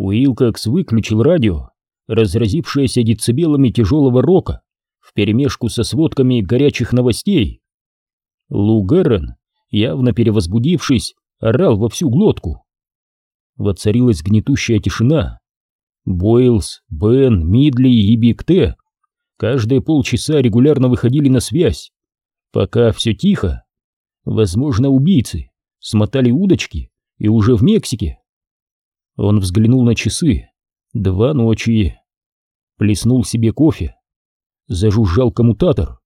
Уилкокс выключил радио, разразившееся децибелами тяжелого рока, вперемешку со сводками горячих новостей. Лу Геррен, явно перевозбудившись, орал во всю глотку. Воцарилась гнетущая тишина. Бойлс, Бен, Мидли и Биг Т каждые полчаса регулярно выходили на связь. Пока все тихо. Возможно, убийцы смотали удочки и уже в Мексике. Он взглянул на часы. Два ночи. Плеснул себе кофе. Зажужжал коммутатор.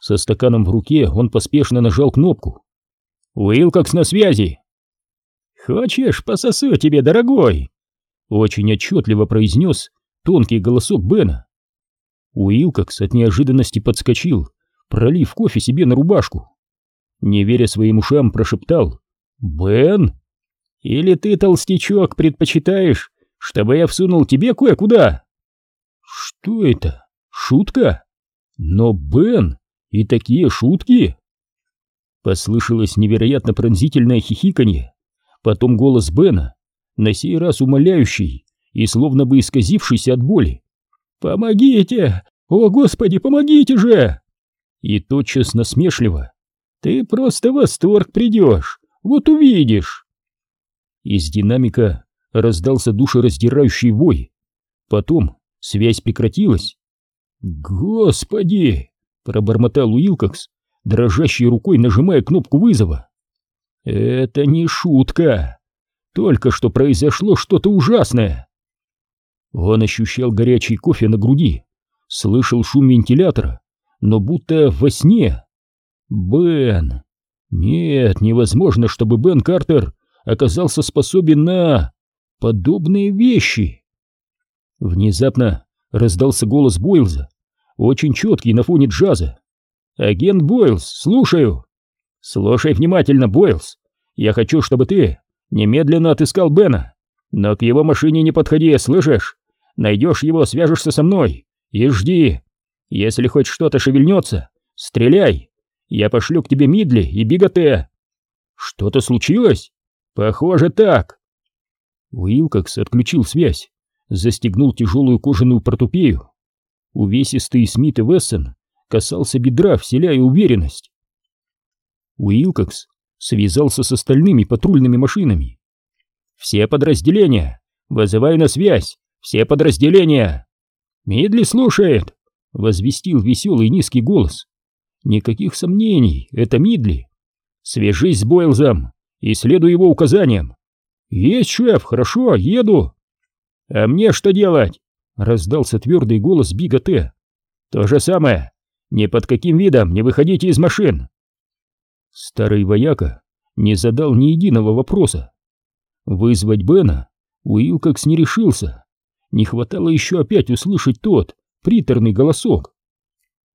Со стаканом в руке он поспешно нажал кнопку. «Уилкокс на связи!» «Хочешь, пососу тебе, дорогой?» Очень отчетливо произнес тонкий голосок Бена. Уилкокс от неожиданности подскочил, пролив кофе себе на рубашку. Не веря своим ушам, прошептал «Бен? Или ты, толстячок, предпочитаешь, чтобы я всунул тебе кое-куда?» «Что это? Шутка? Но Бен и такие шутки?» Послышалось невероятно пронзительное хихиканье, потом голос Бена, на сей раз умоляющий и словно бы исказившийся от боли. «Помогите! О, Господи, помогите же!» И тотчас насмешливо. «Ты просто в восторг придешь, вот увидишь!» Из динамика раздался душераздирающий вой. Потом связь прекратилась. «Господи!» — пробормотал Уилкокс, дрожащей рукой нажимая кнопку вызова. «Это не шутка. Только что произошло что-то ужасное». Он ощущал горячий кофе на груди, слышал шум вентилятора, но будто во сне. Бен. Нет, невозможно, чтобы Бен Картер оказался способен на подобные вещи. Внезапно раздался голос Бойлза, очень четкий на фоне джаза. «Агент Бойлз, слушаю!» «Слушай внимательно, Бойлз. Я хочу, чтобы ты немедленно отыскал Бена. Но к его машине не подходи, слышишь? Найдешь его, свяжешься со мной и жди. Если хоть что-то шевельнется, стреляй. Я пошлю к тебе Мидли и Бигате». «Что-то случилось?» «Похоже так». Уилкокс отключил связь, застегнул тяжелую кожаную портупею. Увесистый Смит и Вессон касался бедра, вселяя уверенность. Уилкокс связался с остальными патрульными машинами. «Все подразделения! Вызывай на связь! Все подразделения!» «Мидли слушает!» — возвестил веселый низкий голос. «Никаких сомнений, это Мидли. Свяжись с Бойлзом и следуй его указаниям». «Есть, шеф, хорошо, еду!» «А мне что делать?» — раздался твердый голос Бига Т. «То же самое. Ни под каким видом не выходите из машин!» Старый вояка не задал ни единого вопроса. Вызвать Бена Уилкокс не решился. Не хватало еще опять услышать тот приторный голосок.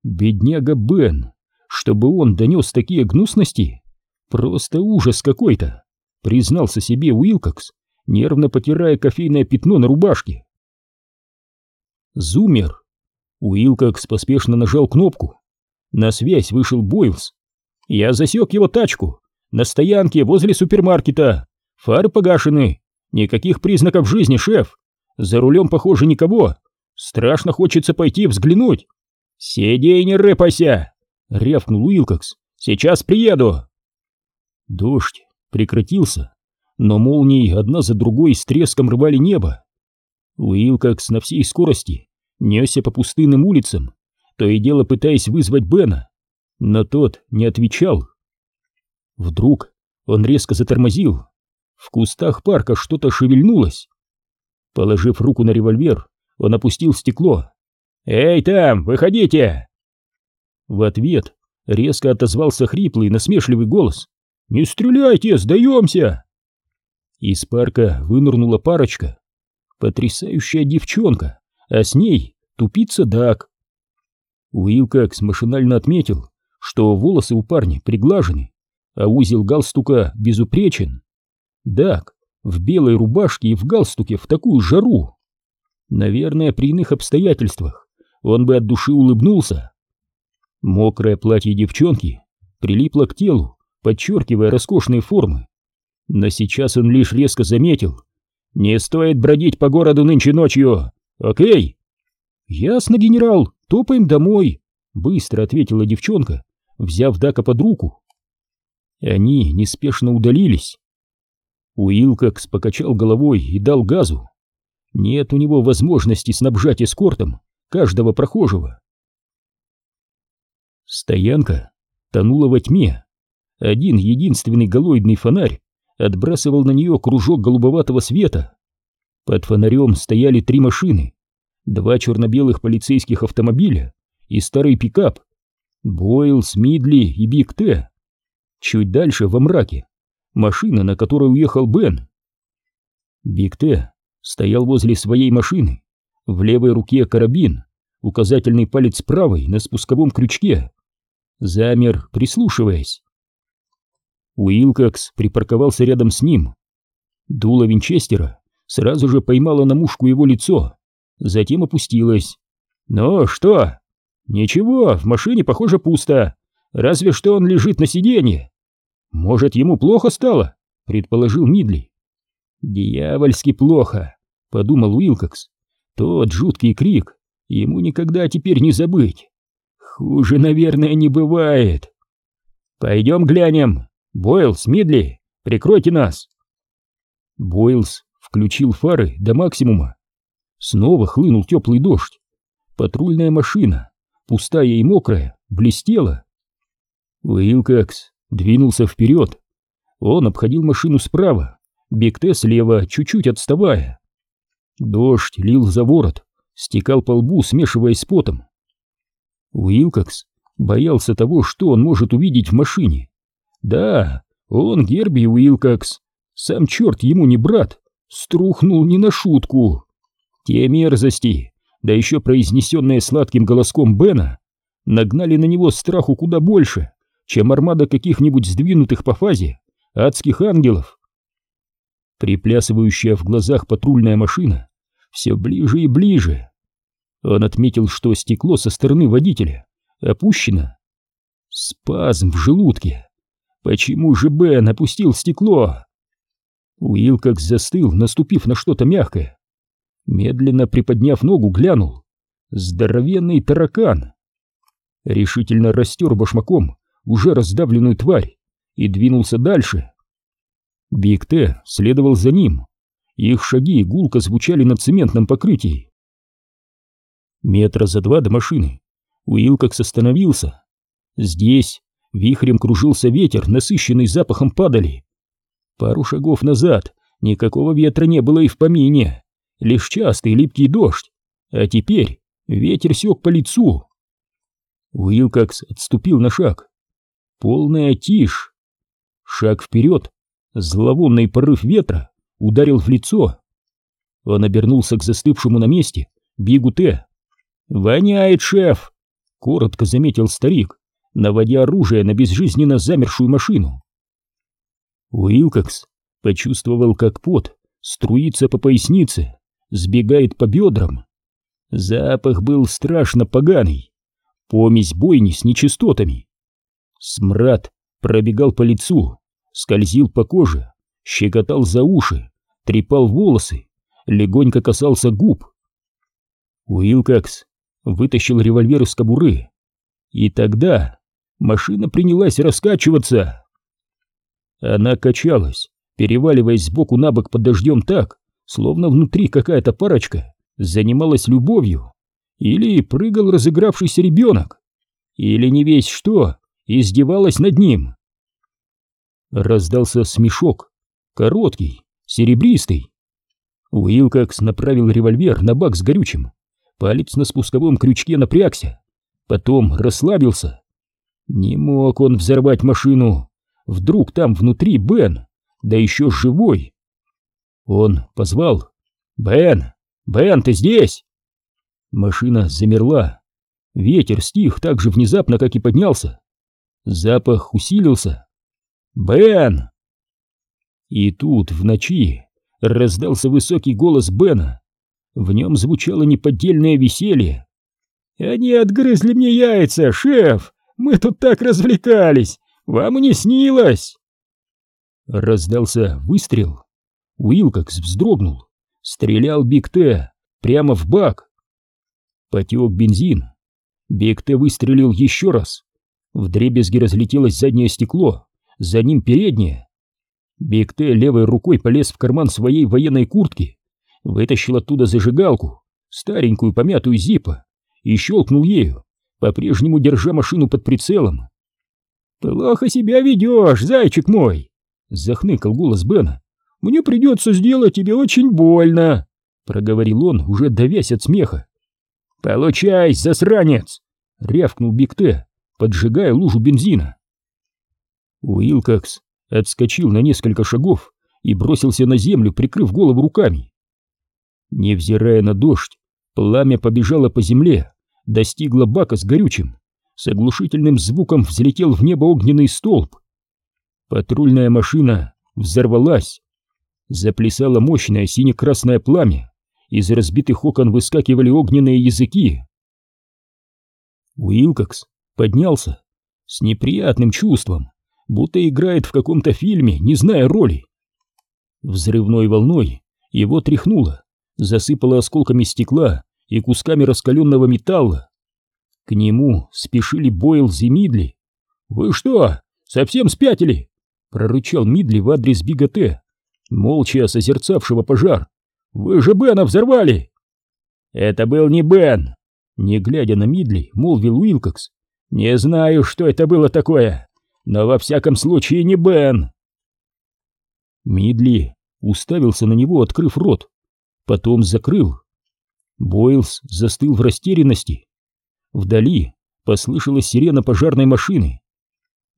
Бедняга Бен, чтобы он донес такие гнусности, просто ужас какой-то, признался себе Уилкокс, нервно потирая кофейное пятно на рубашке. Зумер. Уилкокс поспешно нажал кнопку. На связь вышел Бойлс. Я засек его тачку. На стоянке возле супермаркета. Фары погашены. Никаких признаков жизни, шеф. За рулем, похоже, никого. Страшно хочется пойти взглянуть. Сиди и не рыпайся, рявкнул Уилкокс. Сейчас приеду. Дождь прекратился, но молнии одна за другой с треском рвали небо. Уилкокс на всей скорости несся по пустынным улицам, то и дело пытаясь вызвать Бена но тот не отвечал. Вдруг он резко затормозил. В кустах парка что-то шевельнулось. Положив руку на револьвер, он опустил стекло. «Эй, там, выходите!» В ответ резко отозвался хриплый, насмешливый голос. «Не стреляйте, сдаемся!» Из парка вынырнула парочка. Потрясающая девчонка, а с ней тупица Дак. Уилкокс машинально отметил, что волосы у парня приглажены, а узел галстука безупречен. Дак в белой рубашке и в галстуке в такую жару. Наверное, при иных обстоятельствах он бы от души улыбнулся. Мокрое платье девчонки прилипло к телу, подчеркивая роскошные формы. Но сейчас он лишь резко заметил, Не стоит бродить по городу нынче ночью, окей?» «Ясно, генерал, топаем домой», — быстро ответила девчонка, взяв Дака под руку. Они неспешно удалились. Уилкокс покачал головой и дал газу. Нет у него возможности снабжать эскортом каждого прохожего. Стоянка тонула во тьме. Один единственный галоидный фонарь отбрасывал на нее кружок голубоватого света. Под фонарем стояли три машины, два черно-белых полицейских автомобиля и старый пикап, Бойлс, Мидли и Биг Т. Чуть дальше, во мраке, машина, на которой уехал Бен. Биг Т стоял возле своей машины, в левой руке карабин, указательный палец правой на спусковом крючке. Замер, прислушиваясь. Уилкокс припарковался рядом с ним. Дуло Винчестера сразу же поймало на мушку его лицо, затем опустилось. «Ну что?» «Ничего, в машине, похоже, пусто. Разве что он лежит на сиденье. Может, ему плохо стало?» — предположил Мидли. «Дьявольски плохо», — подумал Уилкокс. «Тот жуткий крик ему никогда теперь не забыть. Хуже, наверное, не бывает. Пойдем глянем. Бойлс, Мидли, прикройте нас». Бойлс включил фары до максимума. Снова хлынул теплый дождь. Патрульная машина, пустая и мокрая, блестела. Уилкокс двинулся вперед. Он обходил машину справа, Бигте слева, чуть-чуть отставая. Дождь лил за ворот, стекал по лбу, смешиваясь с потом. Уилкокс боялся того, что он может увидеть в машине. Да, он Герби Уилкокс, сам черт ему не брат, струхнул не на шутку. Те мерзости, да еще произнесенные сладким голоском Бена, нагнали на него страху куда больше, чем армада каких-нибудь сдвинутых по фазе адских ангелов. Приплясывающая в глазах патрульная машина все ближе и ближе. Он отметил, что стекло со стороны водителя опущено. Спазм в желудке. Почему же Бен опустил стекло? Уилкокс застыл, наступив на что-то мягкое. Медленно приподняв ногу, глянул. Здоровенный таракан. Решительно растер башмаком уже раздавленную тварь и двинулся дальше. Биг Т следовал за ним. Их шаги гулко звучали на цементном покрытии. Метра за два до машины Уилкокс остановился. Здесь вихрем кружился ветер, насыщенный запахом падали. Пару шагов назад никакого ветра не было и в помине лишь частый липкий дождь, а теперь ветер сёк по лицу. Уилкокс отступил на шаг. Полная тишь. Шаг вперед, зловонный порыв ветра ударил в лицо. Он обернулся к застывшему на месте Бигу. «Воняет, шеф!» — коротко заметил старик, наводя оружие на безжизненно замершую машину. Уилкокс почувствовал, как пот струится по пояснице сбегает по бедрам. Запах был страшно поганый, помесь бойни с нечистотами. Смрад пробегал по лицу, скользил по коже, щекотал за уши, трепал волосы, легонько касался губ. Уилкокс вытащил револьвер из кобуры, и тогда машина принялась раскачиваться. Она качалась, переваливаясь сбоку на бок под дождем так, словно внутри какая-то парочка занималась любовью, или прыгал разыгравшийся ребенок, или не весь что, издевалась над ним. Раздался смешок, короткий, серебристый. Уилкокс направил револьвер на бак с горючим, палец на спусковом крючке напрягся, потом расслабился. Не мог он взорвать машину, вдруг там внутри Бен, да еще живой. Он позвал. «Бен! Бен, ты здесь?» Машина замерла. Ветер стих так же внезапно, как и поднялся. Запах усилился. «Бен!» И тут, в ночи, раздался высокий голос Бена. В нем звучало неподдельное веселье. «Они отгрызли мне яйца, шеф! Мы тут так развлекались! Вам и не снилось!» Раздался выстрел. Уилкокс вздрогнул. Стрелял Биг Т прямо в бак. Потек бензин. Биг Т выстрелил еще раз. Вдребезги разлетелось заднее стекло, за ним переднее. Биг Т левой рукой полез в карман своей военной куртки, вытащил оттуда зажигалку, старенькую помятую зиппо, и щелкнул ею, по-прежнему держа машину под прицелом. «Плохо себя ведешь, зайчик мой!» — захныкал голос Бена. «Мне придется сделать тебе очень больно!» — проговорил он, уже давясь от смеха. «Получай, засранец!» — рявкнул Биг Т, поджигая лужу бензина. Уилкокс отскочил на несколько шагов и бросился на землю, прикрыв голову руками. Невзирая на дождь, пламя побежало по земле, достигло бака с горючим, с оглушительным звуком взлетел в небо огненный столб. Патрульная машина взорвалась. Заплясало мощное сине-красное пламя, из разбитых окон выскакивали огненные языки. Уилкокс поднялся с неприятным чувством, будто играет в каком-то фильме, не зная роли. Взрывной волной его тряхнуло, засыпало осколками стекла и кусками раскаленного металла. К нему спешили Бойлз и Мидли. «Вы что, совсем спятили?» — прорычал Мидли в адрес Бига молча созерцавшего пожар. «Вы же Бена взорвали!» «Это был не Бен!» Не глядя на Мидли, молвил Уилкокс. «Не знаю, что это было такое, но во всяком случае не Бен!» Мидли уставился на него, открыв рот, потом закрыл. Бойлс застыл в растерянности. Вдали послышалась сирена пожарной машины.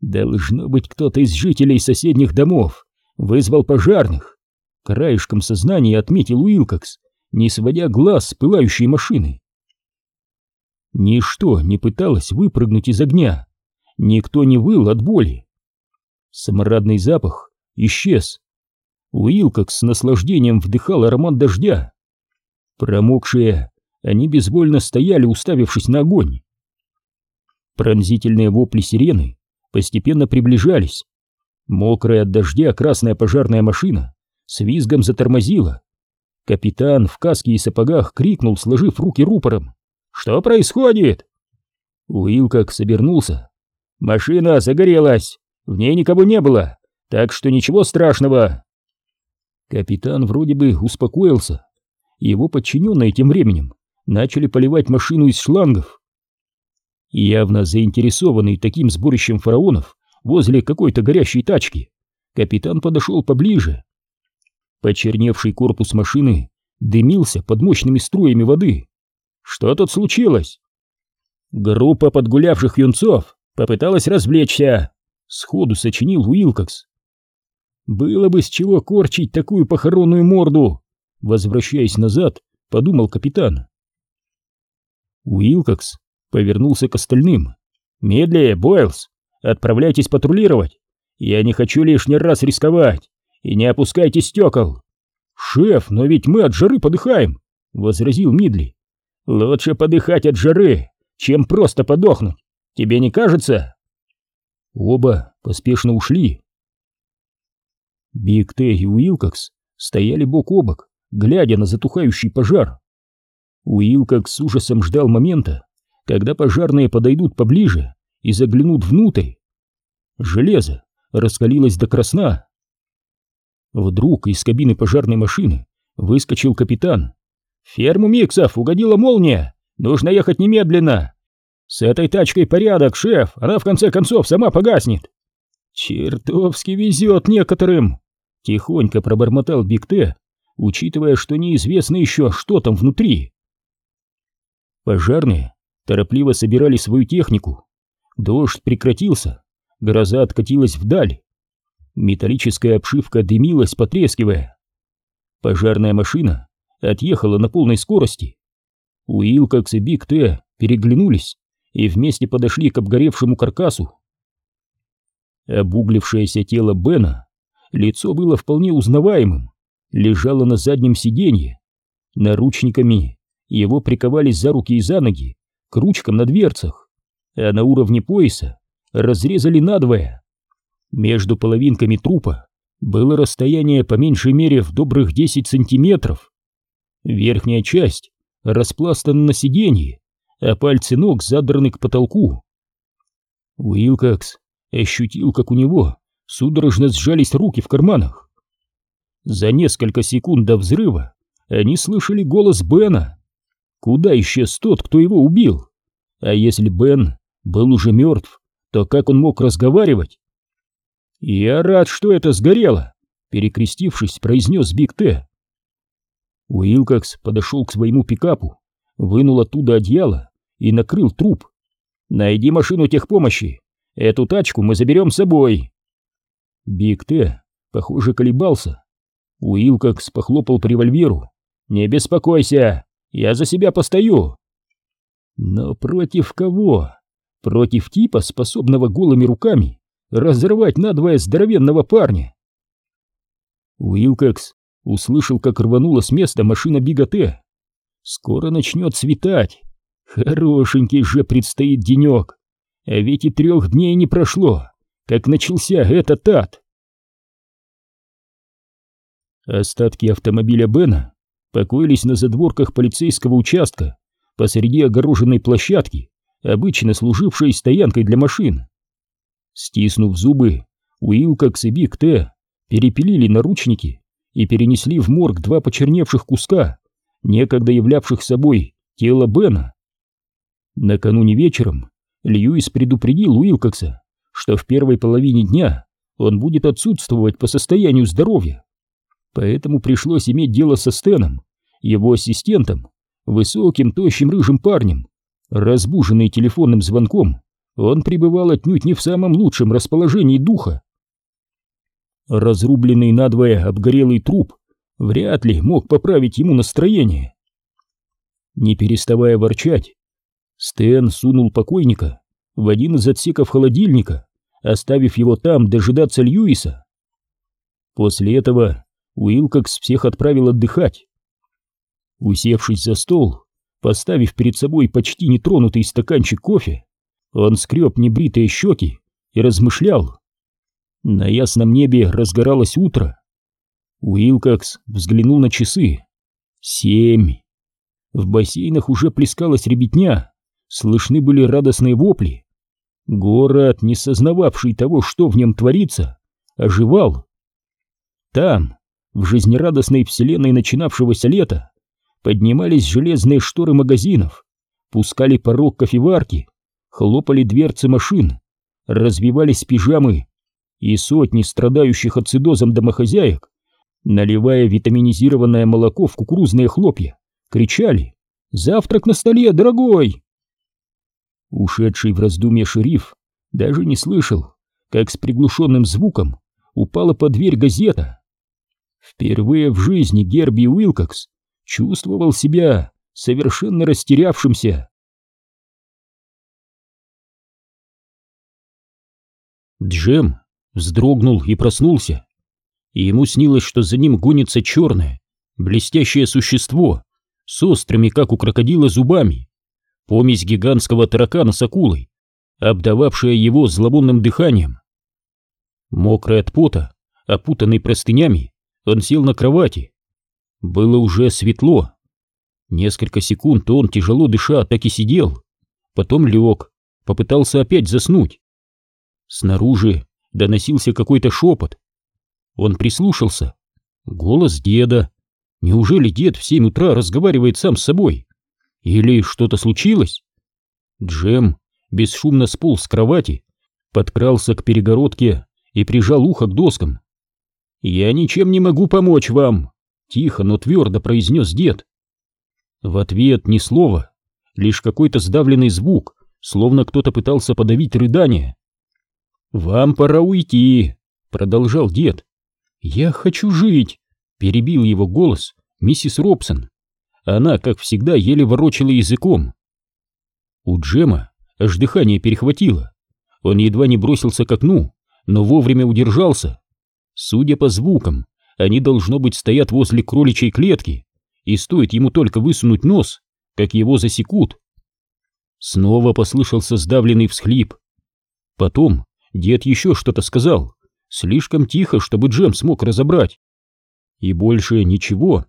Должно быть, кто-то из жителей соседних домов вызвал пожарных. Краешком сознания отметил Уилкокс, не сводя глаз с пылающей машины. Ничто не пыталось выпрыгнуть из огня, никто не выл от боли. Саморадный запах исчез. Уилкокс с наслаждением вдыхал аромат дождя. Промокшие, они безвольно стояли, уставившись на огонь. Пронзительные вопли сирены постепенно приближались. Мокрая от дождя красная пожарная машина с визгом затормозила. Капитан в каске и сапогах крикнул, сложив руки рупором. «Что происходит?» Уилкок собернулся. «Машина загорелась, в ней никого не было, так что ничего страшного». Капитан вроде бы успокоился. Его подчиненные тем временем начали поливать машину из шлангов. Явно заинтересованный таким сборищем фараонов возле какой-то горящей тачки, капитан подошел поближе Почерневший корпус машины дымился под мощными струями воды. Что тут случилось? Группа подгулявших юнцов попыталась развлечься. Сходу сочинил Уилкокс. Было бы с чего корчить такую похоронную морду. Возвращаясь назад, подумал капитан. Уилкокс повернулся к остальным. «Медлее, Бойлс! Отправляйтесь патрулировать! Я не хочу лишний раз рисковать! и не опускайте стекол. Шеф, но ведь мы от жары подыхаем, возразил Мидли. Лучше подыхать от жары, чем просто подохнуть. Тебе не кажется? Оба поспешно ушли. Биг Т и Уилкокс стояли бок о бок, глядя на затухающий пожар. Уилкокс с ужасом ждал момента, когда пожарные подойдут поближе и заглянут внутрь. Железо раскалилось до красна, Вдруг из кабины пожарной машины выскочил капитан. «Ферму Миксов угодила молния! Нужно ехать немедленно! С этой тачкой порядок, шеф, она в конце концов сама погаснет!» «Чертовски везет некоторым!» Тихонько пробормотал Биг Т, учитывая, что неизвестно еще, что там внутри. Пожарные торопливо собирали свою технику. Дождь прекратился, гроза откатилась вдаль, Металлическая обшивка дымилась, потрескивая. Пожарная машина отъехала на полной скорости. Уилкокс и Биг Т переглянулись и вместе подошли к обгоревшему каркасу. Обуглившееся тело Бена, лицо было вполне узнаваемым, лежало на заднем сиденье. Наручниками его приковали за руки и за ноги к ручкам на дверцах, а на уровне пояса разрезали надвое. Между половинками трупа было расстояние по меньшей мере в добрых 10 сантиметров. Верхняя часть распластана на сиденье, а пальцы ног задраны к потолку. Уилкокс ощутил, как у него судорожно сжались руки в карманах. За несколько секунд до взрыва они слышали голос Бена. Куда исчез тот, кто его убил? А если Бен был уже мертв, то как он мог разговаривать? «Я рад, что это сгорело», — перекрестившись, произнес Биг Т. Уилкокс подошел к своему пикапу, вынул оттуда одеяло и накрыл труп. «Найди машину техпомощи. Эту тачку мы заберем с собой». Биг Т, похоже, колебался. Уилкокс похлопал по револьверу. «Не беспокойся, я за себя постою». Но против кого? Против типа, способного голыми руками разорвать надвое здоровенного парня. Уилкокс услышал, как рванула с места машина Бигате. Скоро начнет светать. Хорошенький же предстоит денек. А ведь и трех дней не прошло, как начался этот ад. Остатки автомобиля Бена покоились на задворках полицейского участка посреди огороженной площадки, обычно служившей стоянкой для машин. Стиснув зубы, Уилкокс и Биг Т перепилили наручники и перенесли в морг два почерневших куска, некогда являвших собой тело Бена. Накануне вечером Льюис предупредил Уилкокса, что в первой половине дня он будет отсутствовать по состоянию здоровья. Поэтому пришлось иметь дело со Стеном, его ассистентом, высоким, тощим рыжим парнем. Разбуженный телефонным звонком, он пребывал отнюдь не в самом лучшем расположении духа. Разрубленный надвое обгорелый труп вряд ли мог поправить ему настроение. Не переставая ворчать, Стэн сунул покойника в один из отсеков холодильника, оставив его там дожидаться Льюиса. После этого Уилкокс всех отправил отдыхать. Усевшись за стол, поставив перед собой почти нетронутый стаканчик кофе, он скреб небритые щеки и размышлял. На ясном небе разгоралось утро. Уилкокс взглянул на часы. Семь. В бассейнах уже плескалась ребятня, слышны были радостные вопли. Город, не сознававший того, что в нем творится, оживал. Там, в жизнерадостной вселенной начинавшегося лета, поднимались железные шторы магазинов, пускали порог кофеварки, хлопали дверцы машин, развивались пижамы, и сотни страдающих ацидозом домохозяек, наливая витаминизированное молоко в кукурузные хлопья, кричали «Завтрак на столе, дорогой!». Ушедший в раздумье шериф даже не слышал, как с приглушенным звуком упала под дверь газета. Впервые в жизни Герби Уилкокс чувствовал себя совершенно растерявшимся. Джем вздрогнул и проснулся, и ему снилось, что за ним гонится черное, блестящее существо с острыми, как у крокодила, зубами, помесь гигантского таракана с акулой, обдававшая его зловонным дыханием. Мокрый от пота, опутанный простынями, он сел на кровати. Было уже светло. Несколько секунд он, тяжело дыша, так и сидел. Потом лег, попытался опять заснуть. Снаружи доносился какой-то шепот. Он прислушался. Голос деда. Неужели дед в семь утра разговаривает сам с собой? Или что-то случилось? Джем бесшумно сполз с кровати, подкрался к перегородке и прижал ухо к доскам. «Я ничем не могу помочь вам», — тихо, но твердо произнес дед. В ответ ни слова, лишь какой-то сдавленный звук, словно кто-то пытался подавить рыдание. «Вам пора уйти», — продолжал дед. «Я хочу жить», — перебил его голос миссис Робсон. Она, как всегда, еле ворочала языком. У Джема аж дыхание перехватило. Он едва не бросился к окну, но вовремя удержался. Судя по звукам, они, должно быть, стоят возле кроличьей клетки, и стоит ему только высунуть нос, как его засекут. Снова послышался сдавленный всхлип. Потом Дед еще что-то сказал, слишком тихо, чтобы Джем смог разобрать. И больше ничего.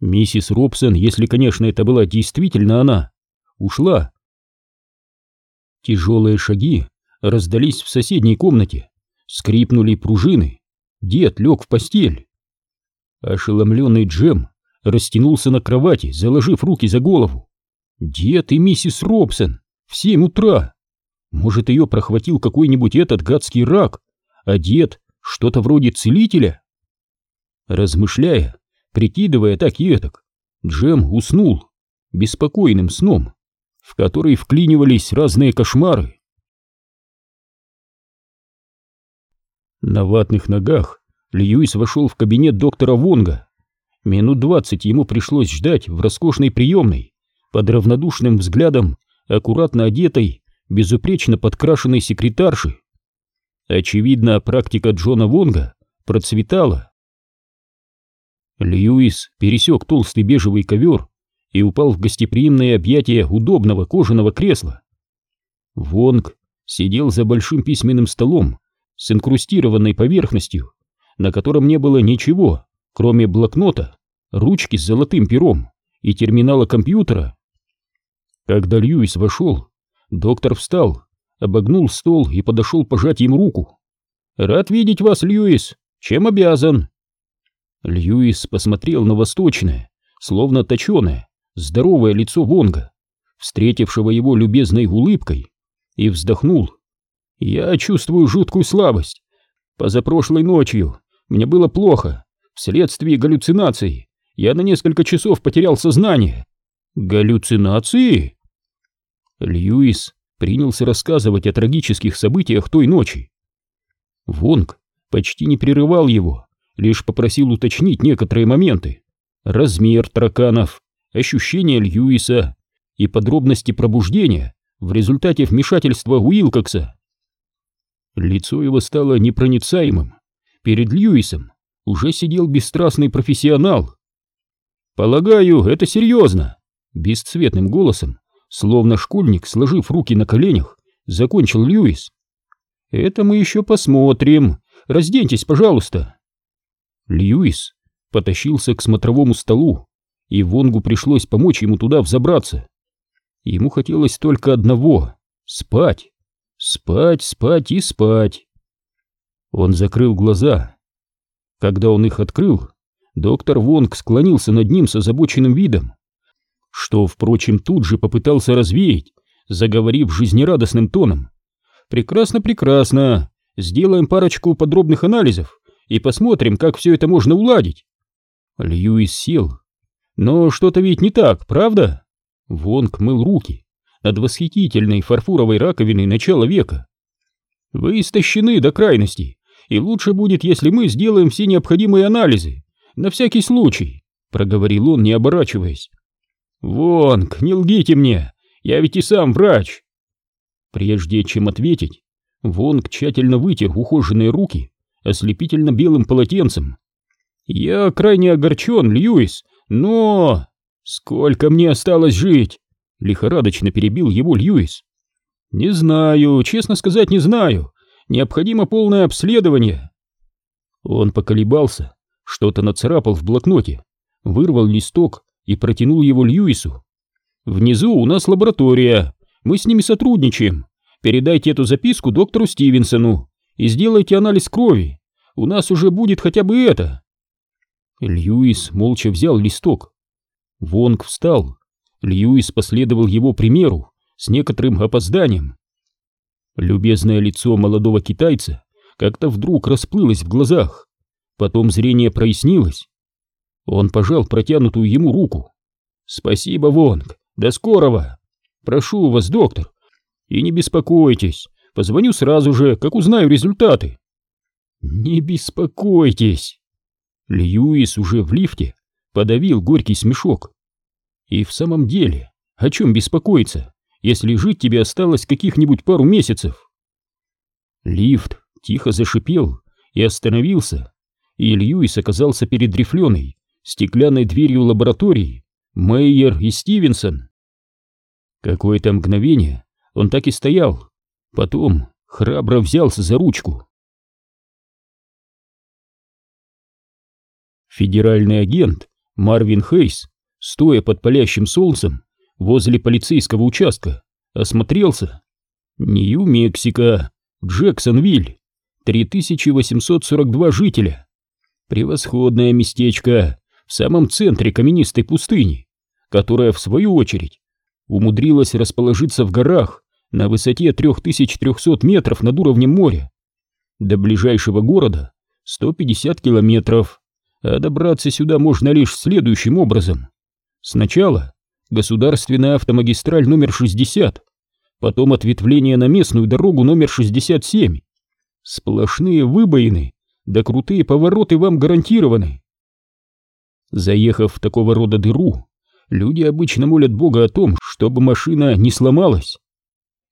Миссис Робсон, если, конечно, это была действительно она, ушла. Тяжелые шаги раздались в соседней комнате, скрипнули пружины, дед лег в постель. Ошеломленный Джем растянулся на кровати, заложив руки за голову. Дед и миссис Робсон в семь утра. Может, ее прохватил какой-нибудь этот гадский рак, а дед что-то вроде целителя? Размышляя, прикидывая так и этак, Джем уснул беспокойным сном, в который вклинивались разные кошмары. На ватных ногах Льюис вошел в кабинет доктора Вонга. Минут двадцать ему пришлось ждать в роскошной приемной, под равнодушным взглядом аккуратно одетой, безупречно подкрашенной секретарши. Очевидно, практика Джона Вонга процветала. Льюис пересек толстый бежевый ковер и упал в гостеприимное объятие удобного кожаного кресла. Вонг сидел за большим письменным столом с инкрустированной поверхностью, на котором не было ничего, кроме блокнота, ручки с золотым пером и терминала компьютера. Когда Льюис вошел, доктор встал, обогнул стол и подошел пожать им руку. «Рад видеть вас, Льюис! Чем обязан?» Льюис посмотрел на восточное, словно точеное, здоровое лицо Вонга, встретившего его любезной улыбкой, и вздохнул. «Я чувствую жуткую слабость. Позапрошлой ночью мне было плохо. Вследствие галлюцинаций я на несколько часов потерял сознание. Галлюцинации? Льюис принялся рассказывать о трагических событиях той ночи. Вонг почти не прерывал его, лишь попросил уточнить некоторые моменты. Размер тараканов, ощущения Льюиса и подробности пробуждения в результате вмешательства Уилкокса. Лицо его стало непроницаемым, Перед Льюисом уже сидел бесстрастный профессионал. «Полагаю, это серьезно!» Бесцветным голосом, словно школьник, сложив руки на коленях, закончил Льюис. «Это мы еще посмотрим. Разденьтесь, пожалуйста!» Льюис потащился к смотровому столу, и Вонгу пришлось помочь ему туда взобраться. Ему хотелось только одного — спать. Спать, спать и спать. Он закрыл глаза. Когда он их открыл, доктор Вонг склонился над ним с озабоченным видом, что, впрочем, тут же попытался развеять, заговорив жизнерадостным тоном. «Прекрасно, прекрасно. Сделаем парочку подробных анализов и посмотрим, как все это можно уладить». Льюис сел. «Но что-то ведь не так, правда?» Вонг мыл руки над восхитительной фарфоровой раковиной начала века. «Вы истощены до крайности и лучше будет, если мы сделаем все необходимые анализы, на всякий случай», — проговорил он, не оборачиваясь. «Вонг, не лгите мне, я ведь и сам врач». Прежде чем ответить, Вонг тщательно вытер ухоженные руки ослепительно белым полотенцем. «Я крайне огорчен, Льюис, но...» «Сколько мне осталось жить?» — лихорадочно перебил его Льюис. «Не знаю, честно сказать, не знаю. Необходимо полное обследование. Он поколебался, что-то нацарапал в блокноте, вырвал листок и протянул его Льюису. «Внизу у нас лаборатория, мы с ними сотрудничаем. Передайте эту записку доктору Стивенсону и сделайте анализ крови. У нас уже будет хотя бы это». Льюис молча взял листок. Вонг встал. Льюис последовал его примеру с некоторым опозданием. Любезное лицо молодого китайца как-то вдруг расплылось в глазах, потом зрение прояснилось. Он пожал протянутую ему руку. «Спасибо, Вонг, до скорого! Прошу вас, доктор, и не беспокойтесь, позвоню сразу же, как узнаю результаты». «Не беспокойтесь!» Льюис уже в лифте подавил горький смешок. И в самом деле, о чем беспокоиться, если жить тебе осталось каких-нибудь пару месяцев? Лифт тихо зашипел и остановился, и Льюис оказался перед рифленой, стеклянной дверью лаборатории Мейер и Стивенсон. Какое-то мгновение он так и стоял, потом храбро взялся за ручку. Федеральный агент Марвин Хейс стоя под палящим солнцем возле полицейского участка, осмотрелся. Нью-Мексико, Джексонвиль, 3842 жителя. Превосходное местечко в самом центре каменистой пустыни, которая, в свою очередь, умудрилась расположиться в горах на высоте 3300 метров над уровнем моря. До ближайшего города 150 километров, а добраться сюда можно лишь следующим образом. Сначала государственная автомагистраль номер 60, потом ответвление на местную дорогу номер 67. Сплошные выбоины, да крутые повороты вам гарантированы. Заехав в такого рода дыру, люди обычно молят Бога о том, чтобы машина не сломалась.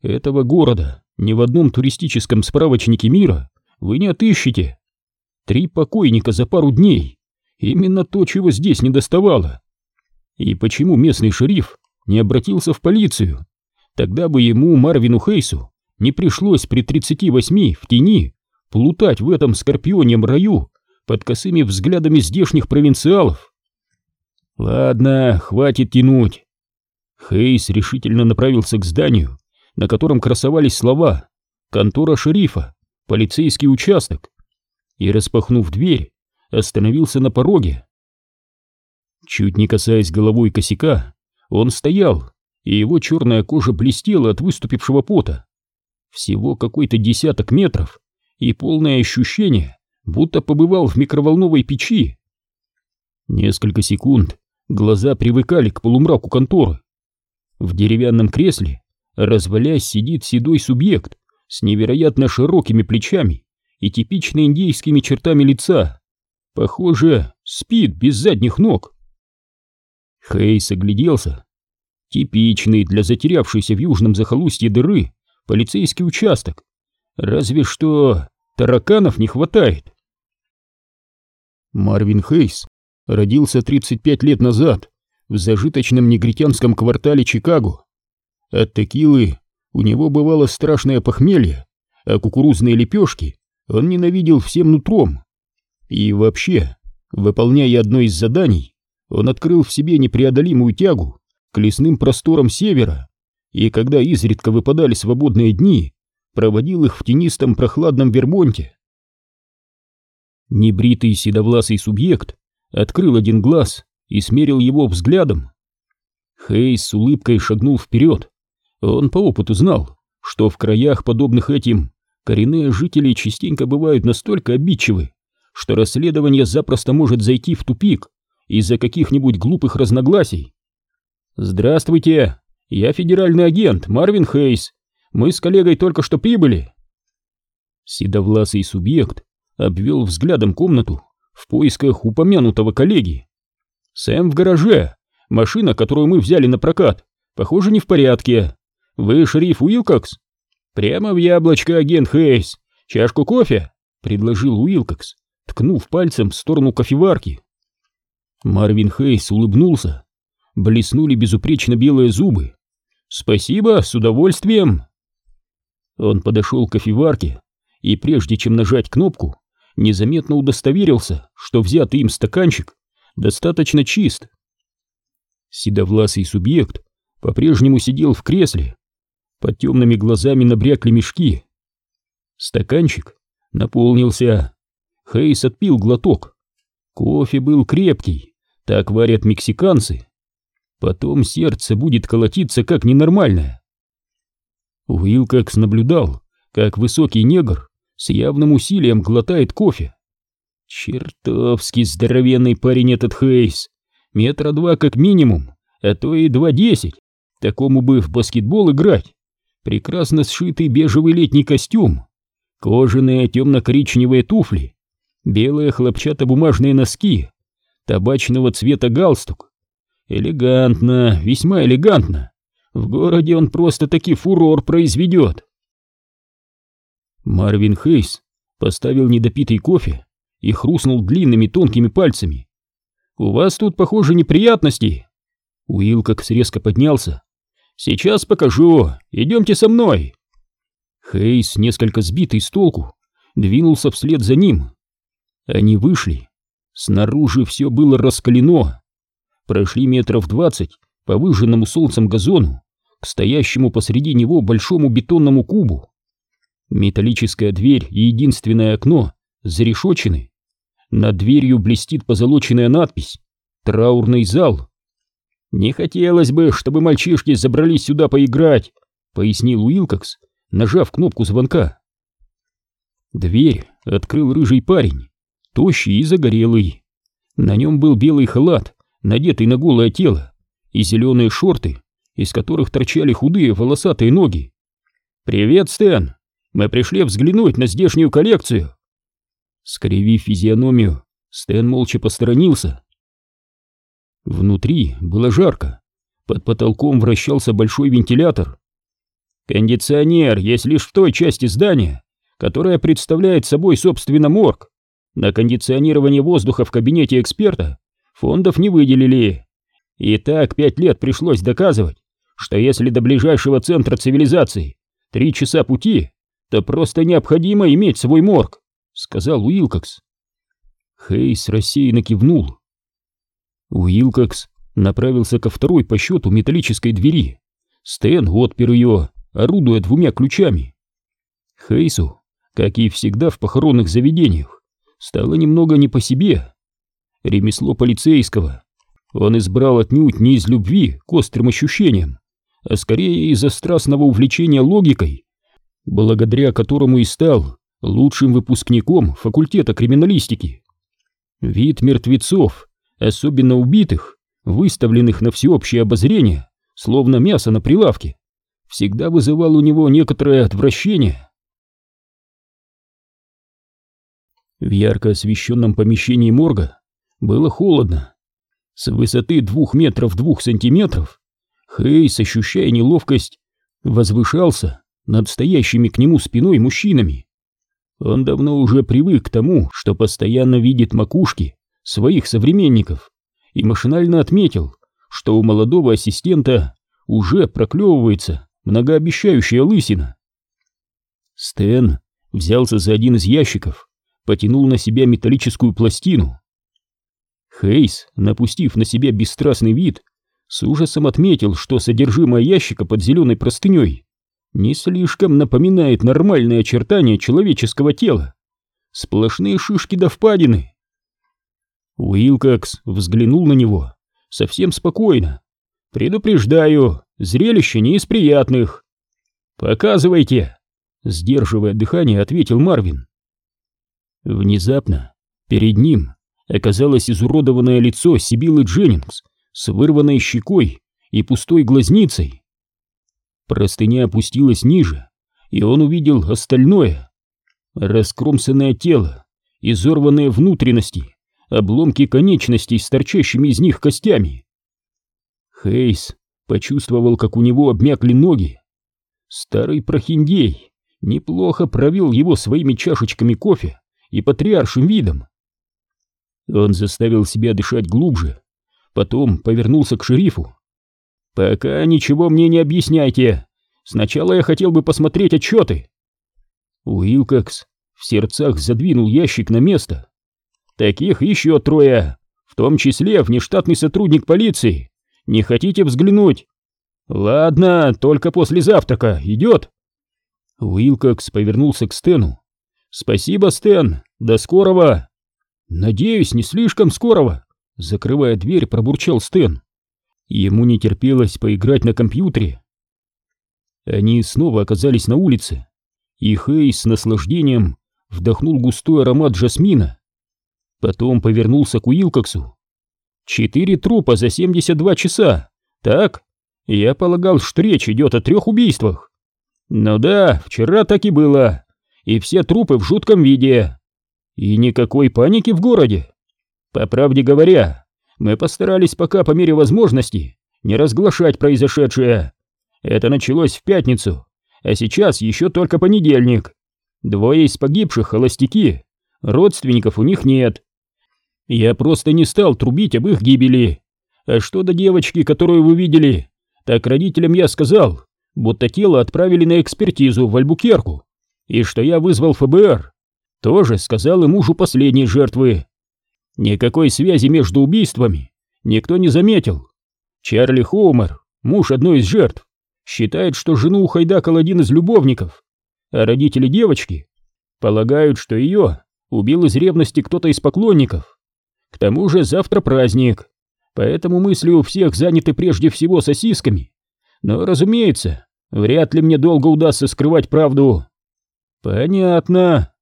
Этого города ни в одном туристическом справочнике мира вы не отыщете. Три покойника за пару дней. Именно то, чего здесь не доставало. И почему местный шериф не обратился в полицию? Тогда бы ему, Марвину Хейсу, не пришлось при 38 в тени плутать в этом скорпионем раю под косыми взглядами здешних провинциалов. Ладно, хватит тянуть. Хейс решительно направился к зданию, на котором красовались слова «Контора шерифа», «Полицейский участок», и, распахнув дверь, остановился на пороге. Чуть не касаясь головой косяка, он стоял, и его черная кожа блестела от выступившего пота. Всего какой-то десяток метров, и полное ощущение, будто побывал в микроволновой печи. Несколько секунд глаза привыкали к полумраку конторы. В деревянном кресле, развалясь, сидит седой субъект с невероятно широкими плечами и типично индейскими чертами лица. Похоже, спит без задних ног. Хейс огляделся. Типичный для затерявшейся в южном захолустье дыры полицейский участок. Разве что тараканов не хватает. Марвин Хейс родился 35 лет назад в зажиточном негритянском квартале Чикаго. От текилы у него бывало страшное похмелье, а кукурузные лепешки он ненавидел всем нутром. И вообще, выполняя одно из заданий, он открыл в себе непреодолимую тягу к лесным просторам севера, и когда изредка выпадали свободные дни, проводил их в тенистом прохладном Вермонте. Небритый седовласый субъект открыл один глаз и смерил его взглядом. Хейс с улыбкой шагнул вперед. Он по опыту знал, что в краях, подобных этим, коренные жители частенько бывают настолько обидчивы, что расследование запросто может зайти в тупик из-за каких-нибудь глупых разногласий. «Здравствуйте, я федеральный агент Марвин Хейс. Мы с коллегой только что прибыли». Седовласый субъект обвел взглядом комнату в поисках упомянутого коллеги. «Сэм в гараже. Машина, которую мы взяли на прокат, похоже, не в порядке. Вы шериф Уилкокс?» «Прямо в яблочко, агент Хейс. Чашку кофе?» — предложил Уилкокс, ткнув пальцем в сторону кофеварки. Марвин Хейс улыбнулся. Блеснули безупречно белые зубы. «Спасибо, с удовольствием!» Он подошел к кофеварке и, прежде чем нажать кнопку, незаметно удостоверился, что взятый им стаканчик достаточно чист. Седовласый субъект по-прежнему сидел в кресле, под темными глазами набрякли мешки. Стаканчик наполнился. Хейс отпил глоток. Кофе был крепкий, так варят мексиканцы. Потом сердце будет колотиться как ненормальное. Уилкокс наблюдал, как высокий негр с явным усилием глотает кофе. Чертовски здоровенный парень этот Хейс. Метра два как минимум, а то и два десять. Такому бы в баскетбол играть прекрасно сшитый бежевый летний костюм, кожаные темно-коричневые туфли, белые хлопчатобумажные носки, табачного цвета галстук. Элегантно, весьма элегантно. В городе он просто-таки фурор произведет. Марвин Хейс поставил недопитый кофе и хрустнул длинными тонкими пальцами. «У вас тут, похоже, неприятности». Уилкокс резко поднялся Сейчас покажу. Идемте со мной. Хейс, несколько сбитый с толку, двинулся вслед за ним. Они вышли. Снаружи все было раскалено. Прошли метров двадцать по выжженному солнцем газону к стоящему посреди него большому бетонному кубу. Металлическая дверь и единственное окно зарешочены. Над дверью блестит позолоченная надпись «Траурный зал». «Не хотелось бы, чтобы мальчишки забрались сюда поиграть», — пояснил Уилкокс, нажав кнопку звонка. Дверь открыл рыжий парень, тощий и загорелый. На нем был белый халат, надетый на голое тело, и зеленые шорты, из которых торчали худые волосатые ноги. «Привет, Стэн! Мы пришли взглянуть на здешнюю коллекцию!» Скривив физиономию, Стэн молча посторонился. Внутри было жарко. Под потолком вращался большой вентилятор. Кондиционер есть лишь в той части здания, которая представляет собой, собственно, морг. На кондиционирование воздуха в кабинете эксперта фондов не выделили. И так пять лет пришлось доказывать, что если до ближайшего центра цивилизации три часа пути, то просто необходимо иметь свой морг, сказал Уилкокс. Хейс рассеянно кивнул. Уилкокс направился ко второй по счету металлической двери. Стэн отпер ее, орудуя двумя ключами. Хейсу, как и всегда в похоронных заведениях, стало немного не по себе. Ремесло полицейского он избрал отнюдь не из любви к острым ощущениям, а скорее из-за страстного увлечения логикой, благодаря которому и стал лучшим выпускником факультета криминалистики. Вид мертвецов, особенно убитых, выставленных на всеобщее обозрение, словно мясо на прилавке, всегда вызывал у него некоторое отвращение. В ярко освещенном помещении морга было холодно. С высоты двух метров двух сантиметров Хейс, ощущая неловкость, возвышался над стоящими к нему спиной мужчинами. Он давно уже привык к тому, что постоянно видит макушки своих современников, и машинально отметил, что у молодого ассистента уже проклевывается многообещающая лысина. Стэн взялся за один из ящиков, потянул на себя металлическую пластину. Хейс, напустив на себя бесстрастный вид, с ужасом отметил, что содержимое ящика под зеленой простыней не слишком напоминает нормальные очертания человеческого тела. Сплошные шишки до впадины. Уилкокс взглянул на него совсем спокойно. «Предупреждаю, зрелище не из приятных». «Показывайте!» Сдерживая дыхание, ответил Марвин. Внезапно перед ним оказалось изуродованное лицо Сибилы Дженнингс с вырванной щекой и пустой глазницей. Простыня опустилась ниже, и он увидел остальное. Раскромсанное тело, изорванные внутренности, обломки конечностей с торчащими из них костями. Хейс почувствовал, как у него обмякли ноги. Старый прохиндей неплохо провел его своими чашечками кофе и патриаршим видом. Он заставил себя дышать глубже, потом повернулся к шерифу. «Пока ничего мне не объясняйте. Сначала я хотел бы посмотреть отчеты». Уилкокс в сердцах задвинул ящик на место. «Таких еще трое, в том числе внештатный сотрудник полиции. Не хотите взглянуть?» «Ладно, только после завтрака. Идет?» Уилкокс повернулся к Стэну. «Спасибо, Стэн. До скорого!» «Надеюсь, не слишком скорого!» Закрывая дверь, пробурчал Стэн. Ему не терпелось поиграть на компьютере. Они снова оказались на улице, и Хейс с наслаждением вдохнул густой аромат жасмина. Потом повернулся к Уилкоксу. «Четыре трупа за 72 часа, так? Я полагал, что речь идет о трех убийствах». «Ну да, вчера так и было, и все трупы в жутком виде. И никакой паники в городе. По правде говоря, мы постарались пока по мере возможности не разглашать произошедшее. Это началось в пятницу, а сейчас еще только понедельник. Двое из погибших холостяки, родственников у них нет. Я просто не стал трубить об их гибели. А что до девочки, которую вы видели, так родителям я сказал, будто тело отправили на экспертизу в Альбукерку, и что я вызвал ФБР. Тоже сказал и мужу последней жертвы. Никакой связи между убийствами никто не заметил. Чарли Хоумер, муж одной из жертв, считает, что жену ухайдакал один из любовников, а родители девочки полагают, что ее убил из ревности кто-то из поклонников. К тому же завтра праздник, поэтому мысли у всех заняты прежде всего сосисками. Но, разумеется, вряд ли мне долго удастся скрывать правду. Понятно.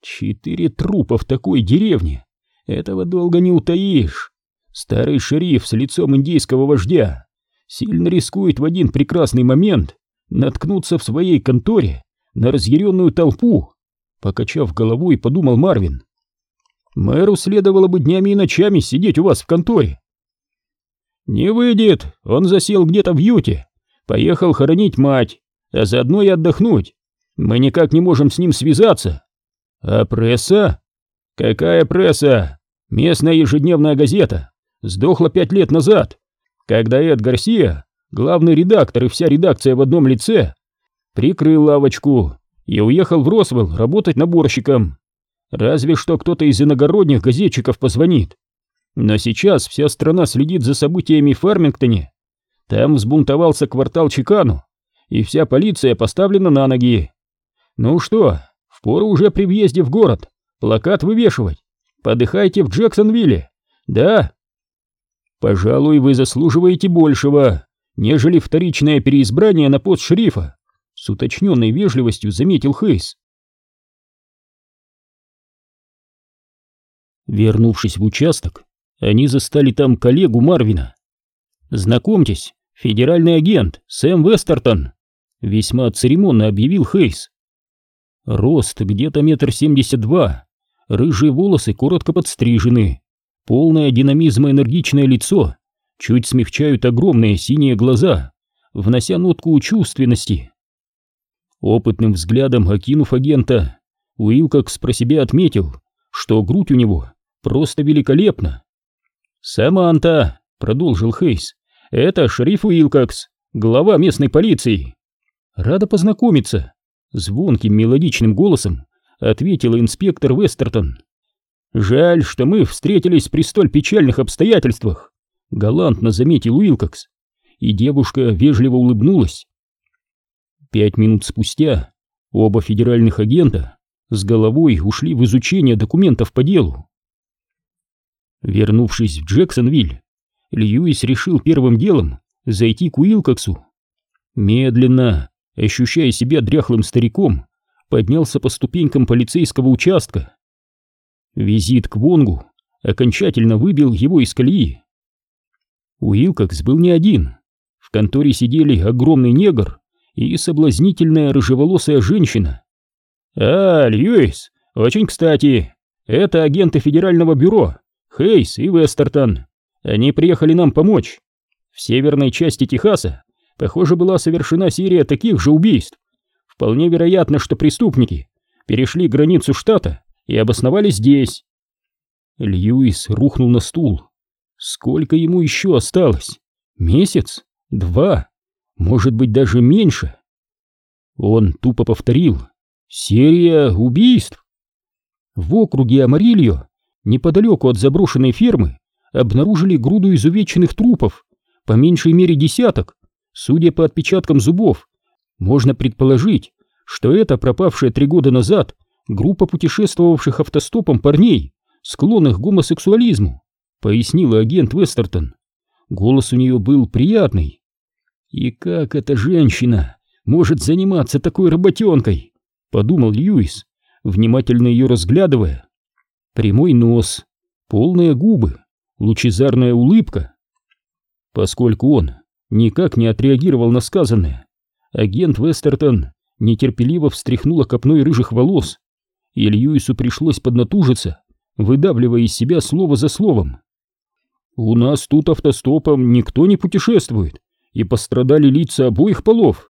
Четыре трупа в такой деревне. Этого долго не утаишь. Старый шериф с лицом индейского вождя сильно рискует в один прекрасный момент наткнуться в своей конторе на разъяренную толпу. Покачав головой, подумал Марвин. Мэру следовало бы днями и ночами сидеть у вас в конторе. Не выйдет, он засел где-то в Юте, поехал хоронить мать, а заодно и отдохнуть. Мы никак не можем с ним связаться. А пресса? Какая пресса? Местная ежедневная газета. Сдохла пять лет назад, когда Эд Гарсия, главный редактор и вся редакция в одном лице, прикрыл лавочку и уехал в Росвелл работать наборщиком. Разве что кто-то из иногородних газетчиков позвонит. Но сейчас вся страна следит за событиями в Фармингтоне. Там взбунтовался квартал Чикану, и вся полиция поставлена на ноги. Ну что, впору уже при въезде в город плакат вывешивать. Подыхайте в Джексонвилле. Да? Пожалуй, вы заслуживаете большего, нежели вторичное переизбрание на пост шерифа, с уточненной вежливостью заметил Хейс. Вернувшись в участок, они застали там коллегу Марвина. «Знакомьтесь, федеральный агент Сэм Вестертон», — весьма церемонно объявил Хейс. Рост где-то метр семьдесят два, рыжие волосы коротко подстрижены, полное динамизма энергичное лицо чуть смягчают огромные синие глаза, внося нотку чувственности. Опытным взглядом окинув агента, Уилкокс про себя отметил, что грудь у него просто великолепно. «Саманта», — продолжил Хейс, — «это шериф Уилкокс, глава местной полиции». «Рада познакомиться», — звонким мелодичным голосом ответила инспектор Вестертон. «Жаль, что мы встретились при столь печальных обстоятельствах», — галантно заметил Уилкокс, и девушка вежливо улыбнулась. Пять минут спустя оба федеральных агента с головой ушли в изучение документов по делу. Вернувшись в Джексонвиль, Льюис решил первым делом зайти к Уилкоксу. Медленно, ощущая себя дряхлым стариком, поднялся по ступенькам полицейского участка. Визит к Вонгу окончательно выбил его из колеи. Уилкокс был не один. В конторе сидели огромный негр и соблазнительная рыжеволосая женщина. «А, Льюис, очень кстати, это агенты Федерального бюро, Хейс и Вестертон. Они приехали нам помочь. В северной части Техаса, похоже, была совершена серия таких же убийств. Вполне вероятно, что преступники перешли границу штата и обосновались здесь. Льюис рухнул на стул. Сколько ему еще осталось? Месяц? Два? Может быть, даже меньше? Он тупо повторил. Серия убийств. В округе Амарильо неподалеку от заброшенной фермы, обнаружили груду изувеченных трупов, по меньшей мере десяток. Судя по отпечаткам зубов, можно предположить, что это пропавшая три года назад группа путешествовавших автостопом парней, склонных к гомосексуализму, пояснила агент Вестертон. Голос у нее был приятный. И как эта женщина может заниматься такой работенкой? Подумал Льюис, внимательно ее разглядывая. Прямой нос, полные губы, лучезарная улыбка. Поскольку он никак не отреагировал на сказанное, агент Вестертон нетерпеливо встряхнула копной рыжих волос, и Льюису пришлось поднатужиться, выдавливая из себя слово за словом. «У нас тут автостопом никто не путешествует, и пострадали лица обоих полов».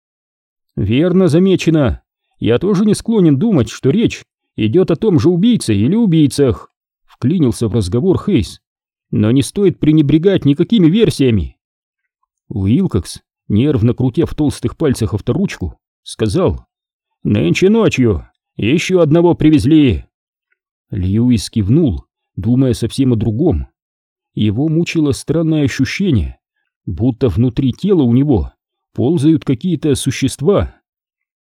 «Верно замечено. Я тоже не склонен думать, что речь идет о том же убийце или убийцах, вклинился в разговор Хейс. Но не стоит пренебрегать никакими версиями. Уилкокс, нервно крутя в толстых пальцах авторучку, сказал, «Нынче ночью еще одного привезли». Льюис кивнул, думая совсем о другом. Его мучило странное ощущение, будто внутри тела у него ползают какие-то существа.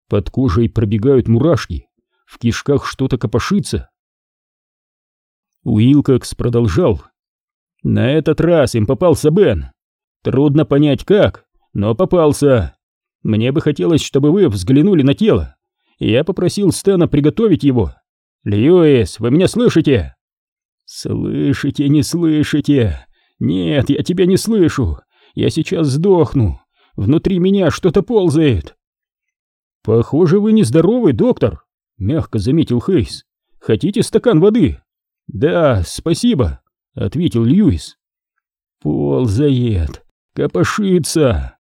Под кожей пробегают мурашки, в кишках что-то копошится. Уилкокс продолжал. На этот раз им попался Бен. Трудно понять как, но попался. Мне бы хотелось, чтобы вы взглянули на тело. Я попросил Стэна приготовить его. Льюис, вы меня слышите? Слышите, не слышите? Нет, я тебя не слышу. Я сейчас сдохну. Внутри меня что-то ползает. Похоже, вы нездоровый, доктор, мягко заметил Хейс. Хотите стакан воды? Да, спасибо, ответил Льюис. Ползает, копошится.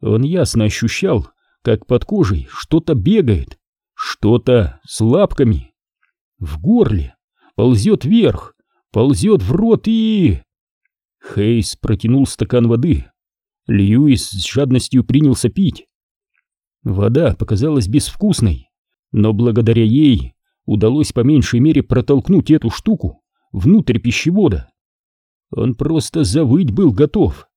Он ясно ощущал, как под кожей что-то бегает, что-то с лапками. В горле ползет вверх, ползет в рот и... Хейс протянул стакан воды. Льюис с жадностью принялся пить. Вода показалась безвкусной, но благодаря ей удалось по меньшей мере протолкнуть эту штуку внутрь пищевода. Он просто завыть был готов,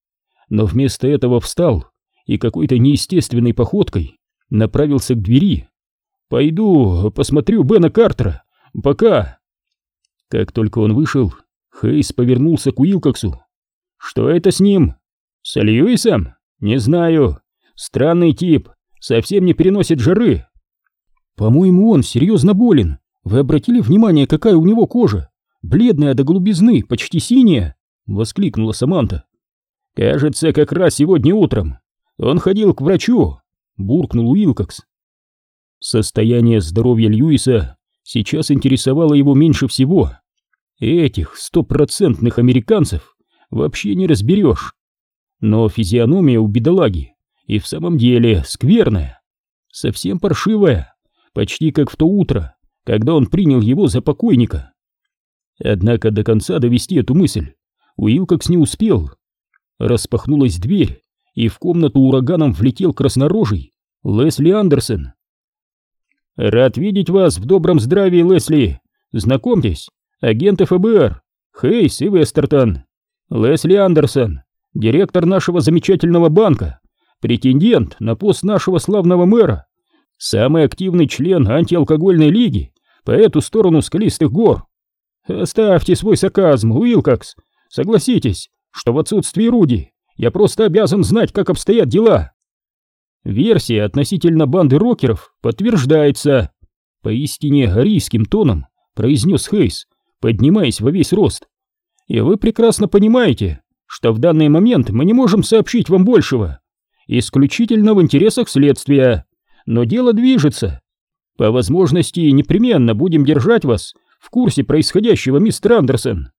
но вместо этого встал и какой-то неестественной походкой направился к двери. «Пойду посмотрю Бена Картера. Пока!» Как только он вышел, Хейс повернулся к Уилкоксу. «Что это с ним?» «С Льюисом? Не знаю. Странный тип, совсем не переносит жары». «По-моему, он серьезно болен. Вы обратили внимание, какая у него кожа? Бледная до голубизны, почти синяя!» — воскликнула Саманта. «Кажется, как раз сегодня утром. Он ходил к врачу», — буркнул Уилкокс. Состояние здоровья Льюиса сейчас интересовало его меньше всего. Этих стопроцентных американцев вообще не разберешь. Но физиономия у бедолаги и в самом деле скверная, совсем паршивая, почти как в то утро, когда он принял его за покойника. Однако до конца довести эту мысль Уилкокс не успел. Распахнулась дверь, и в комнату ураганом влетел краснорожий Лесли Андерсон. «Рад видеть вас в добром здравии, Лесли. Знакомьтесь, агенты ФБР, Хейс и Вестертон. Лесли Андерсон, директор нашего замечательного банка, претендент на пост нашего славного мэра, самый активный член антиалкогольной лиги по эту сторону скалистых гор. Оставьте свой сарказм, Уилкокс. Согласитесь, что в отсутствии Руди я просто обязан знать, как обстоят дела. Версия относительно банды рокеров подтверждается. Поистине арийским тоном произнес Хейс, поднимаясь во весь рост. И вы прекрасно понимаете, что в данный момент мы не можем сообщить вам большего. Исключительно в интересах следствия. Но дело движется. По возможности непременно будем держать вас в курсе происходящего, мистер Андерсон.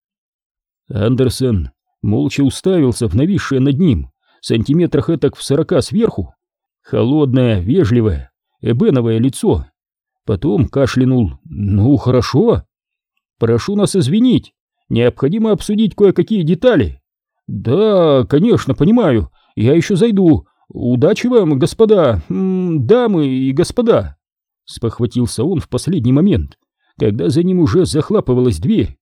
Андерсон молча уставился в нависшее над ним, сантиметрах этак в сорока сверху, холодное, вежливое, эбеновое лицо. Потом кашлянул. «Ну, хорошо. Прошу нас извинить. Необходимо обсудить кое-какие детали». «Да, конечно, понимаю. Я еще зайду. Удачи вам, господа, дамы и господа!» Спохватился он в последний момент, когда за ним уже захлапывалась дверь.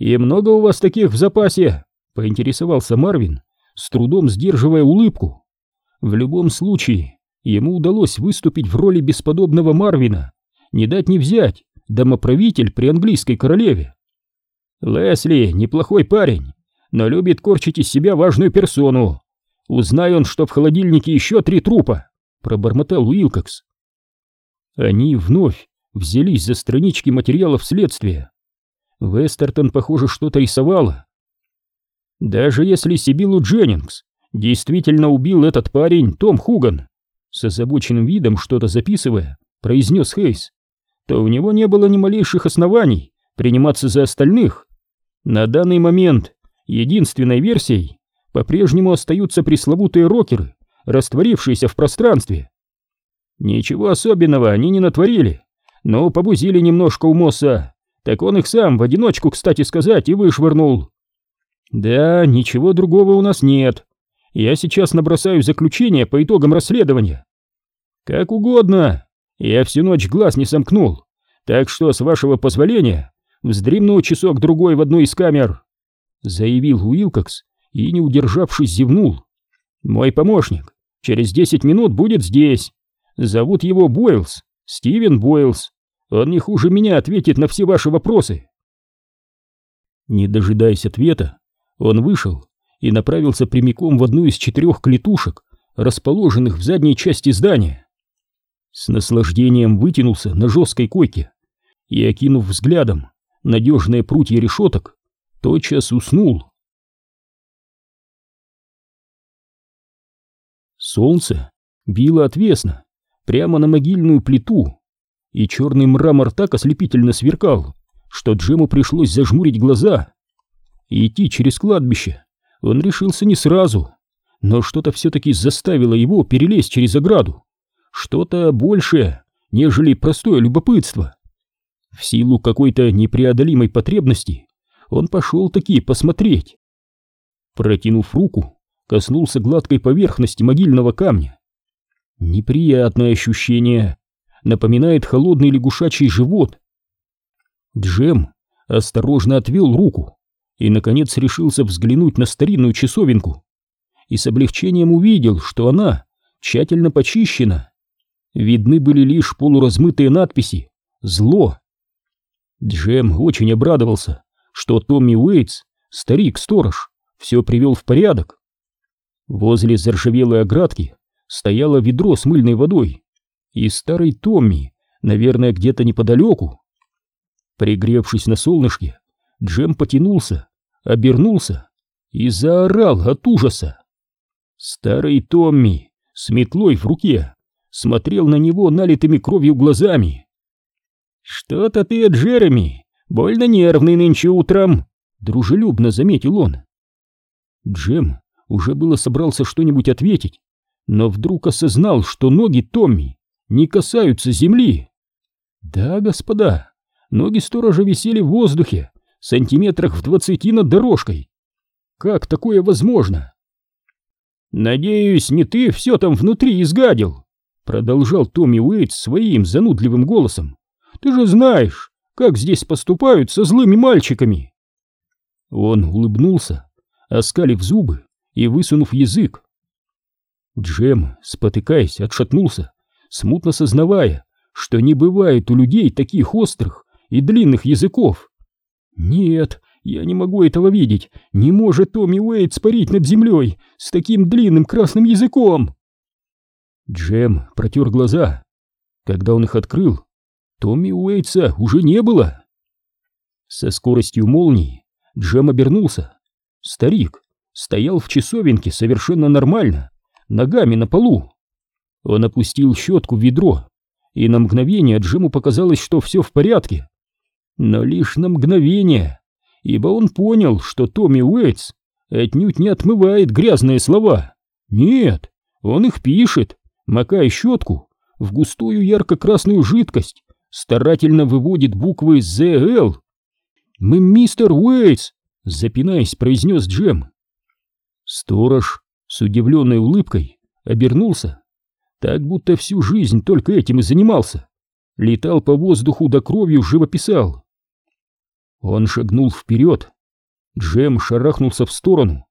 «И много у вас таких в запасе?» — поинтересовался Марвин, с трудом сдерживая улыбку. В любом случае, ему удалось выступить в роли бесподобного Марвина, не дать не взять, домоправитель при английской королеве. Лесли неплохой парень, но любит корчить из себя важную персону. Узнай он, что в холодильнике еще три трупа, пробормотал Уилкокс. Они вновь взялись за странички материалов следствия. Вестертон, похоже, что-то рисовала. Даже если Сибилу Дженнингс действительно убил этот парень Том Хуган, с озабоченным видом что-то записывая, произнес Хейс, то у него не было ни малейших оснований приниматься за остальных. На данный момент единственной версией по-прежнему остаются пресловутые рокеры, растворившиеся в пространстве. Ничего особенного они не натворили, но побузили немножко у Мосса, так он их сам в одиночку, кстати сказать, и вышвырнул. Да, ничего другого у нас нет. Я сейчас набросаю заключение по итогам расследования. Как угодно. Я всю ночь глаз не сомкнул. Так что, с вашего позволения, вздремну часок-другой в одной из камер», — заявил Уилкокс и, не удержавшись, зевнул. «Мой помощник через десять минут будет здесь. Зовут его Бойлс, Стивен Бойлс. Он не хуже меня ответит на все ваши вопросы». Не дожидаясь ответа, он вышел и направился прямиком в одну из четырех клетушек, расположенных в задней части здания. С наслаждением вытянулся на жесткой койке и, окинув взглядом надежные прутья решеток, тотчас уснул. Солнце било отвесно, прямо на могильную плиту, и черный мрамор так ослепительно сверкал, что Джему пришлось зажмурить глаза. И идти через кладбище он решился не сразу, но что-то все-таки заставило его перелезть через ограду, что-то большее, нежели простое любопытство. В силу какой-то непреодолимой потребности он пошел таки посмотреть. Протянув руку, коснулся гладкой поверхности могильного камня. Неприятное ощущение, напоминает холодный лягушачий живот. Джем осторожно отвел руку и, наконец, решился взглянуть на старинную часовенку и с облегчением увидел, что она тщательно почищена. Видны были лишь полуразмытые надписи «Зло». Джем очень обрадовался, что Томми Уэйтс, старик-сторож, все привел в порядок. Возле заржавелой оградки стояло ведро с мыльной водой, и старый Томми, наверное, где-то неподалеку. Пригревшись на солнышке, Джем потянулся, обернулся и заорал от ужаса. Старый Томми с метлой в руке смотрел на него налитыми кровью глазами. «Что-то ты, Джереми, больно нервный нынче утром», — дружелюбно заметил он. Джем уже было собрался что-нибудь ответить, но вдруг осознал, что ноги Томми не касаются земли. Да, господа, ноги сторожа висели в воздухе, сантиметрах в двадцати над дорожкой. Как такое возможно? «Надеюсь, не ты все там внутри изгадил?» Продолжал Томми Уэйт своим занудливым голосом. «Ты же знаешь, как здесь поступают со злыми мальчиками!» Он улыбнулся, оскалив зубы и высунув язык. Джем, спотыкаясь, отшатнулся, смутно сознавая, что не бывает у людей таких острых и длинных языков. «Нет, я не могу этого видеть. Не может Томми Уэйт спарить над землей с таким длинным красным языком. Джем протер глаза. Когда он их открыл, Томми Уэйтса уже не было. Со скоростью молнии Джем обернулся. Старик стоял в часовенке совершенно нормально, ногами на полу. Он опустил щетку в ведро, и на мгновение Джему показалось, что все в порядке. Но лишь на мгновение ибо он понял, что Томми Уэйтс отнюдь не отмывает грязные слова. Нет, он их пишет, макая щетку в густую ярко-красную жидкость, старательно выводит буквы «ЗЛ». «Мы мистер Уэйтс», — запинаясь, произнес Джем. Сторож с удивленной улыбкой обернулся, так будто всю жизнь только этим и занимался. Летал по воздуху да кровью живописал. Он шагнул вперед. Джем шарахнулся в сторону.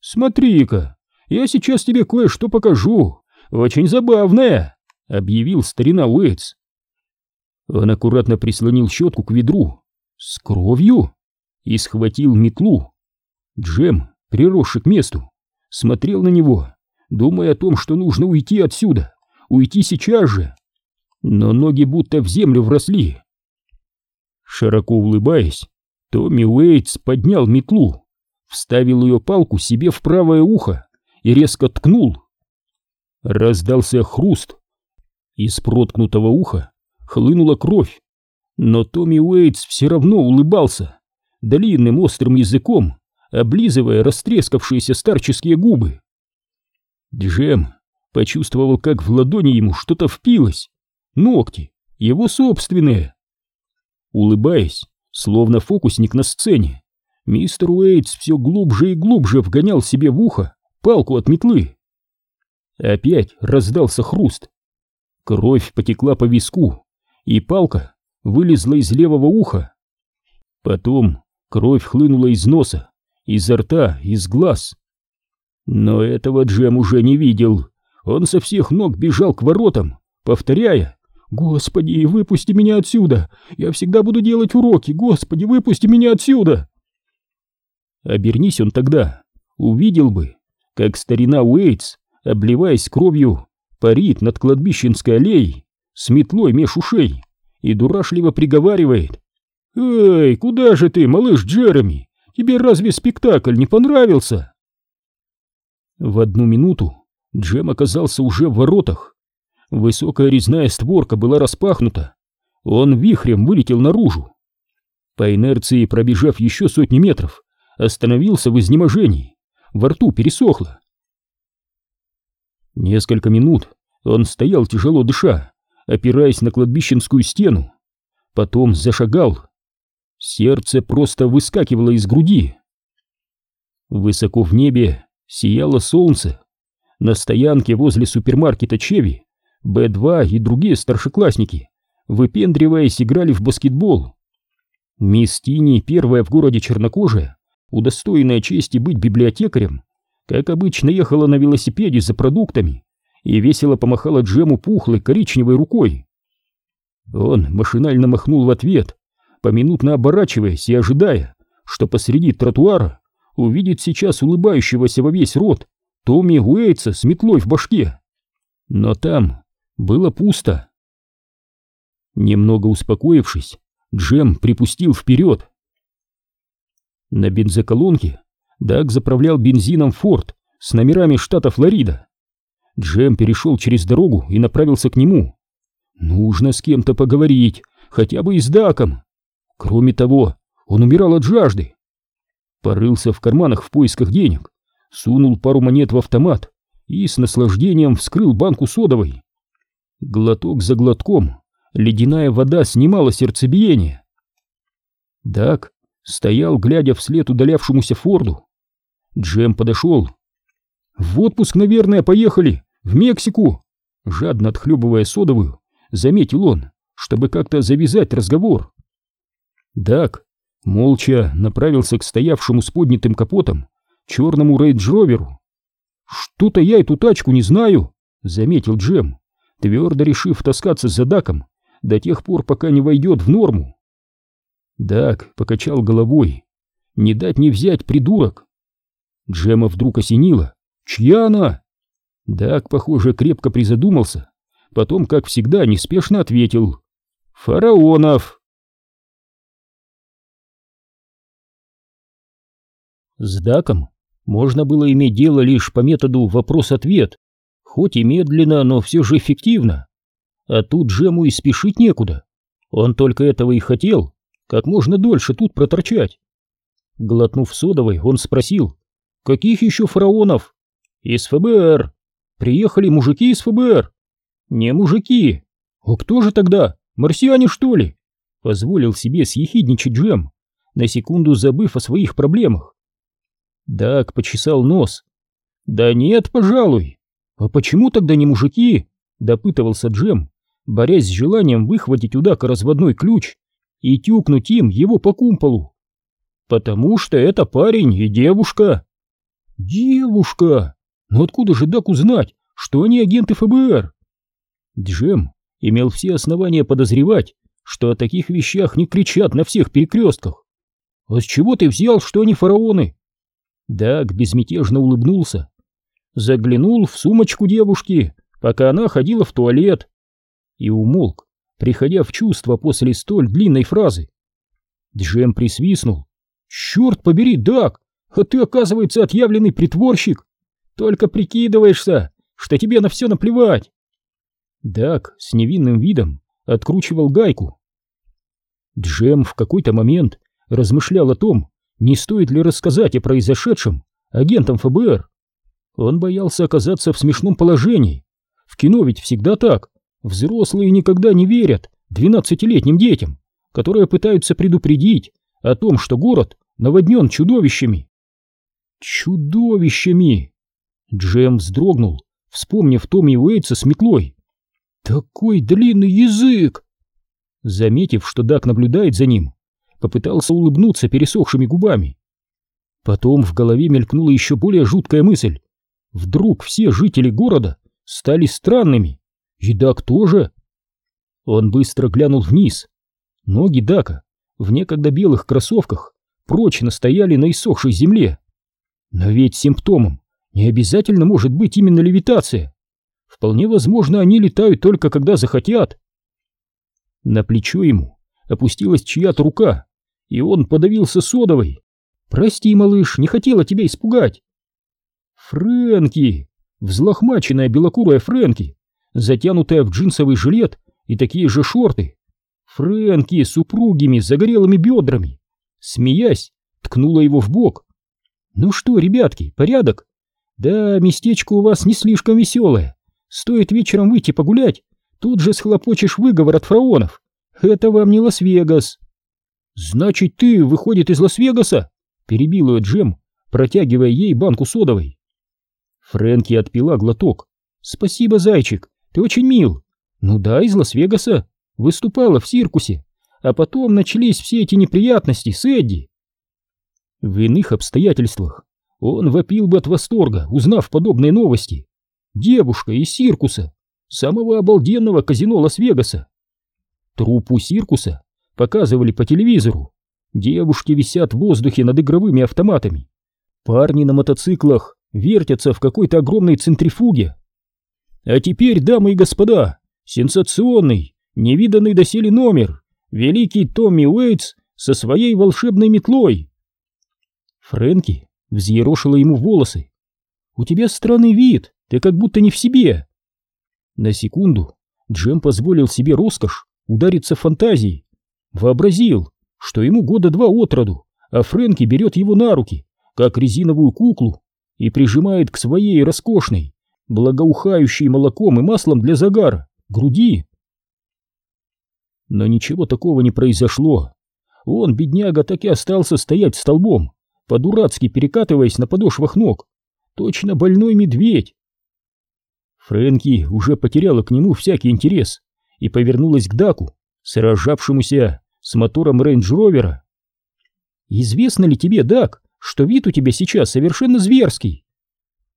«Смотри-ка, я сейчас тебе кое-что покажу. Очень забавное», — объявил старина Уэйтс. Он аккуратно прислонил щетку к ведру. «С кровью?» И схватил метлу. Джем, приросший к месту, смотрел на него, думая о том, что нужно уйти отсюда, уйти сейчас же. Но ноги будто в землю вросли. Широко улыбаясь, Томми Уэйтс поднял метлу, вставил ее палку себе в правое ухо и резко ткнул. Раздался хруст. Из проткнутого уха хлынула кровь, но Томми Уэйтс все равно улыбался, длинным острым языком, облизывая растрескавшиеся старческие губы. Джем почувствовал, как в ладони ему что-то впилось. Ногти, его собственные. Улыбаясь, словно фокусник на сцене, мистер Уэйтс все глубже и глубже вгонял себе в ухо палку от метлы. Опять раздался хруст. Кровь потекла по виску, и палка вылезла из левого уха. Потом кровь хлынула из носа, изо рта, из глаз. Но этого Джем уже не видел. Он со всех ног бежал к воротам, повторяя «Господи, выпусти меня отсюда! Я всегда буду делать уроки! Господи, выпусти меня отсюда!» Обернись он тогда, увидел бы, как старина Уэйтс, обливаясь кровью, парит над кладбищенской аллеей с метлой меж ушей и дурашливо приговаривает «Эй, куда же ты, малыш Джереми? Тебе разве спектакль не понравился?» В одну минуту Джем оказался уже в воротах. Высокая резная створка была распахнута. Он вихрем вылетел наружу. По инерции, пробежав еще сотни метров, остановился в изнеможении. Во рту пересохло. Несколько минут он стоял тяжело дыша, опираясь на кладбищенскую стену. Потом зашагал. Сердце просто выскакивало из груди. Высоко в небе сияло солнце. На стоянке возле супермаркета Чеви Б2 и другие старшеклассники, выпендриваясь, играли в баскетбол. Мисс Тини, первая в городе чернокожая, удостоенная чести быть библиотекарем, как обычно ехала на велосипеде за продуктами и весело помахала Джему пухлой коричневой рукой. Он машинально махнул в ответ, поминутно оборачиваясь и ожидая, что посреди тротуара увидит сейчас улыбающегося во весь рот Томми Уэйтса с метлой в башке. Но там было пусто. Немного успокоившись, Джем припустил вперед. На бензоколонке Даг заправлял бензином Форд с номерами штата Флорида. Джем перешел через дорогу и направился к нему. Нужно с кем-то поговорить, хотя бы и с Даком. Кроме того, он умирал от жажды. Порылся в карманах в поисках денег, сунул пару монет в автомат и с наслаждением вскрыл банку содовой. Глоток за глотком ледяная вода снимала сердцебиение. Дак стоял, глядя вслед удалявшемуся Форду. Джем подошел. «В отпуск, наверное, поехали! В Мексику!» Жадно отхлебывая содовую, заметил он, чтобы как-то завязать разговор. Дак молча направился к стоявшему с поднятым капотом черному рейндж-роверу. «Что-то я эту тачку не знаю», — заметил Джем твердо решив таскаться за Даком до тех пор, пока не войдет в норму. Дак покачал головой. Не дать не взять, придурок. Джема вдруг осенило. Чья она? Дак, похоже, крепко призадумался. Потом, как всегда, неспешно ответил. Фараонов. С Даком можно было иметь дело лишь по методу вопрос-ответ, Хоть и медленно, но все же эффективно. А тут Джему и спешить некуда. Он только этого и хотел, как можно дольше тут проторчать. Глотнув содовой, он спросил, «Каких еще фараонов?» «Из ФБР. Приехали мужики из ФБР». «Не мужики. А кто же тогда? Марсиане, что ли?» Позволил себе съехидничать Джем, на секунду забыв о своих проблемах. Дак почесал нос. «Да нет, пожалуй. «А почему тогда не мужики?» — допытывался Джем, борясь с желанием выхватить у Дака разводной ключ и тюкнуть им его по кумполу. «Потому что это парень и девушка». «Девушка? Но откуда же Даку знать, что они агенты ФБР?» Джем имел все основания подозревать, что о таких вещах не кричат на всех перекрестках. «А с чего ты взял, что они фараоны?» Даг безмятежно улыбнулся заглянул в сумочку девушки, пока она ходила в туалет, и умолк, приходя в чувство после столь длинной фразы. Джем присвистнул. «Черт побери, Дак, а ты, оказывается, отъявленный притворщик! Только прикидываешься, что тебе на все наплевать!» Дак с невинным видом откручивал гайку. Джем в какой-то момент размышлял о том, не стоит ли рассказать о произошедшем агентам ФБР. Он боялся оказаться в смешном положении. В кино ведь всегда так. Взрослые никогда не верят двенадцатилетним детям, которые пытаются предупредить о том, что город наводнен чудовищами. Чудовищами! Джем вздрогнул, вспомнив Томми Уэйтса с метлой. Такой длинный язык! Заметив, что Дак наблюдает за ним, попытался улыбнуться пересохшими губами. Потом в голове мелькнула еще более жуткая мысль. Вдруг все жители города стали странными, и Дак тоже. Он быстро глянул вниз. Ноги Дака в некогда белых кроссовках прочно стояли на иссохшей земле. Но ведь симптомом не обязательно может быть именно левитация. Вполне возможно, они летают только когда захотят. На плечо ему опустилась чья-то рука, и он подавился содовой. «Прости, малыш, не хотела тебя испугать». Фрэнки! Взлохмаченная белокурая Фрэнки, затянутая в джинсовый жилет и такие же шорты. Фрэнки с упругими загорелыми бедрами. Смеясь, ткнула его в бок. «Ну что, ребятки, порядок? Да, местечко у вас не слишком веселое. Стоит вечером выйти погулять, тут же схлопочешь выговор от фараонов. Это вам не Лас-Вегас». «Значит, ты, выходит, из Лас-Вегаса?» Перебил ее Джем, протягивая ей банку содовой. Фрэнки отпила глоток. «Спасибо, зайчик, ты очень мил. Ну да, из Лас-Вегаса. Выступала в циркусе. А потом начались все эти неприятности с Эдди». В иных обстоятельствах он вопил бы от восторга, узнав подобные новости. Девушка из циркуса, самого обалденного казино Лас-Вегаса. Трупу циркуса показывали по телевизору. Девушки висят в воздухе над игровыми автоматами. Парни на мотоциклах вертятся в какой-то огромной центрифуге. А теперь, дамы и господа, сенсационный, невиданный доселе номер, великий Томми Уэйтс со своей волшебной метлой. Фрэнки взъерошила ему волосы. «У тебя странный вид, ты как будто не в себе». На секунду Джем позволил себе роскошь удариться фантазией. Вообразил, что ему года два от роду, а Фрэнки берет его на руки, как резиновую куклу, и прижимает к своей роскошной, благоухающей молоком и маслом для загара, груди. Но ничего такого не произошло. Он, бедняга, так и остался стоять столбом, по-дурацки перекатываясь на подошвах ног. Точно больной медведь. Фрэнки уже потеряла к нему всякий интерес и повернулась к Даку, сражавшемуся с мотором рейндж-ровера. «Известно ли тебе, Дак, что вид у тебя сейчас совершенно зверский.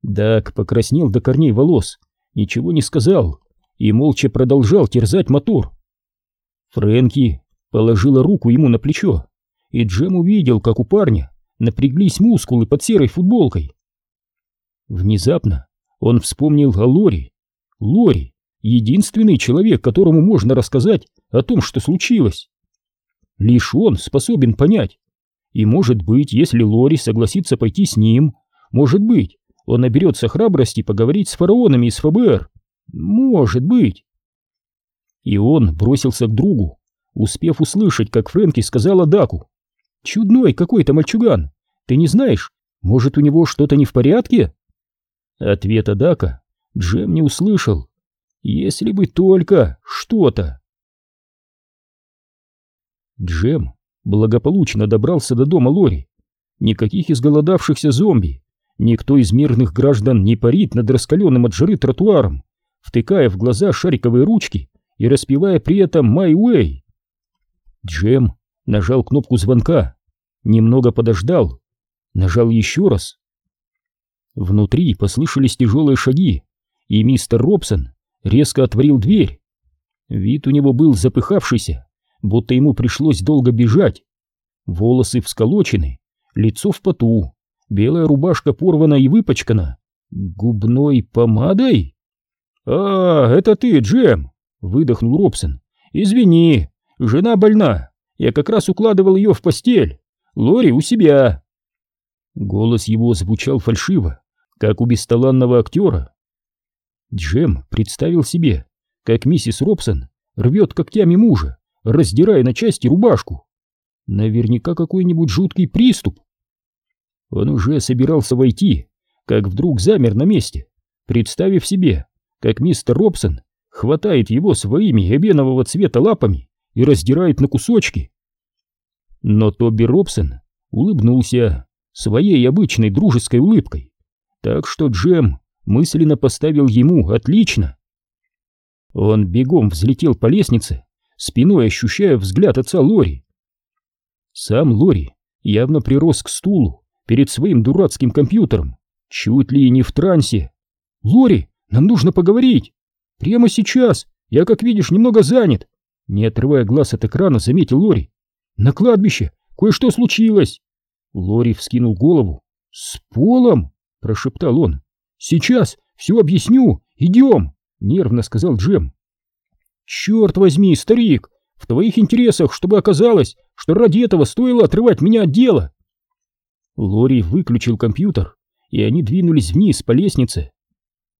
Дак покраснел до корней волос, ничего не сказал и молча продолжал терзать мотор. Фрэнки положила руку ему на плечо, и Джем увидел, как у парня напряглись мускулы под серой футболкой. Внезапно он вспомнил о Лори. Лори — единственный человек, которому можно рассказать о том, что случилось. Лишь он способен понять, и может быть, если Лори согласится пойти с ним, может быть, он наберется храбрости поговорить с фараонами из ФБР. Может быть. И он бросился к другу, успев услышать, как Фрэнки сказала Даку. «Чудной какой-то мальчуган. Ты не знаешь, может, у него что-то не в порядке?» Ответа Дака Джем не услышал. Если бы только что-то. Джем благополучно добрался до дома Лори. Никаких изголодавшихся зомби, никто из мирных граждан не парит над раскаленным от жары тротуаром, втыкая в глаза шариковые ручки и распевая при этом «My Way». Джем нажал кнопку звонка, немного подождал, нажал еще раз. Внутри послышались тяжелые шаги, и мистер Робсон резко отворил дверь. Вид у него был запыхавшийся, будто ему пришлось долго бежать. Волосы всколочены, лицо в поту, белая рубашка порвана и выпачкана. Губной помадой? «А, это ты, Джем!» — выдохнул Робсон. «Извини, жена больна. Я как раз укладывал ее в постель. Лори у себя». Голос его звучал фальшиво, как у бесталанного актера. Джем представил себе, как миссис Робсон рвет когтями мужа, раздирая на части рубашку. Наверняка какой-нибудь жуткий приступ. Он уже собирался войти, как вдруг замер на месте, представив себе, как мистер Робсон хватает его своими эбенового цвета лапами и раздирает на кусочки. Но Тоби Робсон улыбнулся своей обычной дружеской улыбкой, так что Джем мысленно поставил ему отлично. Он бегом взлетел по лестнице, спиной ощущая взгляд отца Лори. Сам Лори явно прирос к стулу перед своим дурацким компьютером, чуть ли не в трансе. «Лори, нам нужно поговорить! Прямо сейчас! Я, как видишь, немного занят!» Не отрывая глаз от экрана, заметил Лори. «На кладбище кое-что случилось!» Лори вскинул голову. «С полом?» — прошептал он. «Сейчас все объясню! Идем!» — нервно сказал Джем. «Черт возьми, старик! В твоих интересах, чтобы оказалось, что ради этого стоило отрывать меня от дела!» Лори выключил компьютер, и они двинулись вниз по лестнице.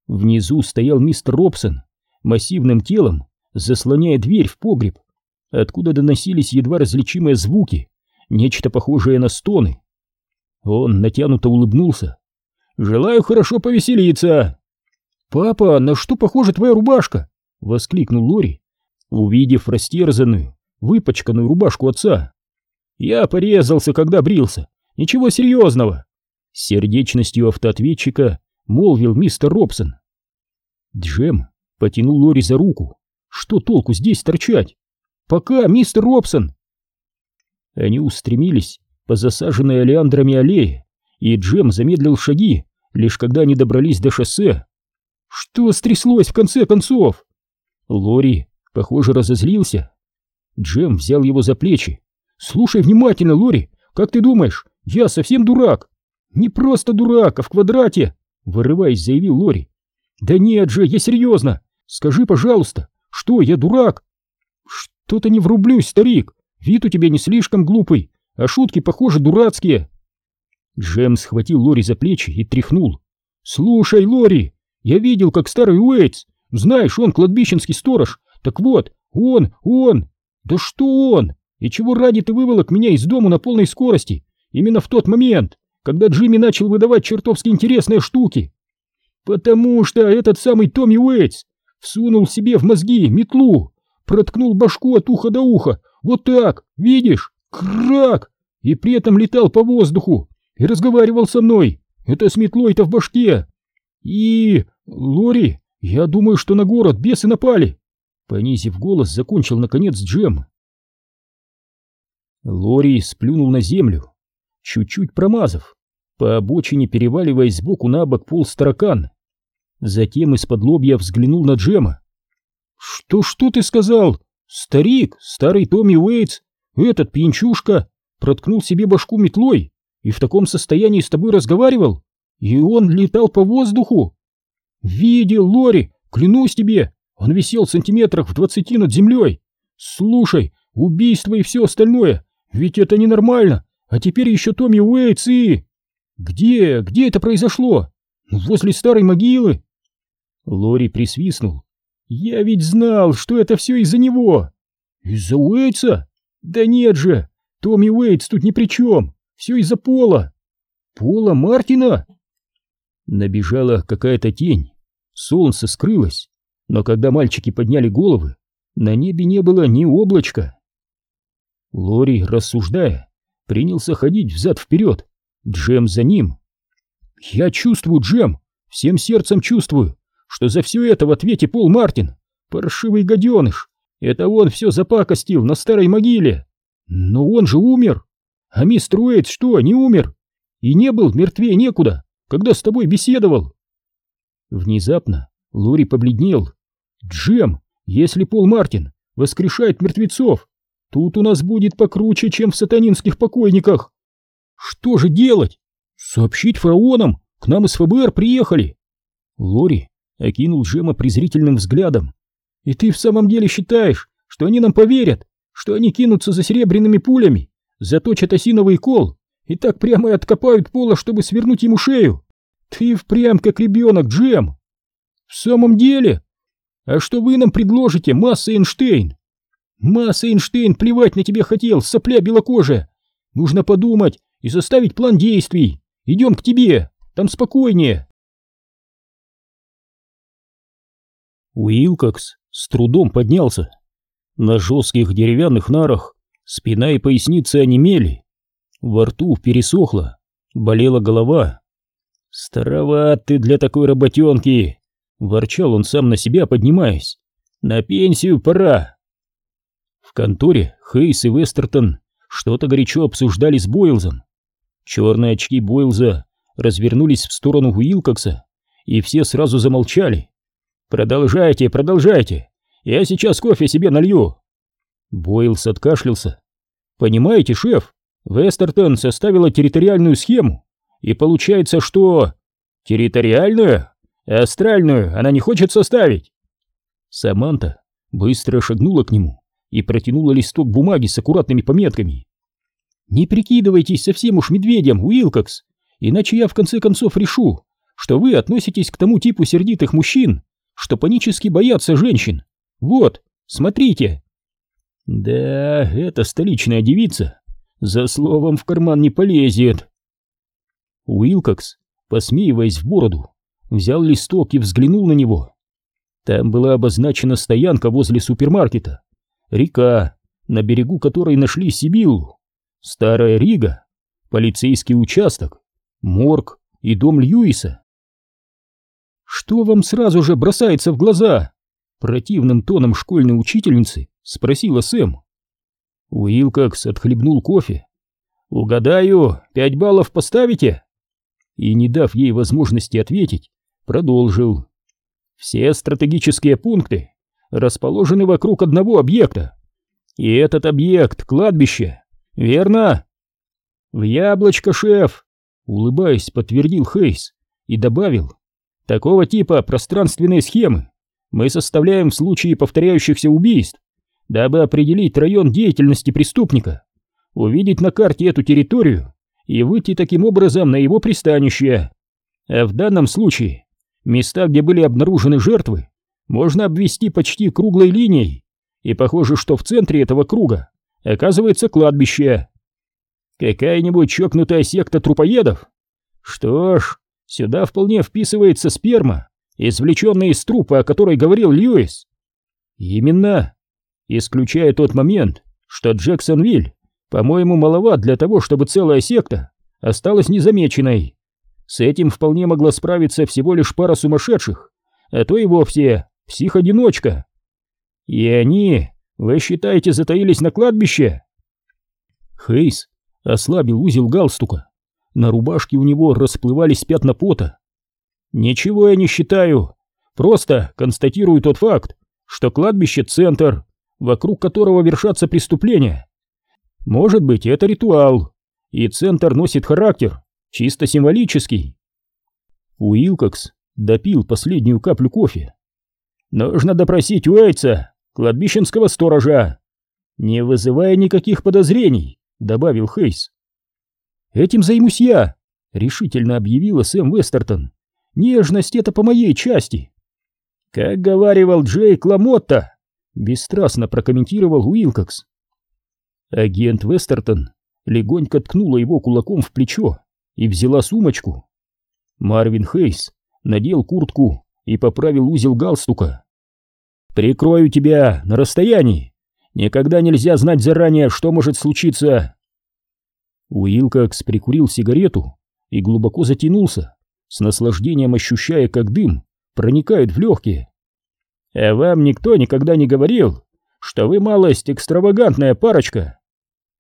Внизу стоял мистер Робсон, массивным телом, заслоняя дверь в погреб, откуда доносились едва различимые звуки, нечто похожее на стоны. Он натянуто улыбнулся. «Желаю хорошо повеселиться!» «Папа, на что похожа твоя рубашка?» — воскликнул Лори, увидев растерзанную, выпачканную рубашку отца. «Я порезался, когда брился. Ничего серьезного!» С сердечностью автоответчика молвил мистер Робсон. Джем потянул Лори за руку. «Что толку здесь торчать? Пока, мистер Робсон!» Они устремились по засаженной олеандрами аллее, и Джем замедлил шаги, лишь когда они добрались до шоссе. Что стряслось в конце концов? Лори, похоже, разозлился. Джем взял его за плечи. «Слушай внимательно, Лори, как ты думаешь, я совсем дурак?» «Не просто дурак, а в квадрате!» Вырываясь, заявил Лори. «Да нет же, я серьезно! Скажи, пожалуйста, что, я дурак?» «Что-то не врублюсь, старик! Вид у тебя не слишком глупый, а шутки, похоже, дурацкие. Джем схватил Лори за плечи и тряхнул. «Слушай, Лори, я видел, как старый Уэйтс, знаешь, он кладбищенский сторож, так вот, он, он, да что он? И чего ради ты выволок меня из дома на полной скорости, именно в тот момент, когда Джимми начал выдавать чертовски интересные штуки? Потому что этот самый Томми Уэйтс всунул себе в мозги метлу, проткнул башку от уха до уха, вот так, видишь? Крак! И при этом летал по воздуху и разговаривал со мной. Это с метлой-то в башке. И... Лори, я думаю, что на город бесы напали. Понизив голос, закончил наконец Джем. Лори сплюнул на землю, чуть-чуть промазав. По обочине, переваливаясь сбоку на бок, полз таракан. Затем из-под лобья взглянул на Джема. «Что-что ты сказал? Старик, старый Томми Уэйтс, этот пьянчушка проткнул себе башку метлой и в таком состоянии с тобой разговаривал? И он летал по воздуху? Видел, Лори, клянусь тебе, он висел сантиметрах в двадцати над землей. Слушай, убийство и все остальное, ведь это ненормально. А теперь еще Томми Уэйтс и... Где, где это произошло? Возле старой могилы? Лори присвистнул. Я ведь знал, что это все из-за него. Из-за Уэйтса? «Да нет же! Томми Уэйтс тут ни при чем! Все из-за Пола!» «Пола Мартина?» Набежала какая-то тень. Солнце скрылось, но когда мальчики подняли головы, на небе не было ни облачка. Лори, рассуждая, принялся ходить взад-вперед, Джем за ним. «Я чувствую, Джем, всем сердцем чувствую, что за все это в ответе Пол Мартин, паршивый гаденыш, это он все запакостил на старой могиле. Но он же умер. А мистер Уэйт что, не умер? И не был мертвее некуда, когда с тобой беседовал. Внезапно Лори побледнел. Джем, если Пол Мартин воскрешает мертвецов, тут у нас будет покруче, чем в сатанинских покойниках. Что же делать? Сообщить фараонам, к нам из ФБР приехали. Лори окинул Джема презрительным взглядом. И ты в самом деле считаешь, что они нам поверят, что они кинутся за серебряными пулями, заточат осиновый кол и так прямо и откопают пола, чтобы свернуть ему шею? Ты впрямь как ребенок, Джем. В самом деле? А что вы нам предложите, Масса Эйнштейн? Масса Эйнштейн плевать на тебя хотел, сопля белокожая. Нужно подумать и составить план действий. Идем к тебе, там спокойнее. Уилкокс с трудом поднялся. На жестких деревянных нарах спина и поясница онемели. Во рту пересохло, болела голова. «Староват ты для такой работенки!» — ворчал он сам на себя, поднимаясь. «На пенсию пора!» В конторе Хейс и Вестертон что-то горячо обсуждали с Бойлзом. Черные очки Бойлза развернулись в сторону Уилкокса, и все сразу замолчали. «Продолжайте, продолжайте! Я сейчас кофе себе налью!» Бойлс откашлялся. «Понимаете, шеф, Вестертон составила территориальную схему, и получается, что...» «Территориальную? Астральную она не хочет составить!» Саманта быстро шагнула к нему и протянула листок бумаги с аккуратными пометками. «Не прикидывайтесь совсем уж медведем, Уилкокс, иначе я в конце концов решу, что вы относитесь к тому типу сердитых мужчин, что панически боятся женщин. Вот, смотрите!» «Да, эта столичная девица за словом в карман не полезет!» Уилкокс, посмеиваясь в бороду, взял листок и взглянул на него. Там была обозначена стоянка возле супермаркета, река, на берегу которой нашли Сибиллу, старая Рига, полицейский участок, морг и дом Льюиса. «Что вам сразу же бросается в глаза?» Противным тоном школьной учительницы спросила Сэм. Уилкокс отхлебнул кофе. «Угадаю, пять баллов поставите?» И, не дав ей возможности ответить, продолжил. Все стратегические пункты расположены вокруг одного объекта. И этот объект — кладбище, верно? В яблочко, шеф, улыбаясь, подтвердил Хейс и добавил. Такого типа пространственные схемы мы составляем в случае повторяющихся убийств, дабы определить район деятельности преступника, увидеть на карте эту территорию и выйти таким образом на его пристанище. А в данном случае Места, где были обнаружены жертвы, можно обвести почти круглой линией, и похоже, что в центре этого круга оказывается кладбище. Какая-нибудь чокнутая секта трупоедов? Что ж, сюда вполне вписывается сперма, извлеченная из трупа, о которой говорил Льюис. Именно. Исключая тот момент, что Джексонвиль, по-моему, маловат для того, чтобы целая секта осталась незамеченной. С этим вполне могла справиться всего лишь пара сумасшедших, а то и вовсе псих-одиночка. И они, вы считаете, затаились на кладбище? Хейс ослабил узел галстука. На рубашке у него расплывались пятна пота. Ничего я не считаю, просто констатирую тот факт, что кладбище — центр, вокруг которого вершатся преступления. Может быть, это ритуал, и центр носит характер, чисто символический. Уилкокс допил последнюю каплю кофе. Нужно допросить Уэйтса, кладбищенского сторожа, не вызывая никаких подозрений, добавил Хейс. Этим займусь я, решительно объявила Сэм Вестертон. Нежность это по моей части. Как говаривал Джейк Ламотта, бесстрастно прокомментировал Уилкокс. Агент Вестертон легонько ткнула его кулаком в плечо и взяла сумочку. Марвин Хейс надел куртку и поправил узел галстука. «Прикрою тебя на расстоянии. Никогда нельзя знать заранее, что может случиться». Уилкокс прикурил сигарету и глубоко затянулся, с наслаждением ощущая, как дым проникает в легкие. «А вам никто никогда не говорил, что вы малость экстравагантная парочка?»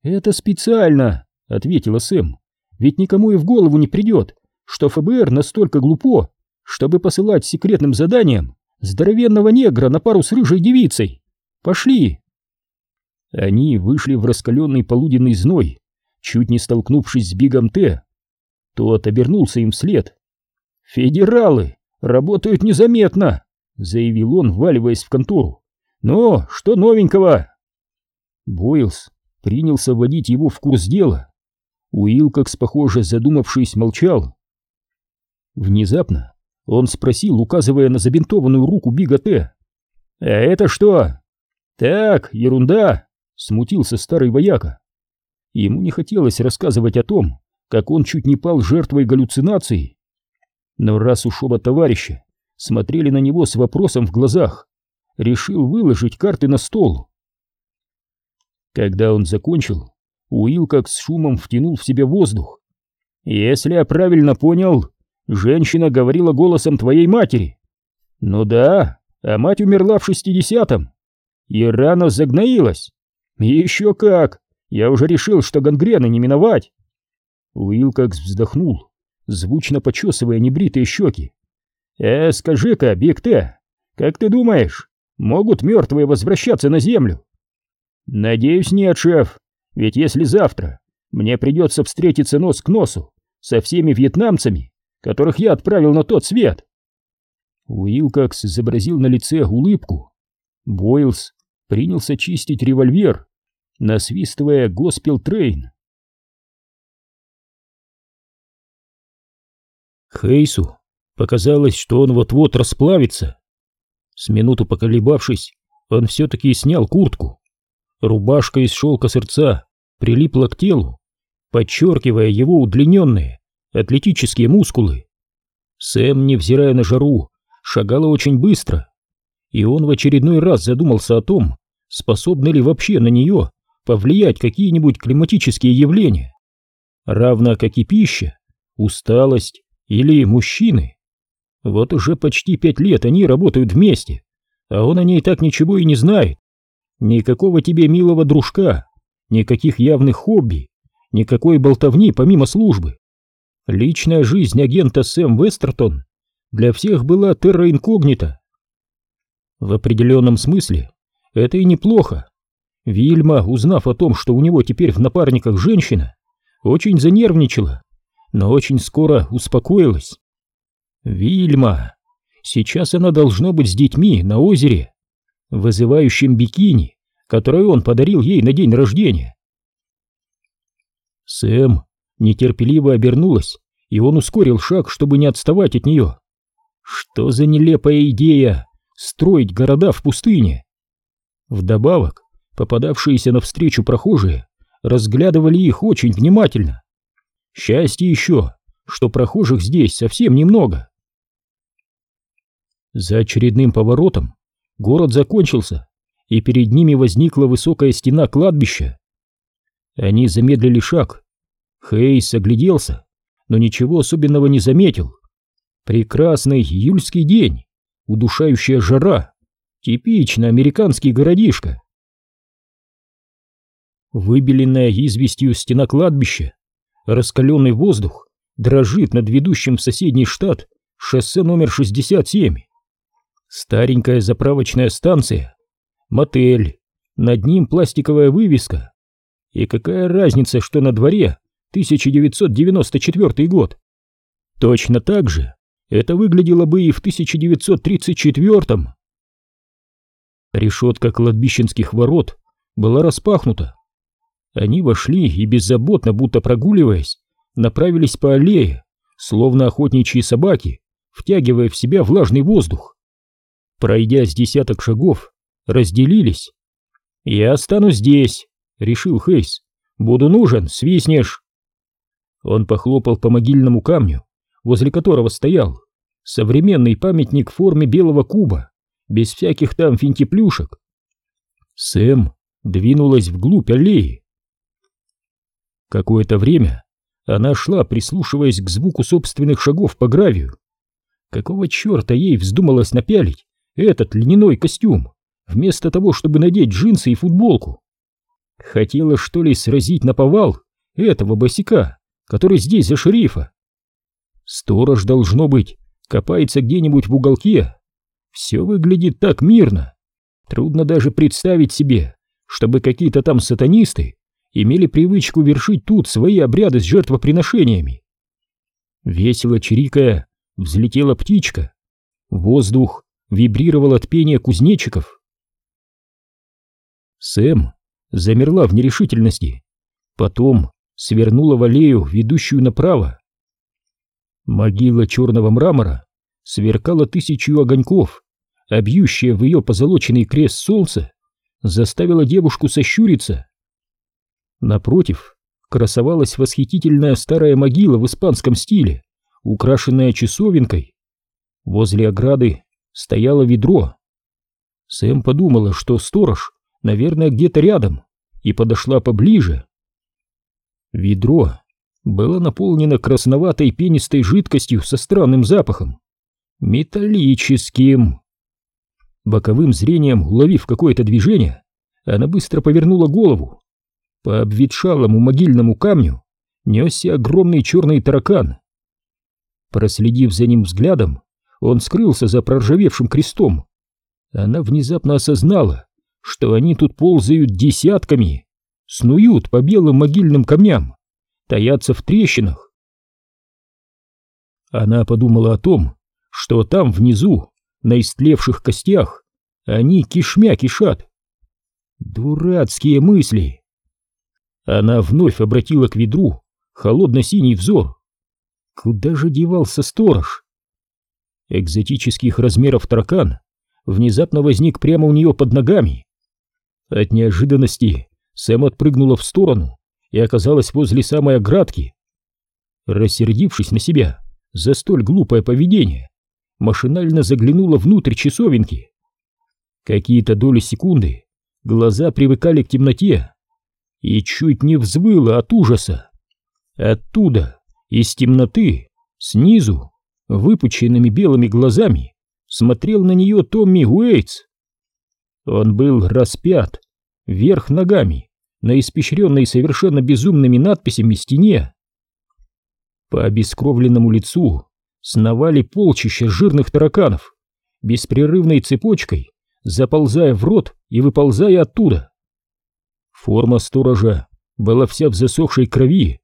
«Это специально», — ответила Сэм. Ведь никому и в голову не придет, что ФБР настолько глупо, чтобы посылать секретным заданием здоровенного негра на пару с рыжей девицей. Пошли!» Они вышли в раскаленный полуденный зной, чуть не столкнувшись с Бигом Т. Тот обернулся им вслед. «Федералы работают незаметно!» — заявил он, вваливаясь в контору. «Но что новенького?» Бойлс принялся вводить его в курс дела. Уилкокс, похоже, задумавшись, молчал. Внезапно он спросил, указывая на забинтованную руку Бига. «А это что?» «Так, ерунда!» — смутился старый вояка. Ему не хотелось рассказывать о том, как он чуть не пал жертвой галлюцинаций. Но раз уж оба товарища смотрели на него с вопросом в глазах, решил выложить карты на стол. Когда он закончил, Уилл как с шумом втянул в себя воздух. «Если я правильно понял, женщина говорила голосом твоей матери». «Ну да, а мать умерла в шестидесятом. И рано загноилась. Еще как, Я уже решил, что гангрены не миновать. Уилкокс вздохнул, звучно почесывая небритые щеки. «Э, скажи-ка, Биг Т, как ты думаешь, могут мертвые возвращаться на землю?» «Надеюсь, нет, шеф, ведь если завтра мне придется встретиться нос к носу со всеми вьетнамцами, которых я отправил на тот свет...» Уилкокс изобразил на лице улыбку. Бойлс принялся чистить револьвер, насвистывая «Gospel Train». Хейсу показалось, что он вот-вот расплавится. С минуту поколебавшись, он все-таки снял куртку. Рубашка из шелка-сырца прилипла к телу, подчеркивая его удлиненные атлетические мускулы. Сэм, невзирая на жару, шагала очень быстро, и он в очередной раз задумался о том, способны ли вообще на нее повлиять какие-нибудь климатические явления, равно как и пища, усталость или мужчины. Вот уже почти пять лет они работают вместе, а он о ней так ничего и не знает. Никакого тебе милого дружка, никаких явных хобби, никакой болтовни помимо службы. Личная жизнь агента Сэм Вестертон для всех была терра инкогнита. В определенном смысле это и неплохо. Вильма, узнав о том, что у него теперь в напарниках женщина, очень занервничала, но очень скоро успокоилась. Вильма! Сейчас она должно быть с детьми на озере, вызывающим бикини, которое он подарил ей на день рождения. Сэм нетерпеливо обернулась, и он ускорил шаг, чтобы не отставать от нее. Что за нелепая идея строить города в пустыне? Вдобавок, попадавшиеся навстречу прохожие разглядывали их очень внимательно. Счастье еще, что прохожих здесь совсем немного. За очередным поворотом город закончился, и перед ними возникла высокая стена кладбища. Они замедлили шаг. Хейс огляделся, но ничего особенного не заметил. Прекрасный июльский день, удушающая жара, типично американский городишко. Выбеленная известью стена кладбища, раскаленный воздух дрожит над ведущим в соседний штат шоссе номер 67. Старенькая заправочная станция, мотель, над ним пластиковая вывеска. И какая разница, что на дворе 1994 год? Точно так же это выглядело бы и в 1934. Решетка кладбищенских ворот была распахнута. Они вошли и беззаботно, будто прогуливаясь, направились по аллее, словно охотничьи собаки, втягивая в себя влажный воздух. Пройдя с десяток шагов, разделились. «Я останусь здесь», — решил Хейс. «Буду нужен, свистнешь». Он похлопал по могильному камню, возле которого стоял современный памятник в форме белого куба, без всяких там финтиплюшек. Сэм двинулась вглубь аллеи. Какое-то время она шла, прислушиваясь к звуку собственных шагов по гравию. Какого черта ей вздумалось напялить этот льняной костюм, вместо того, чтобы надеть джинсы и футболку? Хотела, что ли, сразить на повал этого босика, который здесь за шерифа? Сторож, должно быть, копается где-нибудь в уголке. Все выглядит так мирно. Трудно даже представить себе, чтобы какие-то там сатанисты имели привычку вершить тут свои обряды с жертвоприношениями. Весело чирикая, взлетела птичка. Воздух вибрировал от пения кузнечиков. Сэм замерла в нерешительности. Потом свернула в аллею, ведущую направо. Могила черного мрамора сверкала тысячу огоньков, а бьющее в ее позолоченный крест солнце заставило девушку сощуриться. Напротив красовалась восхитительная старая могила в испанском стиле, украшенная часовенкой. Возле ограды стояло ведро. Сэм подумала, что сторож, наверное, где-то рядом, и подошла поближе. Ведро было наполнено красноватой пенистой жидкостью со странным запахом. Металлическим. Боковым зрением, уловив какое-то движение, она быстро повернула голову. По обветшалому могильному камню несся огромный черный таракан. Проследив за ним взглядом, он скрылся за проржавевшим крестом. Она внезапно осознала, что они тут ползают десятками, снуют по белым могильным камням, таятся в трещинах. Она подумала о том, что там внизу, на истлевших костях, они кишмя кишат. Дурацкие мысли. Она вновь обратила к ведру холодно-синий взор. Куда же девался сторож? Экзотических размеров таракан внезапно возник прямо у нее под ногами. От неожиданности Сэм отпрыгнула в сторону и оказалась возле самой оградки. Рассердившись на себя за столь глупое поведение, машинально заглянула внутрь часовенки. Какие-то доли секунды глаза привыкали к темноте и чуть не взвыла от ужаса. Оттуда, из темноты, снизу, выпученными белыми глазами, смотрел на нее Томми Уэйтс. Он был распят, вверх ногами, на испещренной совершенно безумными надписями стене. По обескровленному лицу сновали полчища жирных тараканов, беспрерывной цепочкой, заползая в рот и выползая оттуда. Форма сторожа была вся в засохшей крови.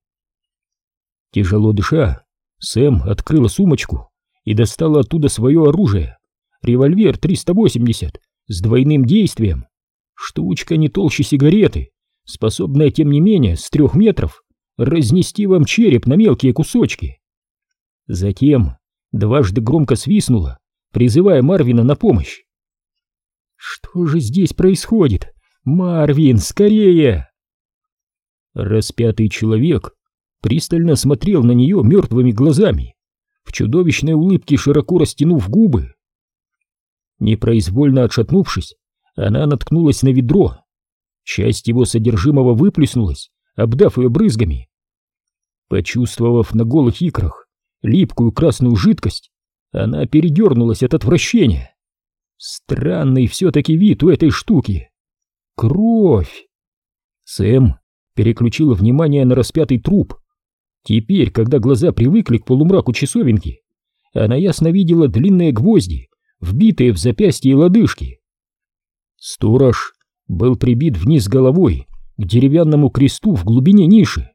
Тяжело дыша, Сэм открыла сумочку и достала оттуда свое оружие, револьвер 380 с двойным действием. Штучка не толще сигареты, способная, тем не менее, с трех метров разнести вам череп на мелкие кусочки. Затем дважды громко свистнула, призывая Марвина на помощь. Что же здесь происходит? Марвин, скорее! Распятый человек пристально смотрел на нее мертвыми глазами, в чудовищной улыбке широко растянув губы. Непроизвольно отшатнувшись, она наткнулась на ведро. Часть его содержимого выплеснулась, обдав ее брызгами. Почувствовав на голых икрах липкую красную жидкость, она передернулась от отвращения. Странный все-таки вид у этой штуки. Кровь! Сэм переключила внимание на распятый труп. Теперь, когда глаза привыкли к полумраку часовенки, она ясно видела длинные гвозди, вбитые в запястья и лодыжки. Сторож был прибит вниз головой к деревянному кресту в глубине ниши.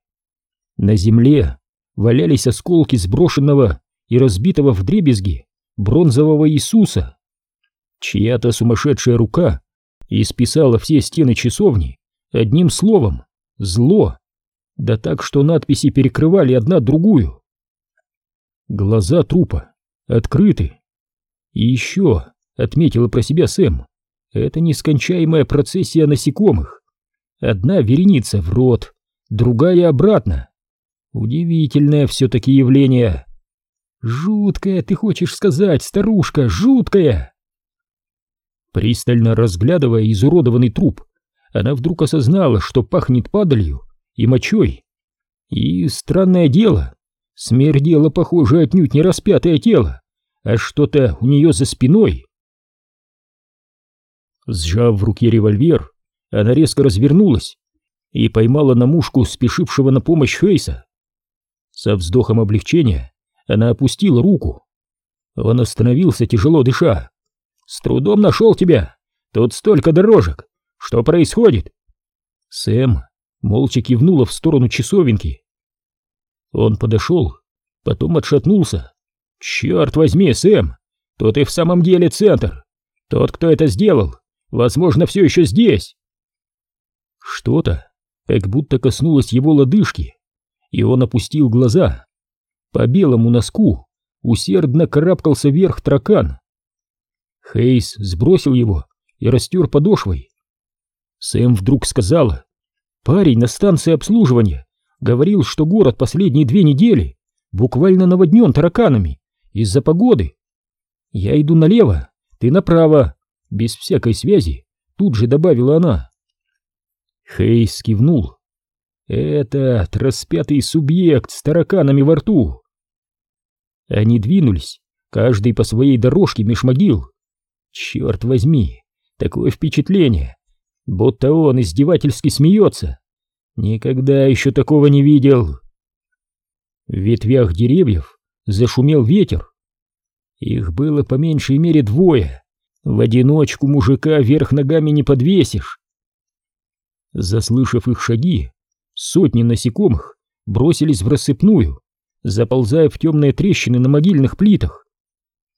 На земле валялись осколки сброшенного и разбитого вдребезги бронзового Иисуса. Чья-то сумасшедшая рука исписала все стены часовни одним словом «зло», да так, что надписи перекрывали одна другую. Глаза трупа открыты. И еще, отметила про себя Сэм, это нескончаемая процессия насекомых. Одна вереница в рот, другая обратно. Удивительное все-таки явление. Жуткое, ты хочешь сказать, старушка, жуткое. Пристально разглядывая изуродованный труп, она вдруг осознала, что пахнет падалью и мочой. И странное дело, смердело, похоже, отнюдь не распятое тело, а что-то у нее за спиной. Сжав в руке револьвер, она резко развернулась и поймала на мушку спешившего на помощь Хейса. Со вздохом облегчения она опустила руку. Он остановился, тяжело дыша. «С трудом нашел тебя! Тут столько дорожек! Что происходит?» Сэм молча кивнула в сторону часовенки. Он подошел, потом отшатнулся. «Черт возьми, Сэм! Тут и в самом деле центр! Тот, кто это сделал, возможно, все еще здесь!» Что-то как будто коснулось его лодыжки, и он опустил глаза. По белому носку усердно карабкался вверх тракан. Хейс сбросил его и растер подошвой. Сэм вдруг сказала, «Парень на станции обслуживания говорил, что город последние две недели буквально наводнен тараканами из-за погоды. Я иду налево, ты направо, без всякой связи, тут же добавила она. Хейс кивнул. Этот распятый субъект с тараканами во рту. Они двинулись, каждый по своей дорожке меж могил. Черт возьми, такое впечатление, будто он издевательски смеется. Никогда еще такого не видел. В ветвях деревьев зашумел ветер. Их было по меньшей мере двое. В одиночку мужика вверх ногами не подвесишь. Заслышав их шаги, сотни насекомых бросились в рассыпную, заползая в темные трещины на могильных плитах.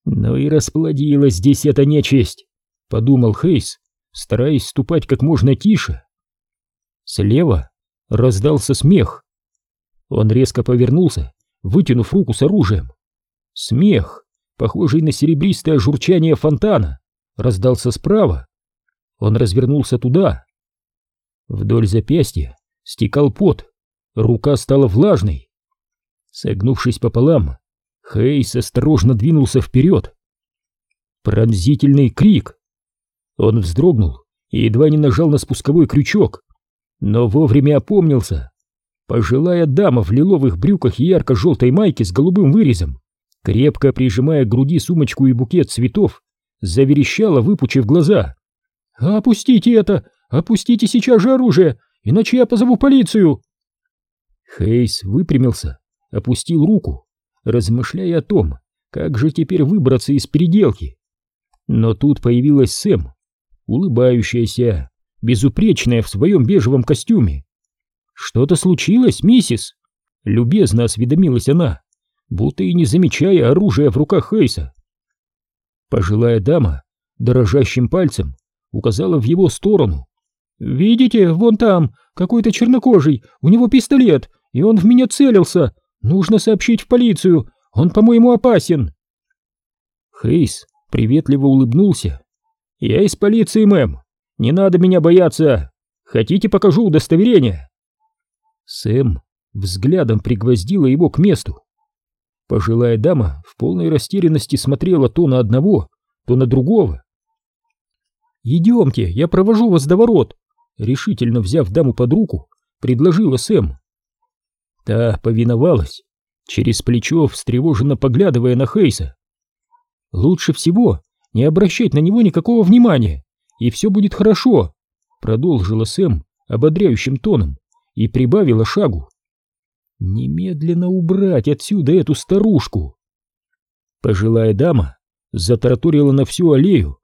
«Ну и расплодилась здесь эта нечисть», — подумал Хейс, стараясь ступать как можно тише. Слева раздался смех. Он резко повернулся, вытянув руку с оружием. Смех, похожий на серебристое журчание фонтана, раздался справа. Он развернулся туда. Вдоль запястья стекал пот, рука стала влажной. Согнувшись пополам, Хейс осторожно двинулся вперед. Пронзительный крик. Он вздрогнул и едва не нажал на спусковой крючок но вовремя опомнился. Пожилая дама в лиловых брюках и ярко-желтой майке с голубым вырезом, крепко прижимая к груди сумочку и букет цветов, заверещала, выпучив глаза. «Опустите это! Опустите сейчас же оружие, иначе я позову полицию!» Хейс выпрямился, опустил руку, размышляя о том, как же теперь выбраться из переделки. Но тут появилась Сэм, улыбающаяся, безупречная в своем бежевом костюме. «Что-то случилось, миссис?» — любезно осведомилась она, будто и не замечая оружия в руках Хейса. Пожилая дама дрожащим пальцем указала в его сторону. «Видите, вон там, какой-то чернокожий, у него пистолет, и он в меня целился. Нужно сообщить в полицию, он, по-моему, опасен». Хейс приветливо улыбнулся. «Я из полиции, мэм. Не надо меня бояться! Хотите, покажу удостоверение?» Сэм взглядом пригвоздила его к месту. Пожилая дама в полной растерянности смотрела то на одного, то на другого. «Идемте, я провожу вас до ворот», — решительно взяв даму под руку, предложила Сэм. Та повиновалась, через плечо встревоженно поглядывая на Хейса. «Лучше всего не обращать на него никакого внимания и все будет хорошо», — продолжила Сэм ободряющим тоном и прибавила шагу. «Немедленно убрать отсюда эту старушку!» Пожилая дама затараторила на всю аллею.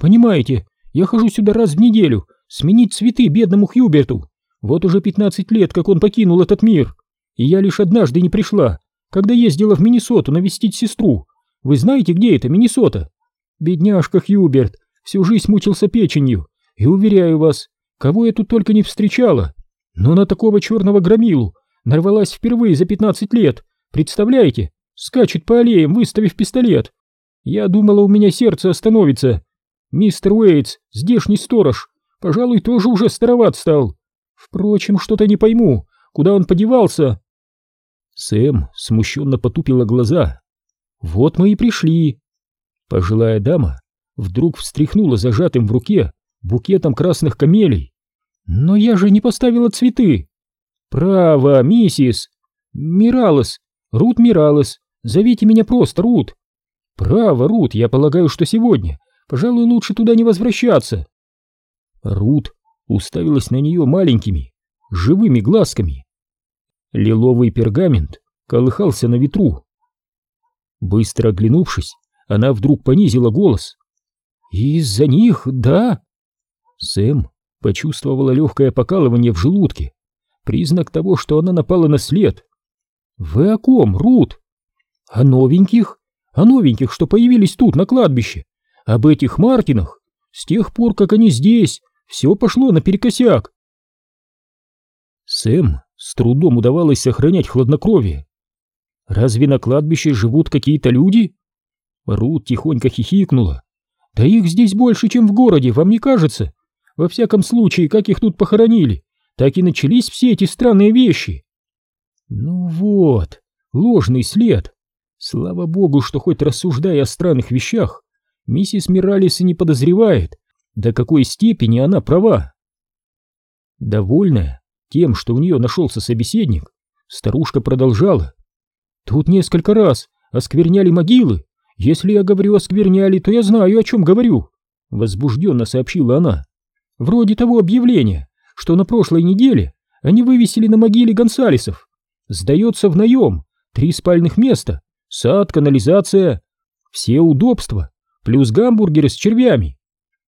«Понимаете, я хожу сюда раз в неделю, сменить цветы бедному Хьюберту. Вот уже пятнадцать лет, как он покинул этот мир, и я лишь однажды не пришла, когда ездила в Миннесоту навестить сестру. Вы знаете, где это, Миннесота? Бедняжка Хьюберт всю жизнь мучился печенью, и, уверяю вас, кого я тут только не встречала, но на такого черного громилу нарвалась впервые за пятнадцать лет, представляете? Скачет по аллеям, выставив пистолет. Я думала, у меня сердце остановится. Мистер Уэйтс, здешний сторож, пожалуй, тоже уже староват стал. Впрочем, что-то не пойму, куда он подевался. Сэм смущенно потупила глаза. Вот мы и пришли. Пожилая дама вдруг встряхнула зажатым в руке букетом красных камелий. «Но я же не поставила цветы!» «Право, миссис!» «Миралес! Рут Миралес! Зовите меня просто Рут!» «Право, Рут, я полагаю, что сегодня. Пожалуй, лучше туда не возвращаться!» Рут уставилась на нее маленькими, живыми глазками. Лиловый пергамент колыхался на ветру. Быстро оглянувшись, она вдруг понизила голос. «Из-за них, да?» Сэм почувствовала легкое покалывание в желудке, признак того, что она напала на след. «Вы о ком, Рут?» «О новеньких? О новеньких, что появились тут, на кладбище. Об этих Мартинах. С тех пор, как они здесь, все пошло наперекосяк». Сэм с трудом удавалось сохранять хладнокровие. «Разве на кладбище живут какие-то люди?» Рут тихонько хихикнула. Да их здесь больше, чем в городе, вам не кажется? Во всяком случае, как их тут похоронили, так и начались все эти странные вещи. Ну вот, ложный след. Слава богу, что хоть рассуждая о странных вещах, миссис Миралис и не подозревает, до какой степени она права. Довольная тем, что у нее нашелся собеседник, старушка продолжала. Тут несколько раз оскверняли могилы, «Если я говорю оскверняли, то я знаю, о чем говорю», — возбужденно сообщила она. «Вроде того объявления, что на прошлой неделе они вывесили на могиле Гонсалесов. Сдается в наем, три спальных места, сад, канализация, все удобства, плюс гамбургеры с червями.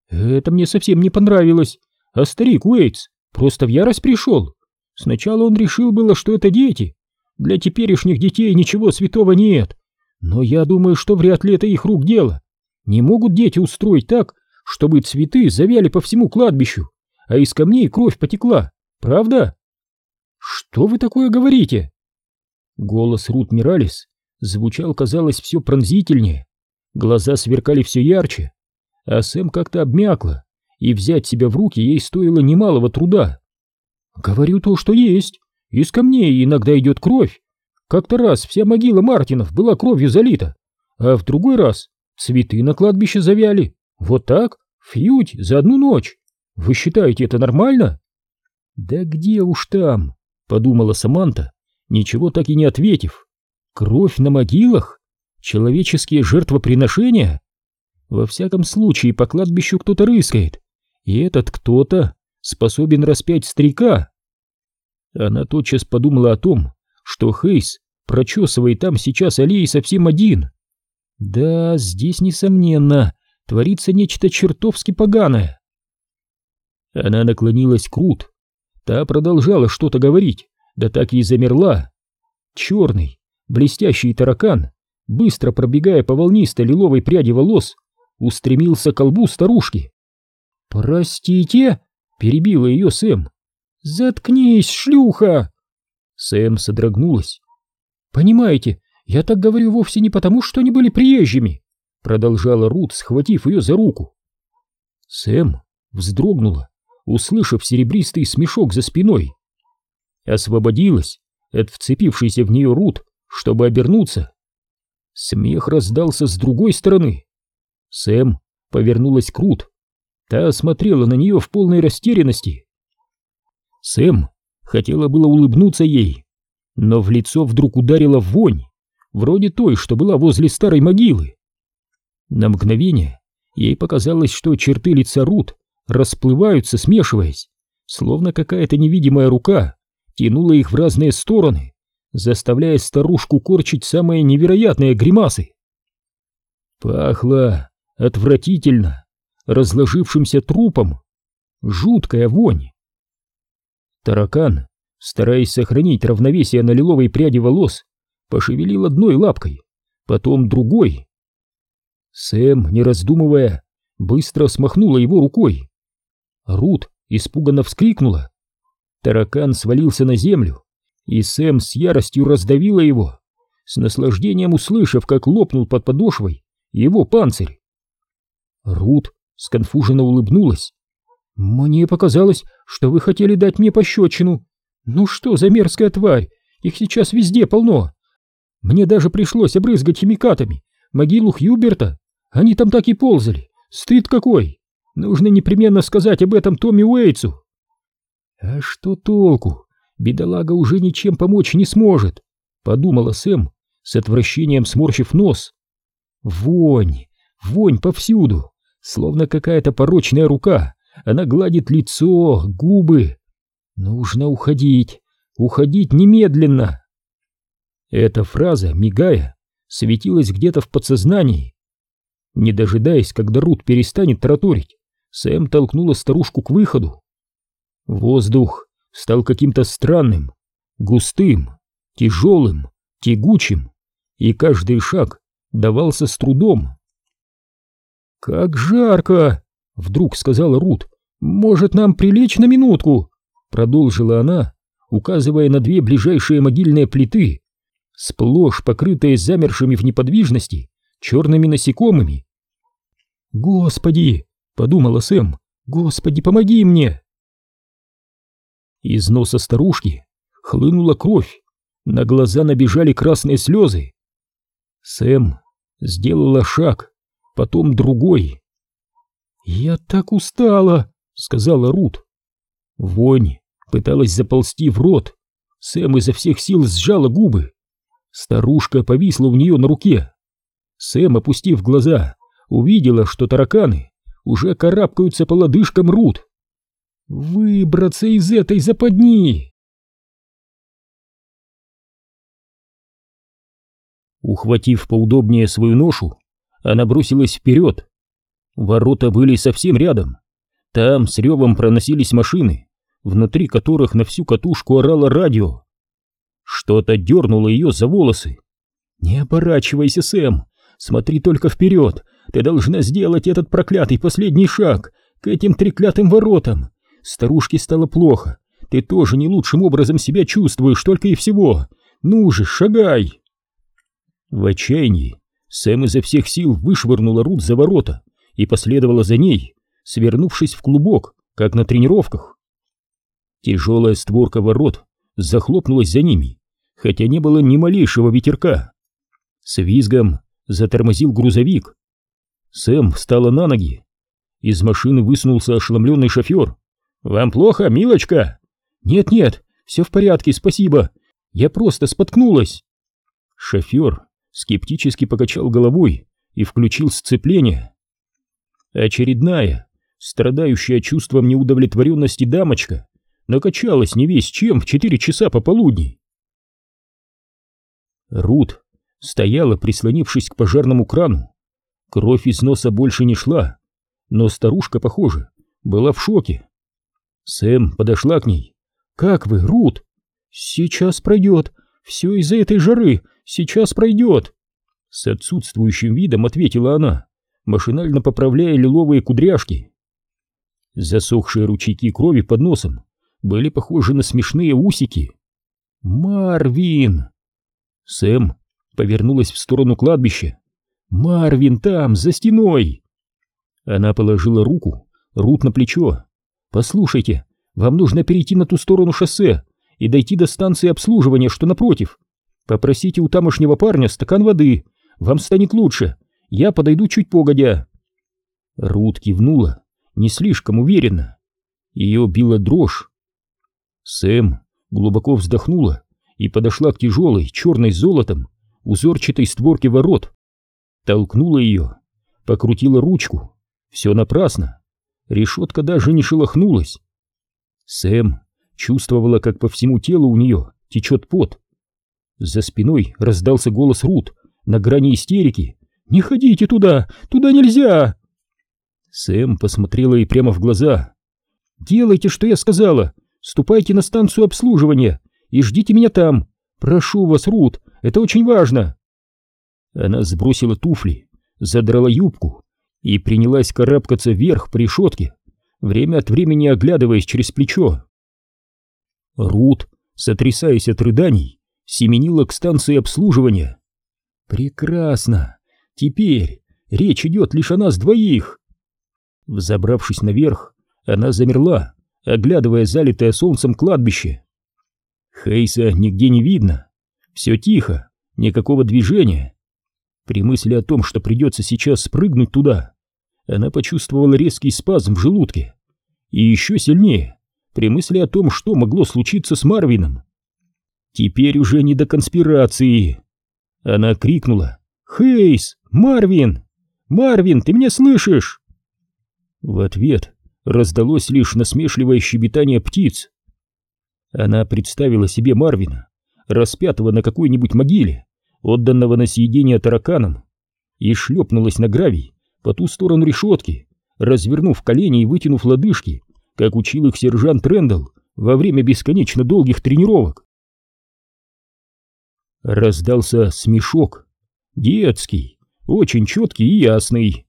Это мне совсем не понравилось, а старик Уэйтс просто в ярость пришел. Сначала он решил было, что это дети. Для теперешних детей ничего святого нет. Но я думаю, что вряд ли это их рук дело. Не могут дети устроить так, чтобы цветы завяли по всему кладбищу, а из камней кровь потекла. Правда? Что вы такое говорите? Голос Рут Миралис звучал, казалось, все пронзительнее. Глаза сверкали все ярче, а Сэм как-то обмякла, и взять себя в руки ей стоило немалого труда. Говорю то, что есть. Из камней иногда идет кровь. Как-то раз вся могила Мартинов была кровью залита, а в другой раз цветы на кладбище завяли. Вот так, фьють, за одну ночь. Вы считаете это нормально? Да где уж там, подумала Саманта, ничего так и не ответив. Кровь на могилах? Человеческие жертвоприношения? Во всяком случае, по кладбищу кто-то рыскает, и этот кто-то способен распять старика. Она тотчас подумала о том, что Хейс прочесывает там сейчас аллеи совсем один. Да, здесь, несомненно, творится нечто чертовски поганое. Она наклонилась к Рут. Та продолжала что-то говорить, да так и замерла. Черный, блестящий таракан, быстро пробегая по волнистой лиловой пряди волос, устремился к колбу старушки. «Простите?» — перебила ее Сэм. «Заткнись, шлюха!» Сэм содрогнулась. «Понимаете, я так говорю вовсе не потому, что они были приезжими», продолжала Рут, схватив ее за руку. Сэм вздрогнула, услышав серебристый смешок за спиной. Освободилась от вцепившейся в нее Рут, чтобы обернуться. Смех раздался с другой стороны. Сэм повернулась к Рут. Та смотрела на нее в полной растерянности. Сэм хотела было улыбнуться ей, но в лицо вдруг ударила вонь, вроде той, что была возле старой могилы. На мгновение ей показалось, что черты лица Рут расплываются, смешиваясь, словно какая-то невидимая рука тянула их в разные стороны, заставляя старушку корчить самые невероятные гримасы. Пахло отвратительно, разложившимся трупом. Жуткая вонь. Таракан, стараясь сохранить равновесие на лиловой пряди волос, пошевелил одной лапкой, потом другой. Сэм, не раздумывая, быстро смахнула его рукой. Рут испуганно вскрикнула. Таракан свалился на землю, и Сэм с яростью раздавила его, с наслаждением услышав, как лопнул под подошвой его панцирь. Рут сконфуженно улыбнулась. «Мне показалось, что вы хотели дать мне пощечину. Ну что за мерзкая тварь, их сейчас везде полно. Мне даже пришлось обрызгать химикатами могилу Хьюберта. Они там так и ползали. Стыд какой! Нужно непременно сказать об этом Томми Уэйтсу». «А что толку? Бедолага уже ничем помочь не сможет», — подумала Сэм, с отвращением сморщив нос. «Вонь! Вонь повсюду! Словно какая-то порочная рука, она гладит лицо, губы. Нужно уходить, уходить немедленно. Эта фраза, мигая, светилась где-то в подсознании. Не дожидаясь, когда Рут перестанет тараторить, Сэм толкнула старушку к выходу. Воздух стал каким-то странным, густым, тяжелым, тягучим, и каждый шаг давался с трудом. «Как жарко!» — вдруг сказала Рут. «Может, нам прилечь на минутку?» — продолжила она, указывая на две ближайшие могильные плиты, сплошь покрытые замершими в неподвижности черными насекомыми. «Господи!» — подумала Сэм. «Господи, помоги мне!» Из носа старушки хлынула кровь, на глаза набежали красные слезы. Сэм сделала шаг, потом другой. «Я так устала!» — сказала Рут. Вонь пыталась заползти в рот. Сэм изо всех сил сжала губы. Старушка повисла у нее на руке. Сэм, опустив глаза, увидела, что тараканы уже карабкаются по лодыжкам Рут. «Выбраться из этой западни!» Ухватив поудобнее свою ношу, она бросилась вперед, Ворота были совсем рядом. Там с ревом проносились машины, внутри которых на всю катушку орало радио. Что-то дернуло ее за волосы. «Не оборачивайся, Сэм! Смотри только вперед! Ты должна сделать этот проклятый последний шаг к этим треклятым воротам! Старушке стало плохо, ты тоже не лучшим образом себя чувствуешь, только и всего! Ну же, шагай!» В отчаянии Сэм изо всех сил вышвырнула Рут за ворота и последовала за ней, свернувшись в клубок, как на тренировках. Тяжелая створка ворот захлопнулась за ними, хотя не было ни малейшего ветерка. С визгом затормозил грузовик. Сэм встала на ноги. Из машины высунулся ошеломленный шофер. «Вам плохо, милочка?» «Нет-нет, все в порядке, спасибо. Я просто споткнулась». Шофер скептически покачал головой и включил сцепление. Очередная, страдающая чувством неудовлетворенности дамочка, накачалась не весь чем в четыре часа пополудни. Рут стояла, прислонившись к пожарному крану. Кровь из носа больше не шла, но старушка, похоже, была в шоке. Сэм подошла к ней. «Как вы, Рут?» «Сейчас пройдет. Все из-за этой жары. Сейчас пройдет!» С отсутствующим видом ответила она, машинально поправляя лиловые кудряшки. Засохшие ручейки крови под носом были похожи на смешные усики. «Марвин!» Сэм повернулась в сторону кладбища. «Марвин там, за стеной!» Она положила руку Рут на плечо. «Послушайте, вам нужно перейти на ту сторону шоссе и дойти до станции обслуживания, что напротив. Попросите у тамошнего парня стакан воды, вам станет лучше, я подойду чуть погодя. Рут кивнула, не слишком уверенно. Ее била дрожь. Сэм глубоко вздохнула и подошла к тяжелой, черной золотом, узорчатой створке ворот. Толкнула ее, покрутила ручку. Все напрасно. Решетка даже не шелохнулась. Сэм чувствовала, как по всему телу у нее течет пот. За спиной раздался голос Рут на грани истерики. «Не ходите туда! Туда нельзя!» Сэм посмотрела ей прямо в глаза. «Делайте, что я сказала! Ступайте на станцию обслуживания и ждите меня там! Прошу вас, Рут, это очень важно!» Она сбросила туфли, задрала юбку и принялась карабкаться вверх по решетке, время от времени оглядываясь через плечо. Рут, сотрясаясь от рыданий, семенила к станции обслуживания. Прекрасно! Теперь речь идет лишь о нас двоих. Взобравшись наверх, она замерла, оглядывая залитое солнцем кладбище. Хейса нигде не видно. Все тихо, никакого движения. При мысли о том, что придется сейчас спрыгнуть туда, она почувствовала резкий спазм в желудке. И еще сильнее, при мысли о том, что могло случиться с Марвином. Теперь уже не до конспирации. Она крикнула. «Хейс! Марвин! Марвин, ты меня слышишь?» В ответ раздалось лишь насмешливое щебетание птиц. Она представила себе Марвина, распятого на какой-нибудь могиле, отданного на съедение тараканам, и шлепнулась на гравий по ту сторону решетки, развернув колени и вытянув лодыжки, как учил их сержант Рэндалл во время бесконечно долгих тренировок. Раздался смешок. Детский, очень четкий и ясный.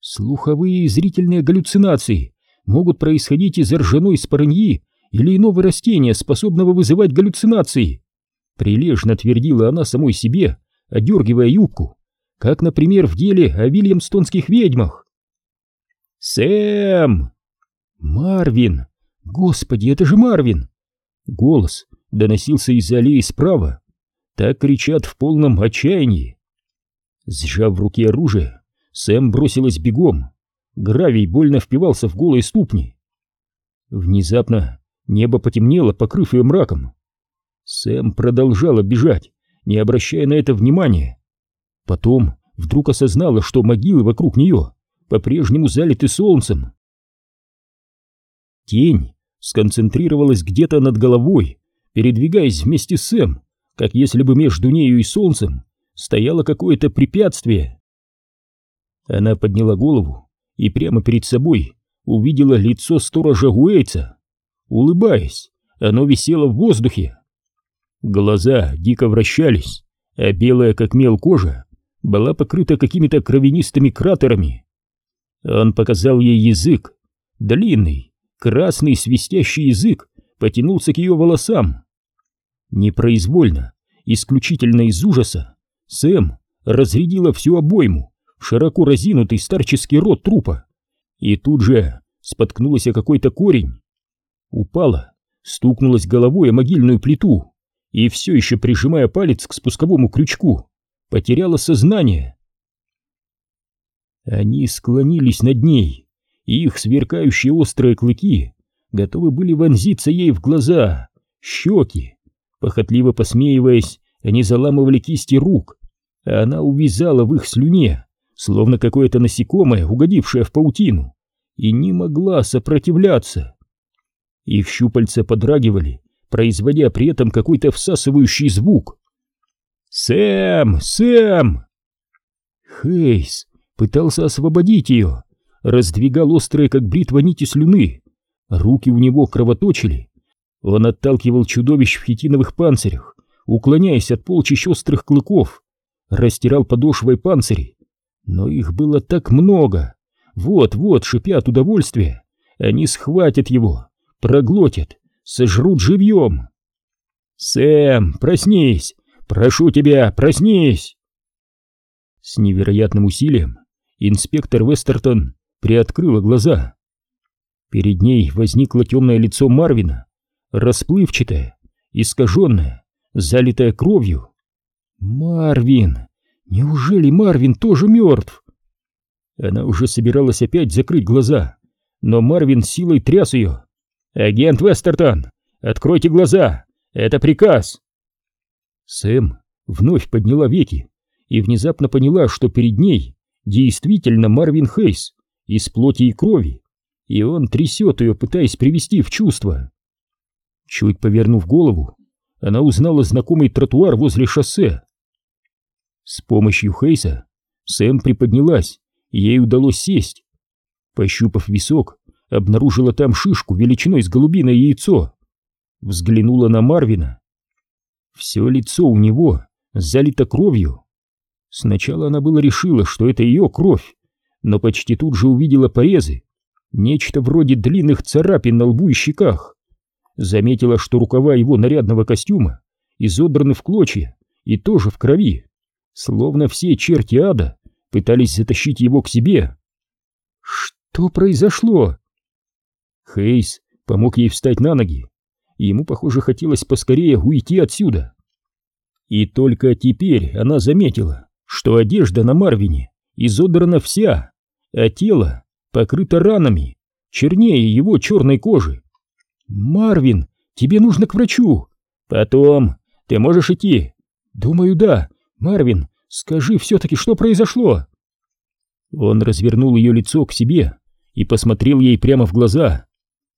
Слуховые и зрительные галлюцинации могут происходить из ржаной спорыньи или иного растения, способного вызывать галлюцинации. Прилежно твердила она самой себе, одергивая юбку, как, например, в деле о вильямстонских ведьмах. «Сэм!» «Марвин! Господи, это же Марвин!» Голос доносился из аллеи справа, так кричат в полном отчаянии. Сжав в руке оружие, Сэм бросилась бегом. Гравий больно впивался в голые ступни. Внезапно небо потемнело, покрыв ее мраком. Сэм продолжала бежать, не обращая на это внимания. Потом вдруг осознала, что могилы вокруг нее по-прежнему залиты солнцем. Тень сконцентрировалась где-то над головой, передвигаясь вместе с Сэм, как если бы между нею и солнцем стояло какое-то препятствие. Она подняла голову и прямо перед собой увидела лицо сторожа Гуэйца. Улыбаясь, оно висело в воздухе. Глаза дико вращались, а белая как мел кожа была покрыта какими-то кровянистыми кратерами. Он показал ей язык, длинный, красный свистящий язык потянулся к ее волосам. Непроизвольно, исключительно из ужаса, Сэм разрядила всю обойму в широко разинутый старческий рот трупа и тут же споткнулась о какой-то корень. Упала, стукнулась головой о могильную плиту и, все еще прижимая палец к спусковому крючку, потеряла сознание. Они склонились над ней, и их сверкающие острые клыки готовы были вонзиться ей в глаза, щеки. Похотливо посмеиваясь, они заламывали кисти рук, она увязала в их слюне, словно какое-то насекомое, угодившее в паутину, и не могла сопротивляться. Их щупальца подрагивали, производя при этом какой-то всасывающий звук. «Сэм! Сэм!» Хейс пытался освободить ее, раздвигал острые, как бритва, нити слюны. Руки у него кровоточили. Он отталкивал чудовищ в хитиновых панцирях, уклоняясь от полчищ острых клыков, растирал подошвой панцири. Но их было так много. Вот-вот, шипя от удовольствия, они схватят его, проглотят, сожрут живьем. «Сэм, проснись! Прошу тебя, проснись!» С невероятным усилием инспектор Вестертон приоткрыла глаза. Перед ней возникло темное лицо Марвина, расплывчатое, искаженное, залитое кровью. «Марвин! Неужели Марвин тоже мертв?» Она уже собиралась опять закрыть глаза, но Марвин силой тряс ее. «Агент Вестертон, откройте глаза! Это приказ!» Сэм вновь подняла веки и внезапно поняла, что перед ней действительно Марвин Хейс из плоти и крови, и он трясет ее, пытаясь привести в чувство. Чуть повернув голову, она узнала знакомый тротуар возле шоссе. С помощью Хейса Сэм приподнялась, ей удалось сесть. Пощупав висок, обнаружила там шишку величиной с голубиное яйцо. Взглянула на Марвина. Все лицо у него залито кровью. Сначала она было решила, что это ее кровь, но почти тут же увидела порезы, нечто вроде длинных царапин на лбу и щеках. Заметила, что рукава его нарядного костюма изодраны в клочья и тоже в крови, словно все черти ада пытались затащить его к себе. Что произошло? Хейс помог ей встать на ноги. Ему, похоже, хотелось поскорее уйти отсюда. И только теперь она заметила, что одежда на Марвине изодрана вся, а тело покрыто ранами, чернее его черной кожи. «Марвин, тебе нужно к врачу!» «Потом, ты можешь идти?» «Думаю, да. Марвин, скажи все-таки, что произошло?» Он развернул ее лицо к себе и посмотрел ей прямо в глаза.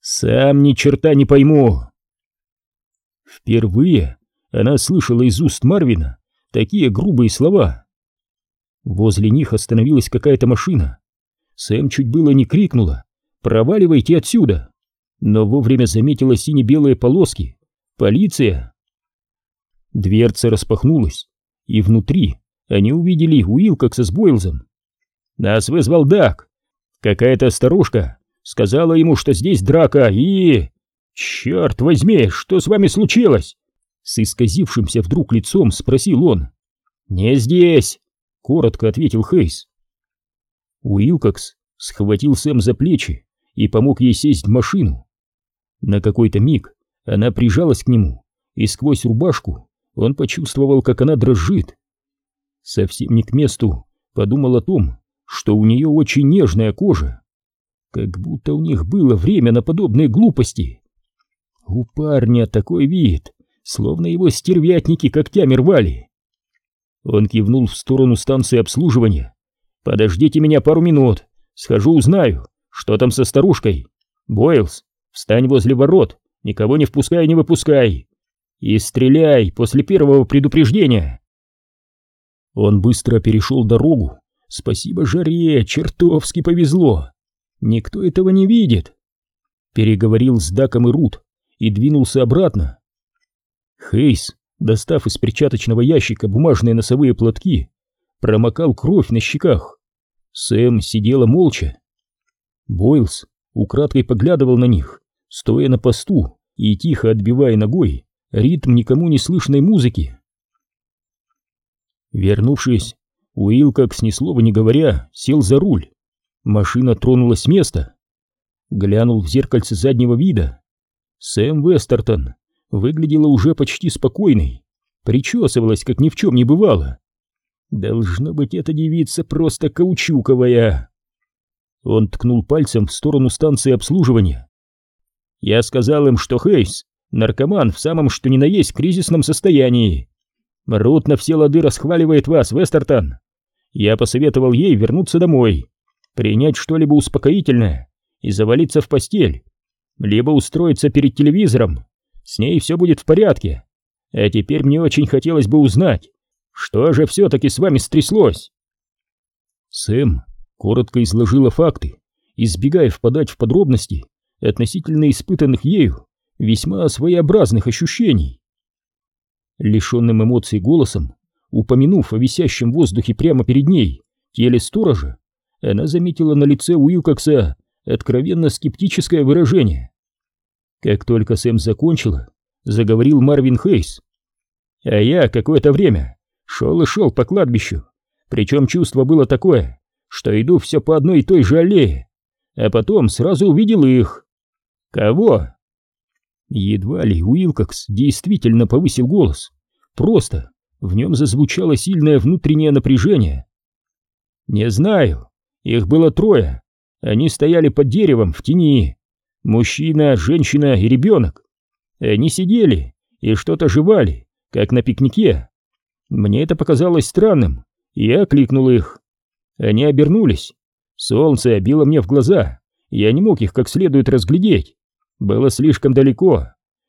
«Сам ни черта не пойму!» Впервые она слышала из уст Марвина такие грубые слова. Возле них остановилась какая-то машина. Сэм чуть было не крикнула «Проваливайте отсюда!» но вовремя заметила сине-белые полоски. «Полиция!» Дверца распахнулась, и внутри они увидели Уилкокса с Бойлзом. «Нас вызвал Дак. Какая-то старушка сказала ему, что здесь драка, и...» «Черт возьми, что с вами случилось?» С исказившимся вдруг лицом спросил он. «Не здесь!» — коротко ответил Хейс. Уилкокс схватил Сэм за плечи и помог ей сесть в машину. На какой-то миг она прижалась к нему, и сквозь рубашку он почувствовал, как она дрожит. Совсем не к месту подумал о том, что у нее очень нежная кожа. Как будто у них было время на подобные глупости. У парня такой вид, словно его стервятники когтями рвали. Он кивнул в сторону станции обслуживания. «Подождите меня пару минут, схожу узнаю, что там со старушкой. Бойлс, встань возле ворот, никого не впускай и не выпускай. И стреляй после первого предупреждения». Он быстро перешел дорогу. Спасибо жаре, чертовски повезло. Никто этого не видит. Переговорил с Даком и Рут и двинулся обратно. Хейс, достав из перчаточного ящика бумажные носовые платки, промокал кровь на щеках. Сэм сидела молча. Бойлс украдкой поглядывал на них, стоя на посту и тихо отбивая ногой ритм никому не слышной музыки. Вернувшись, Уилл, как ни слова не говоря, сел за руль. Машина тронулась с места. Глянул в зеркальце заднего вида. Сэм Вестертон выглядела уже почти спокойной, причесывалась, как ни в чем не бывало. Должно быть, эта девица просто каучуковая. Он ткнул пальцем в сторону станции обслуживания. Я сказал им, что Хейс — наркоман в самом что ни на есть кризисном состоянии. Рут на все лады расхваливает вас, Вестертон. Я посоветовал ей вернуться домой, принять что-либо успокоительное и завалиться в постель, либо устроиться перед телевизором. С ней все будет в порядке. А теперь мне очень хотелось бы узнать, что же все-таки с вами стряслось. Сэм коротко изложила факты, избегая впадать в подробности относительно испытанных ею весьма своеобразных ощущений. Лишенным эмоций голосом, упомянув о висящем воздухе прямо перед ней теле сторожа, она заметила на лице Уилкокса откровенно скептическое выражение. Как только Сэм закончила, заговорил Марвин Хейс. А я какое-то время шел и шел по кладбищу, причем чувство было такое, что иду все по одной и той же аллее, а потом сразу увидел их. Кого? Едва ли Уилкокс действительно повысил голос. Просто в нем зазвучало сильное внутреннее напряжение. «Не знаю. Их было трое. Они стояли под деревом в тени. Мужчина, женщина и ребенок. Они сидели и что-то жевали, как на пикнике. Мне это показалось странным, я кликнул их. Они обернулись. Солнце било мне в глаза, я не мог их как следует разглядеть. Было слишком далеко,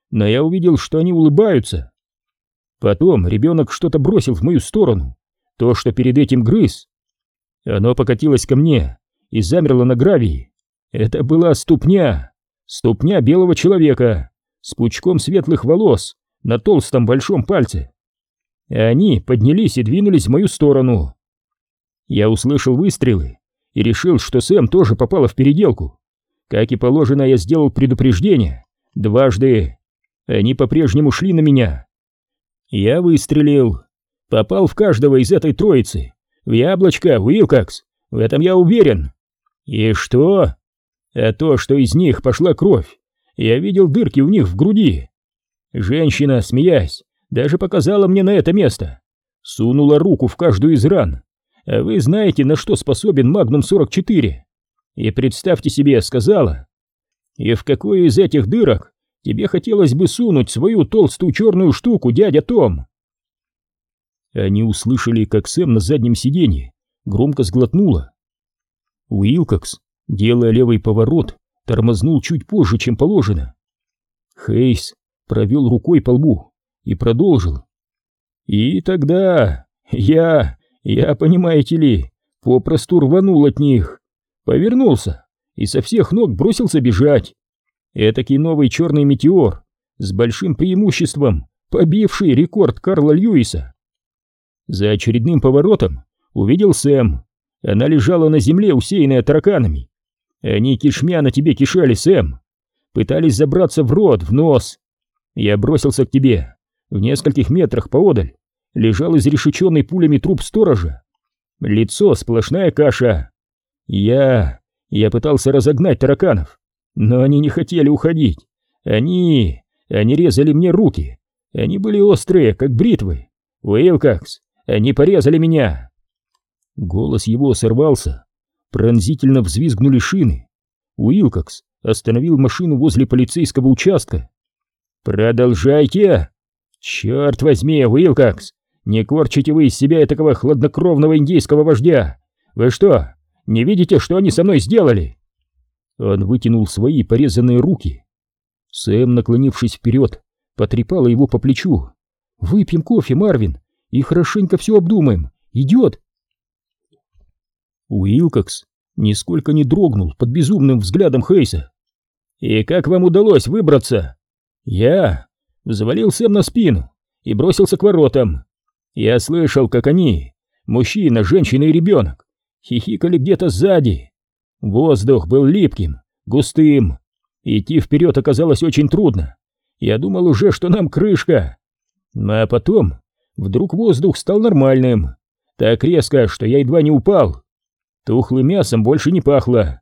но я увидел, что они улыбаются. Потом ребенок что-то бросил в мою сторону, то, что перед этим грыз. Оно покатилось ко мне и замерло на гравии. Это была ступня, ступня белого человека с пучком светлых волос на толстом большом пальце. Они поднялись и двинулись в мою сторону. Я услышал выстрелы и решил, что Сэм тоже попала в переделку. Как и положено, я сделал предупреждение. Дважды. Они по-прежнему шли на меня. Я выстрелил. Попал в каждого из этой троицы. В яблочко, Уилкокс. В этом я уверен. И что? А то, что из них пошла кровь. Я видел дырки у них в груди. Женщина, смеясь, даже показала мне на это место. Сунула руку в каждую из ран. А вы знаете, на что способен Магнум 44? И представьте себе, сказала, и в какую из этих дырок тебе хотелось бы сунуть свою толстую черную штуку, дядя Том? Они услышали, как Сэм на заднем сиденье громко сглотнула. Уилкокс, делая левый поворот, тормознул чуть позже, чем положено. Хейс провел рукой по лбу и продолжил. И тогда я, я, понимаете ли, попросту рванул от них повернулся и со всех ног бросился бежать. Этакий новый черный метеор с большим преимуществом, побивший рекорд Карла Льюиса. За очередным поворотом увидел Сэм. Она лежала на земле, усеянная тараканами. Они кишмя на тебе кишали, Сэм. Пытались забраться в рот, в нос. Я бросился к тебе. В нескольких метрах поодаль лежал изрешеченный пулями труп сторожа. Лицо сплошная каша. Я... я пытался разогнать тараканов, но они не хотели уходить. Они... они резали мне руки. Они были острые, как бритвы. Уилкокс, они порезали меня. Голос его сорвался. Пронзительно взвизгнули шины. Уилкокс остановил машину возле полицейского участка. «Продолжайте!» «Черт возьми, Уилкокс! Не корчите вы из себя такого хладнокровного индейского вождя! Вы что, не видите, что они со мной сделали?» Он вытянул свои порезанные руки. Сэм, наклонившись вперед, потрепала его по плечу. «Выпьем кофе, Марвин, и хорошенько все обдумаем, идет!» Уилкокс нисколько не дрогнул под безумным взглядом Хейса. «И как вам удалось выбраться?» «Я взвалил Сэм на спину и бросился к воротам. Я слышал, как они, мужчина, женщина и ребенок, хихикали где-то сзади. Воздух был липким, густым. Идти вперед оказалось очень трудно. Я думал уже, что нам крышка. А потом вдруг воздух стал нормальным. Так резко, что я едва не упал. Тухлым мясом больше не пахло.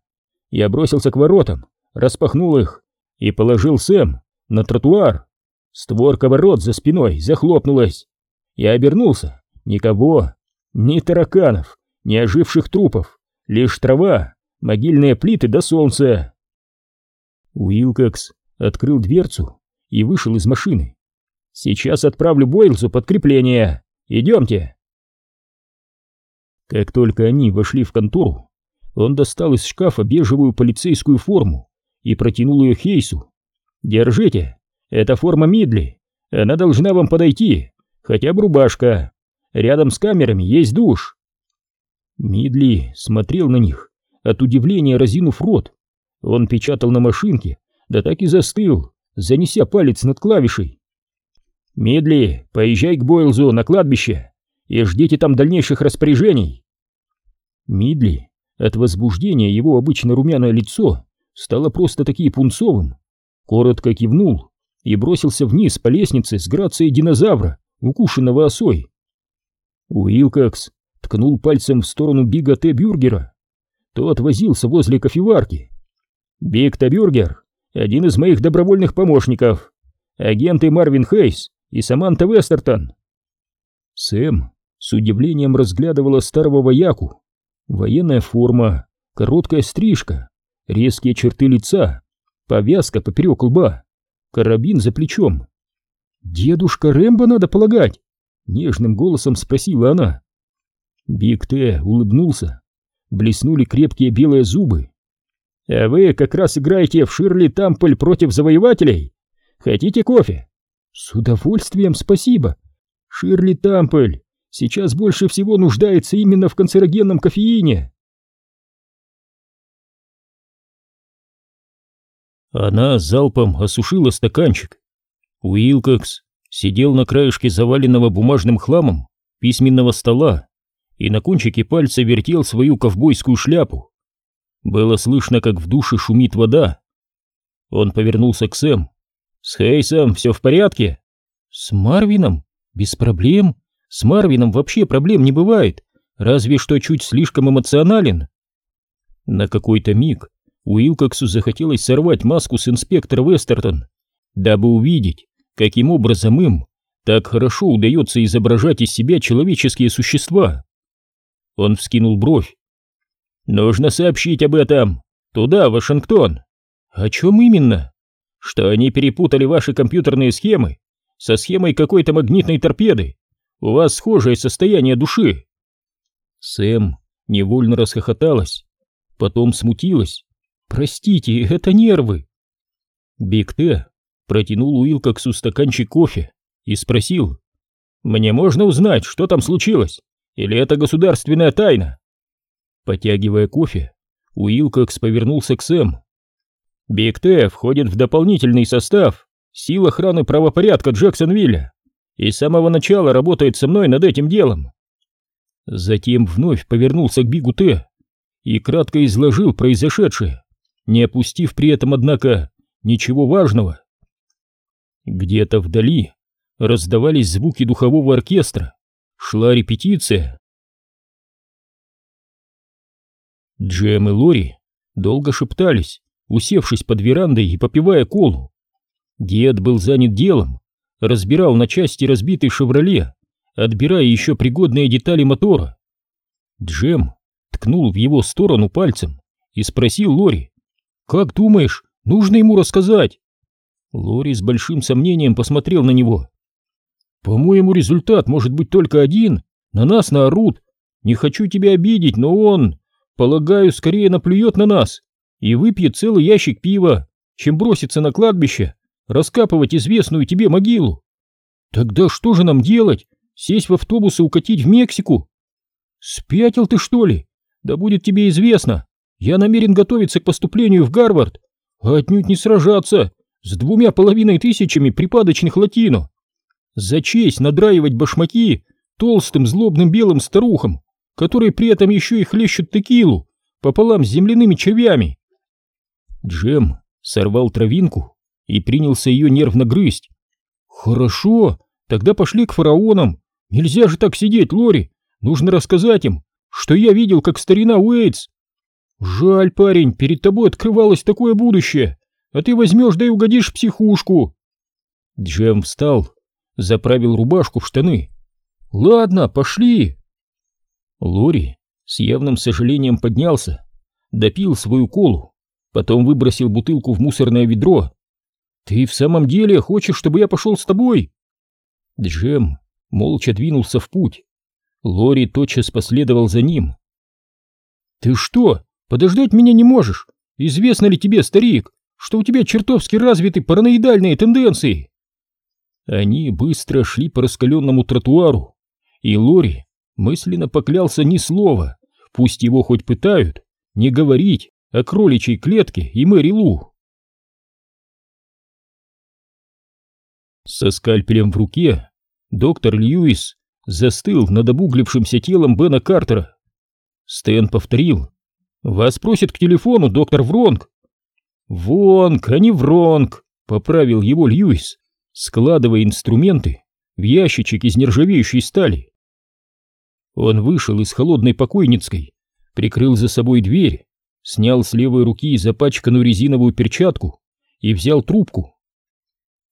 Я бросился к воротам, распахнул их и положил Сэм на тротуар. Створка ворот за спиной захлопнулась. Я обернулся. Никого. Ни тараканов, ни оживших трупов. Лишь трава, могильные плиты до солнца. Уилкокс открыл дверцу и вышел из машины. «Сейчас отправлю Бойлзу подкрепление. Идемте!» Как только они вошли в контору, он достал из шкафа бежевую полицейскую форму и протянул ее Хейсу. «Держите, это форма Мидли, она должна вам подойти, хотя бы рубашка. Рядом с камерами есть душ». Мидли смотрел на них, от удивления разинув рот. Он печатал на машинке, да так и застыл, занеся палец над клавишей. «Мидли, поезжай к Бойлзу на кладбище и ждите там дальнейших распоряжений. Мидли, от возбуждения его обычно румяное лицо стало просто таки пунцовым, коротко кивнул и бросился вниз по лестнице с грацией динозавра, укушенного осой. Уилкокс ткнул пальцем в сторону Бига Т. Бюргера. Тот возился возле кофеварки. Биг Т. Бюргер — один из моих добровольных помощников. Агенты Марвин Хейс и Саманта Вестертон. Сэм с удивлением разглядывала старого вояку. Военная форма, короткая стрижка, резкие черты лица, повязка поперек лба, карабин за плечом. «Дедушка Рэмбо, надо полагать?» — нежным голосом спросила она. Биг Т улыбнулся. Блеснули крепкие белые зубы. «А вы как раз играете в Ширли Тампль против завоевателей? Хотите кофе?» «С удовольствием, спасибо. Ширли Тампль сейчас больше всего нуждается именно в канцерогенном кофеине. Она залпом осушила стаканчик. Уилкокс сидел на краешке заваленного бумажным хламом письменного стола и на кончике пальца вертел свою ковбойскую шляпу. Было слышно, как в душе шумит вода. Он повернулся к Сэм. «С Хейсом все в порядке?» «С Марвином? Без проблем?» С Марвином вообще проблем не бывает, разве что чуть слишком эмоционален. На какой-то миг Уилкоксу захотелось сорвать маску с инспектора Вестертон, дабы увидеть, каким образом им так хорошо удается изображать из себя человеческие существа. Он вскинул бровь. «Нужно сообщить об этом. Туда, Вашингтон». «О чем именно?» «Что они перепутали ваши компьютерные схемы со схемой какой-то магнитной торпеды у вас схожее состояние души. Сэм невольно расхохоталась, потом смутилась. Простите, это нервы. Биг Т протянул Уилкоксу стаканчик кофе и спросил, «Мне можно узнать, что там случилось? Или это государственная тайна?» Потягивая кофе, Уилкокс повернулся к Сэм. «Биг Т входит в дополнительный состав сил охраны правопорядка Джексонвилля и с самого начала работает со мной над этим делом. Затем вновь повернулся к Бигу Т и кратко изложил произошедшее, не опустив при этом, однако, ничего важного. Где-то вдали раздавались звуки духового оркестра, шла репетиция. Джем и Лори долго шептались, усевшись под верандой и попивая колу. Дед был занят делом, разбирал на части разбитый «Шевроле», отбирая еще пригодные детали мотора. Джем ткнул в его сторону пальцем и спросил Лори, «Как думаешь, нужно ему рассказать?» Лори с большим сомнением посмотрел на него. «По-моему, результат может быть только один. На нас наорут. Не хочу тебя обидеть, но он, полагаю, скорее наплюет на нас и выпьет целый ящик пива, чем бросится на кладбище раскапывать известную тебе могилу. Тогда что же нам делать? Сесть в автобус и укатить в Мексику? Спятил ты, что ли? Да будет тебе известно, я намерен готовиться к поступлению в Гарвард, а отнюдь не сражаться с двумя половиной тысячами припадочных латино. За честь надраивать башмаки толстым злобным белым старухам, которые при этом еще и хлещут текилу пополам с земляными червями. Джем сорвал травинку и принялся ее нервно грызть. «Хорошо, тогда пошли к фараонам. Нельзя же так сидеть, Лори. Нужно рассказать им, что я видел, как старина Уэйтс. Жаль, парень, перед тобой открывалось такое будущее, а ты возьмешь да и угодишь психушку». Джем встал, заправил рубашку в штаны. «Ладно, пошли». Лори с явным сожалением поднялся, допил свою колу, потом выбросил бутылку в мусорное ведро. «Ты в самом деле хочешь, чтобы я пошел с тобой?» Джем молча двинулся в путь. Лори тотчас последовал за ним. «Ты что, подождать меня не можешь? Известно ли тебе, старик, что у тебя чертовски развиты параноидальные тенденции?» Они быстро шли по раскаленному тротуару, и Лори мысленно поклялся ни слова, пусть его хоть пытают, не говорить о кроличьей клетке и Мэри Лу. Со скальпелем в руке доктор Льюис застыл над обуглившимся телом Бена Картера. Стэн повторил. «Вас просит к телефону доктор Вронг». «Вонг, а не Вронг», — поправил его Льюис, складывая инструменты в ящичек из нержавеющей стали. Он вышел из холодной покойницкой, прикрыл за собой дверь, снял с левой руки запачканную резиновую перчатку и взял трубку.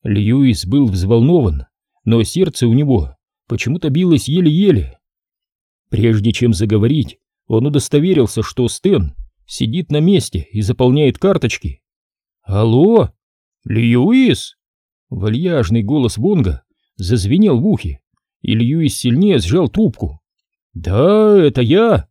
Льюис был взволнован, но сердце у него почему-то билось еле-еле. Прежде чем заговорить, он удостоверился, что Стэн сидит на месте и заполняет карточки. «Алло? Льюис?» Вальяжный голос Вонга зазвенел в ухе, и Льюис сильнее сжал трубку. «Да, это я.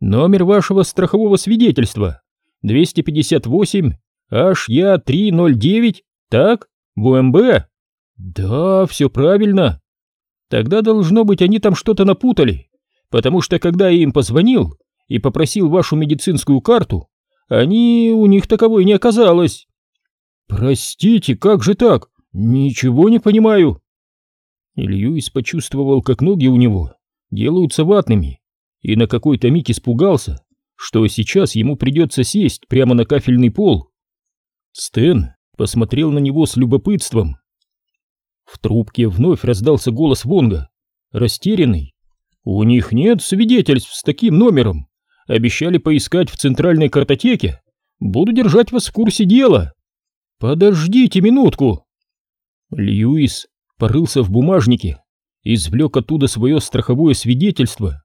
Номер вашего страхового свидетельства 258 HЯ309, так? В УМБ?» «Да, все правильно. Тогда, должно быть, они там что-то напутали, потому что, когда я им позвонил и попросил вашу медицинскую карту, они... у них таковой не оказалось». «Простите, как же так? Ничего не понимаю». Ильюис почувствовал, как ноги у него делаются ватными, и на какой-то миг испугался, что сейчас ему придется сесть прямо на кафельный пол. Стэн посмотрел на него с любопытством. В трубке вновь раздался голос Вонга, растерянный. «У них нет свидетельств с таким номером. Обещали поискать в центральной картотеке. Буду держать вас в курсе дела». «Подождите минутку!» Льюис порылся в бумажнике, извлек оттуда свое страховое свидетельство.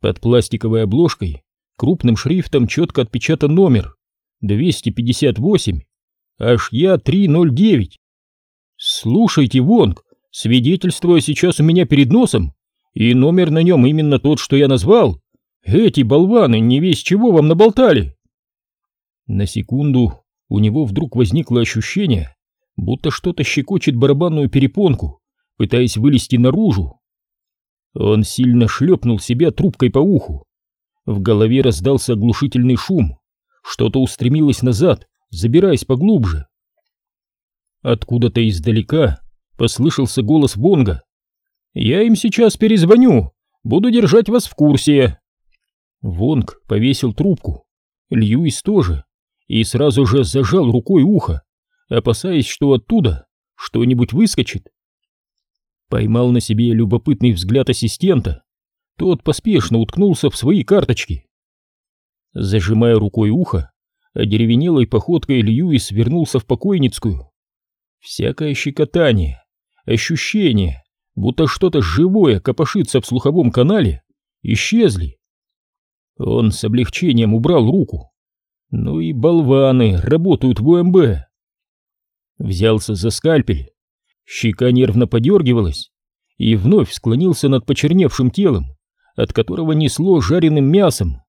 Под пластиковой обложкой крупным шрифтом четко отпечатан номер 258 HЯ309. Слушайте, Вонг, свидетельство сейчас у меня перед носом, и номер на нем именно тот, что я назвал. Эти болваны не весь чего вам наболтали. На секунду у него вдруг возникло ощущение, будто что-то щекочет барабанную перепонку, пытаясь вылезти наружу. Он сильно шлепнул себя трубкой по уху. В голове раздался оглушительный шум. Что-то устремилось назад, забираясь поглубже. Откуда-то издалека послышался голос Бонга. «Я им сейчас перезвоню, буду держать вас в курсе». Вонг повесил трубку, Льюис тоже, и сразу же зажал рукой ухо, опасаясь, что оттуда что-нибудь выскочит. Поймал на себе любопытный взгляд ассистента. Тот поспешно уткнулся в свои карточки. Зажимая рукой ухо, одеревенелой походкой Льюис вернулся в покойницкую. Всякое щекотание, ощущение, будто что-то живое копошится в слуховом канале, исчезли. Он с облегчением убрал руку. Ну и болваны работают в УМБ. Взялся за скальпель Щека нервно подергивалась и вновь склонился над почерневшим телом, от которого несло жареным мясом.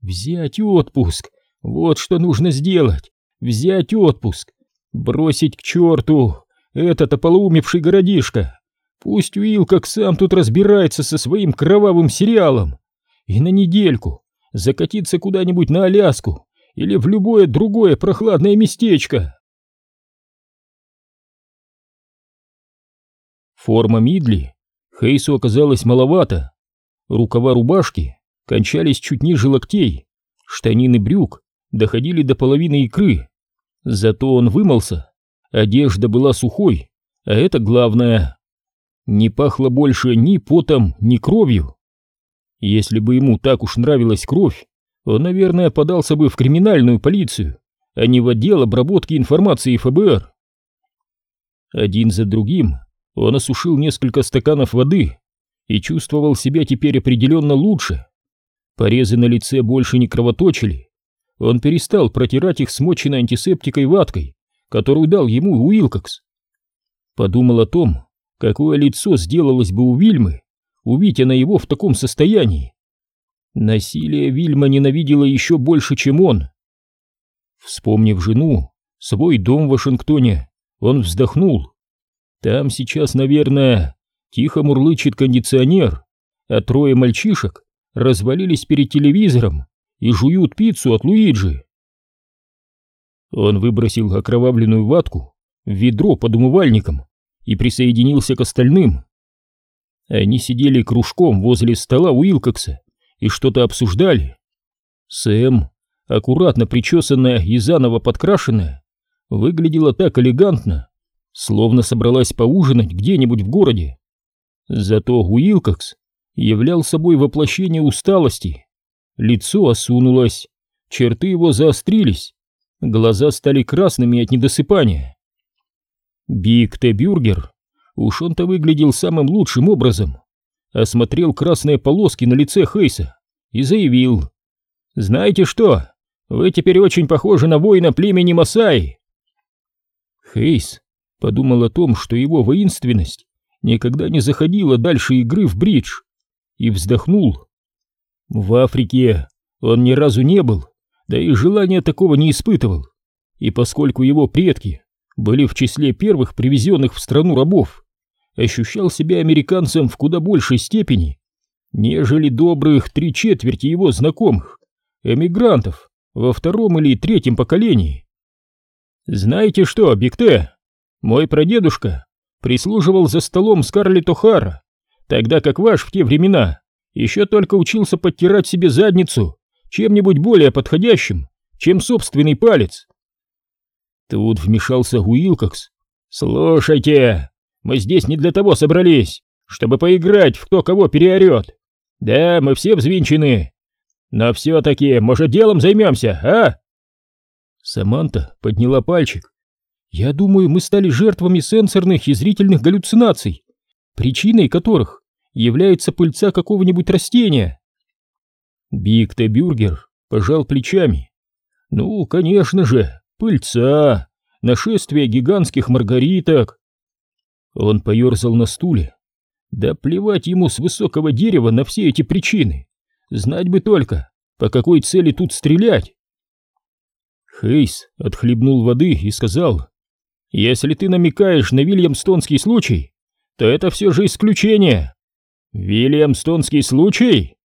Взять отпуск, вот что нужно сделать, взять отпуск, бросить к черту этот ополоумевший городишко. Пусть Уилл как сам тут разбирается со своим кровавым сериалом. и на недельку закатиться куда-нибудь на Аляску или в любое другое прохладное местечко. Форма Мидли Хейсу оказалась маловато. Рукава рубашки кончались чуть ниже локтей, штанины брюк доходили до половины икры. Зато он вымылся, одежда была сухой, а это главное. Не пахло больше ни потом, ни кровью. Если бы ему так уж нравилась кровь, он, наверное, подался бы в криминальную полицию, а не в отдел обработки информации ФБР. Один за другим он осушил несколько стаканов воды и чувствовал себя теперь определенно лучше. Порезы на лице больше не кровоточили. Он перестал протирать их смоченной антисептикой ваткой, которую дал ему Уилкокс. Подумал о том, какое лицо сделалось бы у Вильмы, увидя на его в таком состоянии. Насилие Вильма ненавидела еще больше, чем он. Вспомнив жену, свой дом в Вашингтоне, он вздохнул. Там сейчас, наверное, тихо мурлычет кондиционер, а трое мальчишек развалились перед телевизором и жуют пиццу от Луиджи. Он выбросил окровавленную ватку в ведро под умывальником и присоединился к остальным. Они сидели кружком возле стола Уилкокса и что-то обсуждали. Сэм, аккуратно причесанная и заново подкрашенная, выглядела так элегантно, словно собралась поужинать где-нибудь в городе. Зато Уилкокс являл собой воплощение усталости. Лицо осунулось, черты его заострились, глаза стали красными от недосыпания. Биг Т. Бюргер, уж он-то выглядел самым лучшим образом, осмотрел красные полоски на лице Хейса и заявил, «Знаете что, вы теперь очень похожи на воина племени Масаи». Хейс подумал о том, что его воинственность никогда не заходила дальше игры в бридж, и вздохнул. В Африке он ни разу не был, да и желания такого не испытывал, и поскольку его предки были в числе первых привезенных в страну рабов, ощущал себя американцем в куда большей степени, нежели добрых три четверти его знакомых, эмигрантов во втором или третьем поколении. Знаете что, Бикте, мой прадедушка прислуживал за столом Скарлетт О'Хара, тогда как ваш в те времена еще только учился подтирать себе задницу чем-нибудь более подходящим, чем собственный палец. Тут вмешался Уилкокс. «Слушайте, мы здесь не для того собрались, чтобы поиграть в кто кого переорет. Да, мы все взвинчены, но все-таки, может, делом займемся, а?» Саманта подняла пальчик. «Я думаю, мы стали жертвами сенсорных и зрительных галлюцинаций, причиной которых является пыльца какого-нибудь растения». Биг Т. Бюргер пожал плечами. «Ну, конечно же, пыльца, нашествие гигантских маргариток, он поерзал на стуле. Да плевать ему с высокого дерева на все эти причины. Знать бы только, по какой цели тут стрелять. Хейс отхлебнул воды и сказал, «Если ты намекаешь на Вильямстонский случай, то это все же исключение». «Вильямстонский случай?»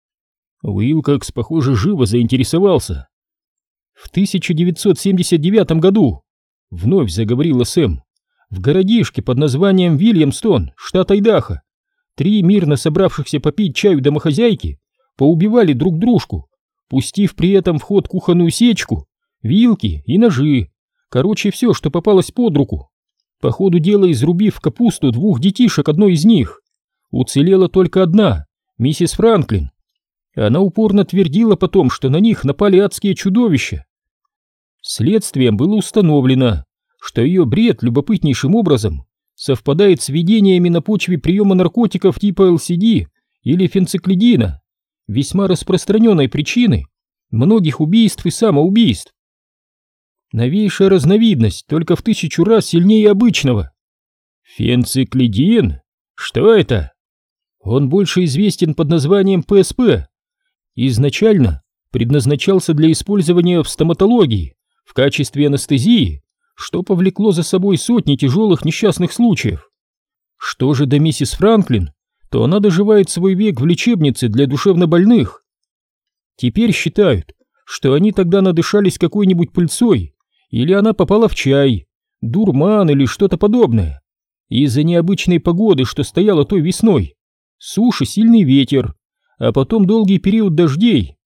Уилкокс, похоже, живо заинтересовался. «В 1979 году», — вновь заговорила Сэм, в городишке под названием Вильямстон, штат Айдахо, три мирно собравшихся попить чаю домохозяйки поубивали друг дружку, пустив при этом в ход кухонную сечку, вилки и ножи, короче, все, что попалось под руку. По ходу дела изрубив капусту двух детишек одной из них. Уцелела только одна, миссис Франклин. Она упорно твердила потом, что на них напали адские чудовища. Следствием было установлено, что ее бред любопытнейшим образом совпадает с видениями на почве приема наркотиков типа ЛСД или фенциклидина, весьма распространенной причины многих убийств и самоубийств. Новейшая разновидность, только в тысячу раз сильнее обычного. Фенциклидин? Что это? Он больше известен под названием ПСП. Изначально предназначался для использования в стоматологии в качестве анестезии что повлекло за собой сотни тяжелых несчастных случаев. Что же до миссис Франклин, то она доживает свой век в лечебнице для душевнобольных, Теперь считают, что они тогда надышались какой-нибудь пыльцой, или она попала в чай, дурман или что-то подобное. Из-за необычной погоды, что стояла той весной, суши, сильный ветер, а потом долгий период дождей,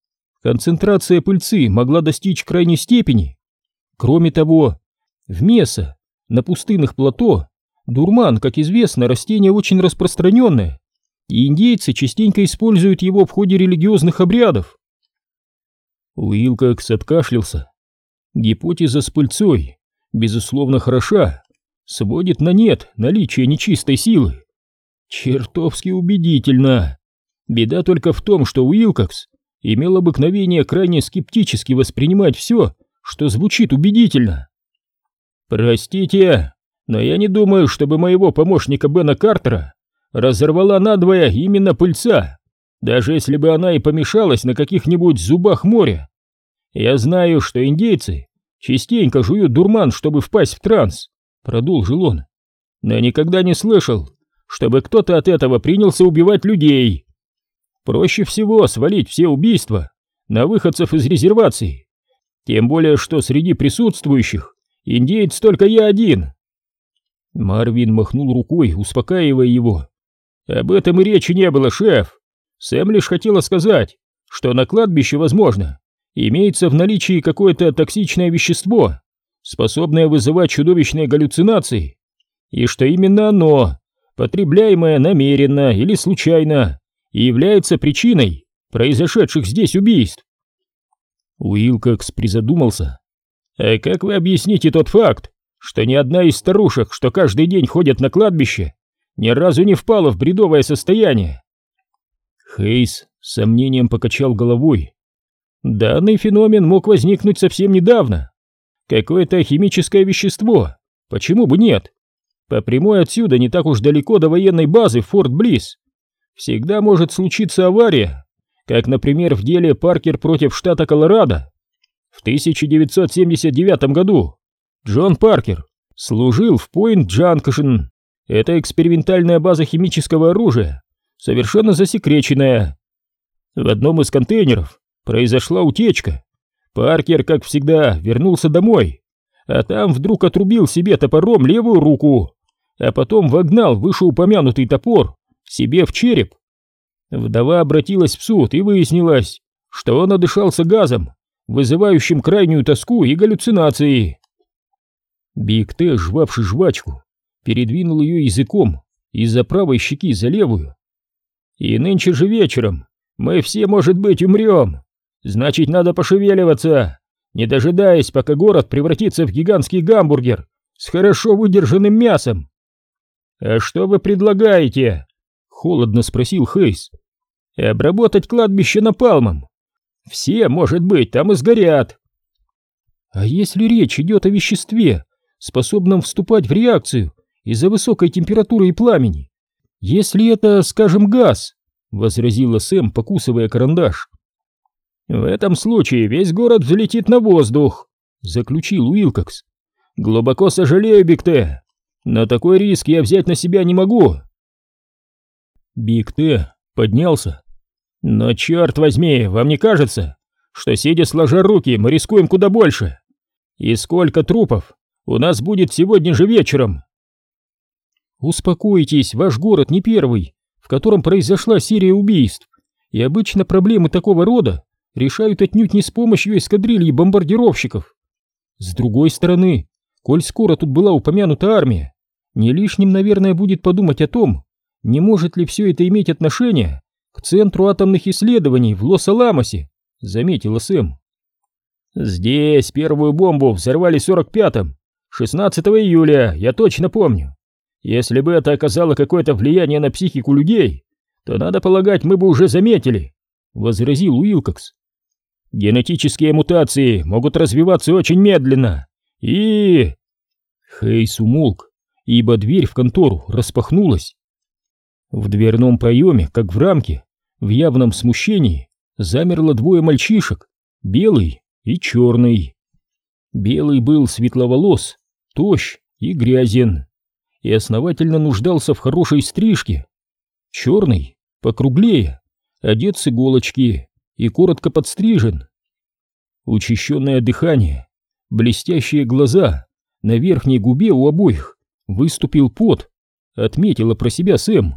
концентрация пыльцы могла достичь крайней степени. Кроме того, в Меса, на пустынных плато, дурман, как известно, растение очень распространенное, и индейцы частенько используют его в ходе религиозных обрядов. Уилкокс откашлялся. Гипотеза с пыльцой, безусловно, хороша, сводит на нет наличие нечистой силы. Чертовски убедительно. Беда только в том, что Уилкокс имел обыкновение крайне скептически воспринимать все, что звучит убедительно. «Простите, но я не думаю, чтобы моего помощника Бена Картера разорвала надвое именно пыльца, даже если бы она и помешалась на каких-нибудь зубах моря. Я знаю, что индейцы частенько жуют дурман, чтобы впасть в транс», — продолжил он, «но никогда не слышал, чтобы кто-то от этого принялся убивать людей. Проще всего свалить все убийства на выходцев из резервации, тем более что среди присутствующих индеец только я один». Марвин махнул рукой, успокаивая его. «Об этом и речи не было, шеф. Сэм лишь хотела сказать, что на кладбище, возможно, имеется в наличии какое-то токсичное вещество, способное вызывать чудовищные галлюцинации, и что именно оно, потребляемое намеренно или случайно, является причиной произошедших здесь убийств. Уилкокс призадумался. «А как вы объясните тот факт, что ни одна из старушек, что каждый день ходят на кладбище, ни разу не впала в бредовое состояние?» Хейс с сомнением покачал головой. Данный феномен мог возникнуть совсем недавно. Какое-то химическое вещество. Почему бы нет? По прямой отсюда не так уж далеко до военной базы Форт Близ. Всегда может случиться авария, как, например, в деле Паркер против штата Колорадо. В 1979 году Джон Паркер служил в Пойнт Джанкшн. Это экспериментальная база химического оружия, совершенно засекреченная. В одном из контейнеров произошла утечка. Паркер, как всегда, вернулся домой, а там вдруг отрубил себе топором левую руку, а потом вогнал вышеупомянутый топор себе в череп. Вдова обратилась в суд и выяснилось, что он одышался газом, вызывающим крайнюю тоску и галлюцинации. Биг Т, жвавший жвачку, передвинул ее языком из-за правой щеки за левую. И нынче же вечером мы все, может быть, умрем. Значит, надо пошевеливаться, не дожидаясь, пока город превратится в гигантский гамбургер с хорошо выдержанным мясом. «А что вы предлагаете?» — холодно спросил Хейс. «Обработать кладбище напалмом. Все, может быть, там и сгорят». «А если речь идет о веществе, способном вступать в реакцию из-за высокой температуры и пламени? Если это, скажем, газ?» — возразила Сэм, покусывая карандаш. «В этом случае весь город взлетит на воздух», — заключил Уилкокс. «Глубоко сожалею, Биг но такой риск я взять на себя не могу». Биг Т поднялся. «Но черт возьми, вам не кажется, что, сидя сложа руки, мы рискуем куда больше? И сколько трупов у нас будет сегодня же вечером?» «Успокойтесь, ваш город не первый, в котором произошла серия убийств, и обычно проблемы такого рода решают отнюдь не с помощью эскадрильи бомбардировщиков. С другой стороны, коль скоро тут была упомянута армия, не лишним, наверное, будет подумать о том, не может ли все это иметь отношение к Центру атомных исследований в Лос-Аламосе, заметила Сэм. Здесь первую бомбу взорвали 45-м, 16 июля, я точно помню. Если бы это оказало какое-то влияние на психику людей, то, надо полагать, мы бы уже заметили, возразил Уилкокс. Генетические мутации могут развиваться очень медленно. И... Хейс умолк, ибо дверь в контору распахнулась. В дверном проеме, как в рамке, в явном смущении, замерло двое мальчишек, белый и черный. Белый был светловолос, тощ и грязен, и основательно нуждался в хорошей стрижке. Черный, покруглее, одет с иголочки, и коротко подстрижен. Учащенное дыхание, блестящие глаза, на верхней губе у обоих выступил пот, отметила про себя Сэм.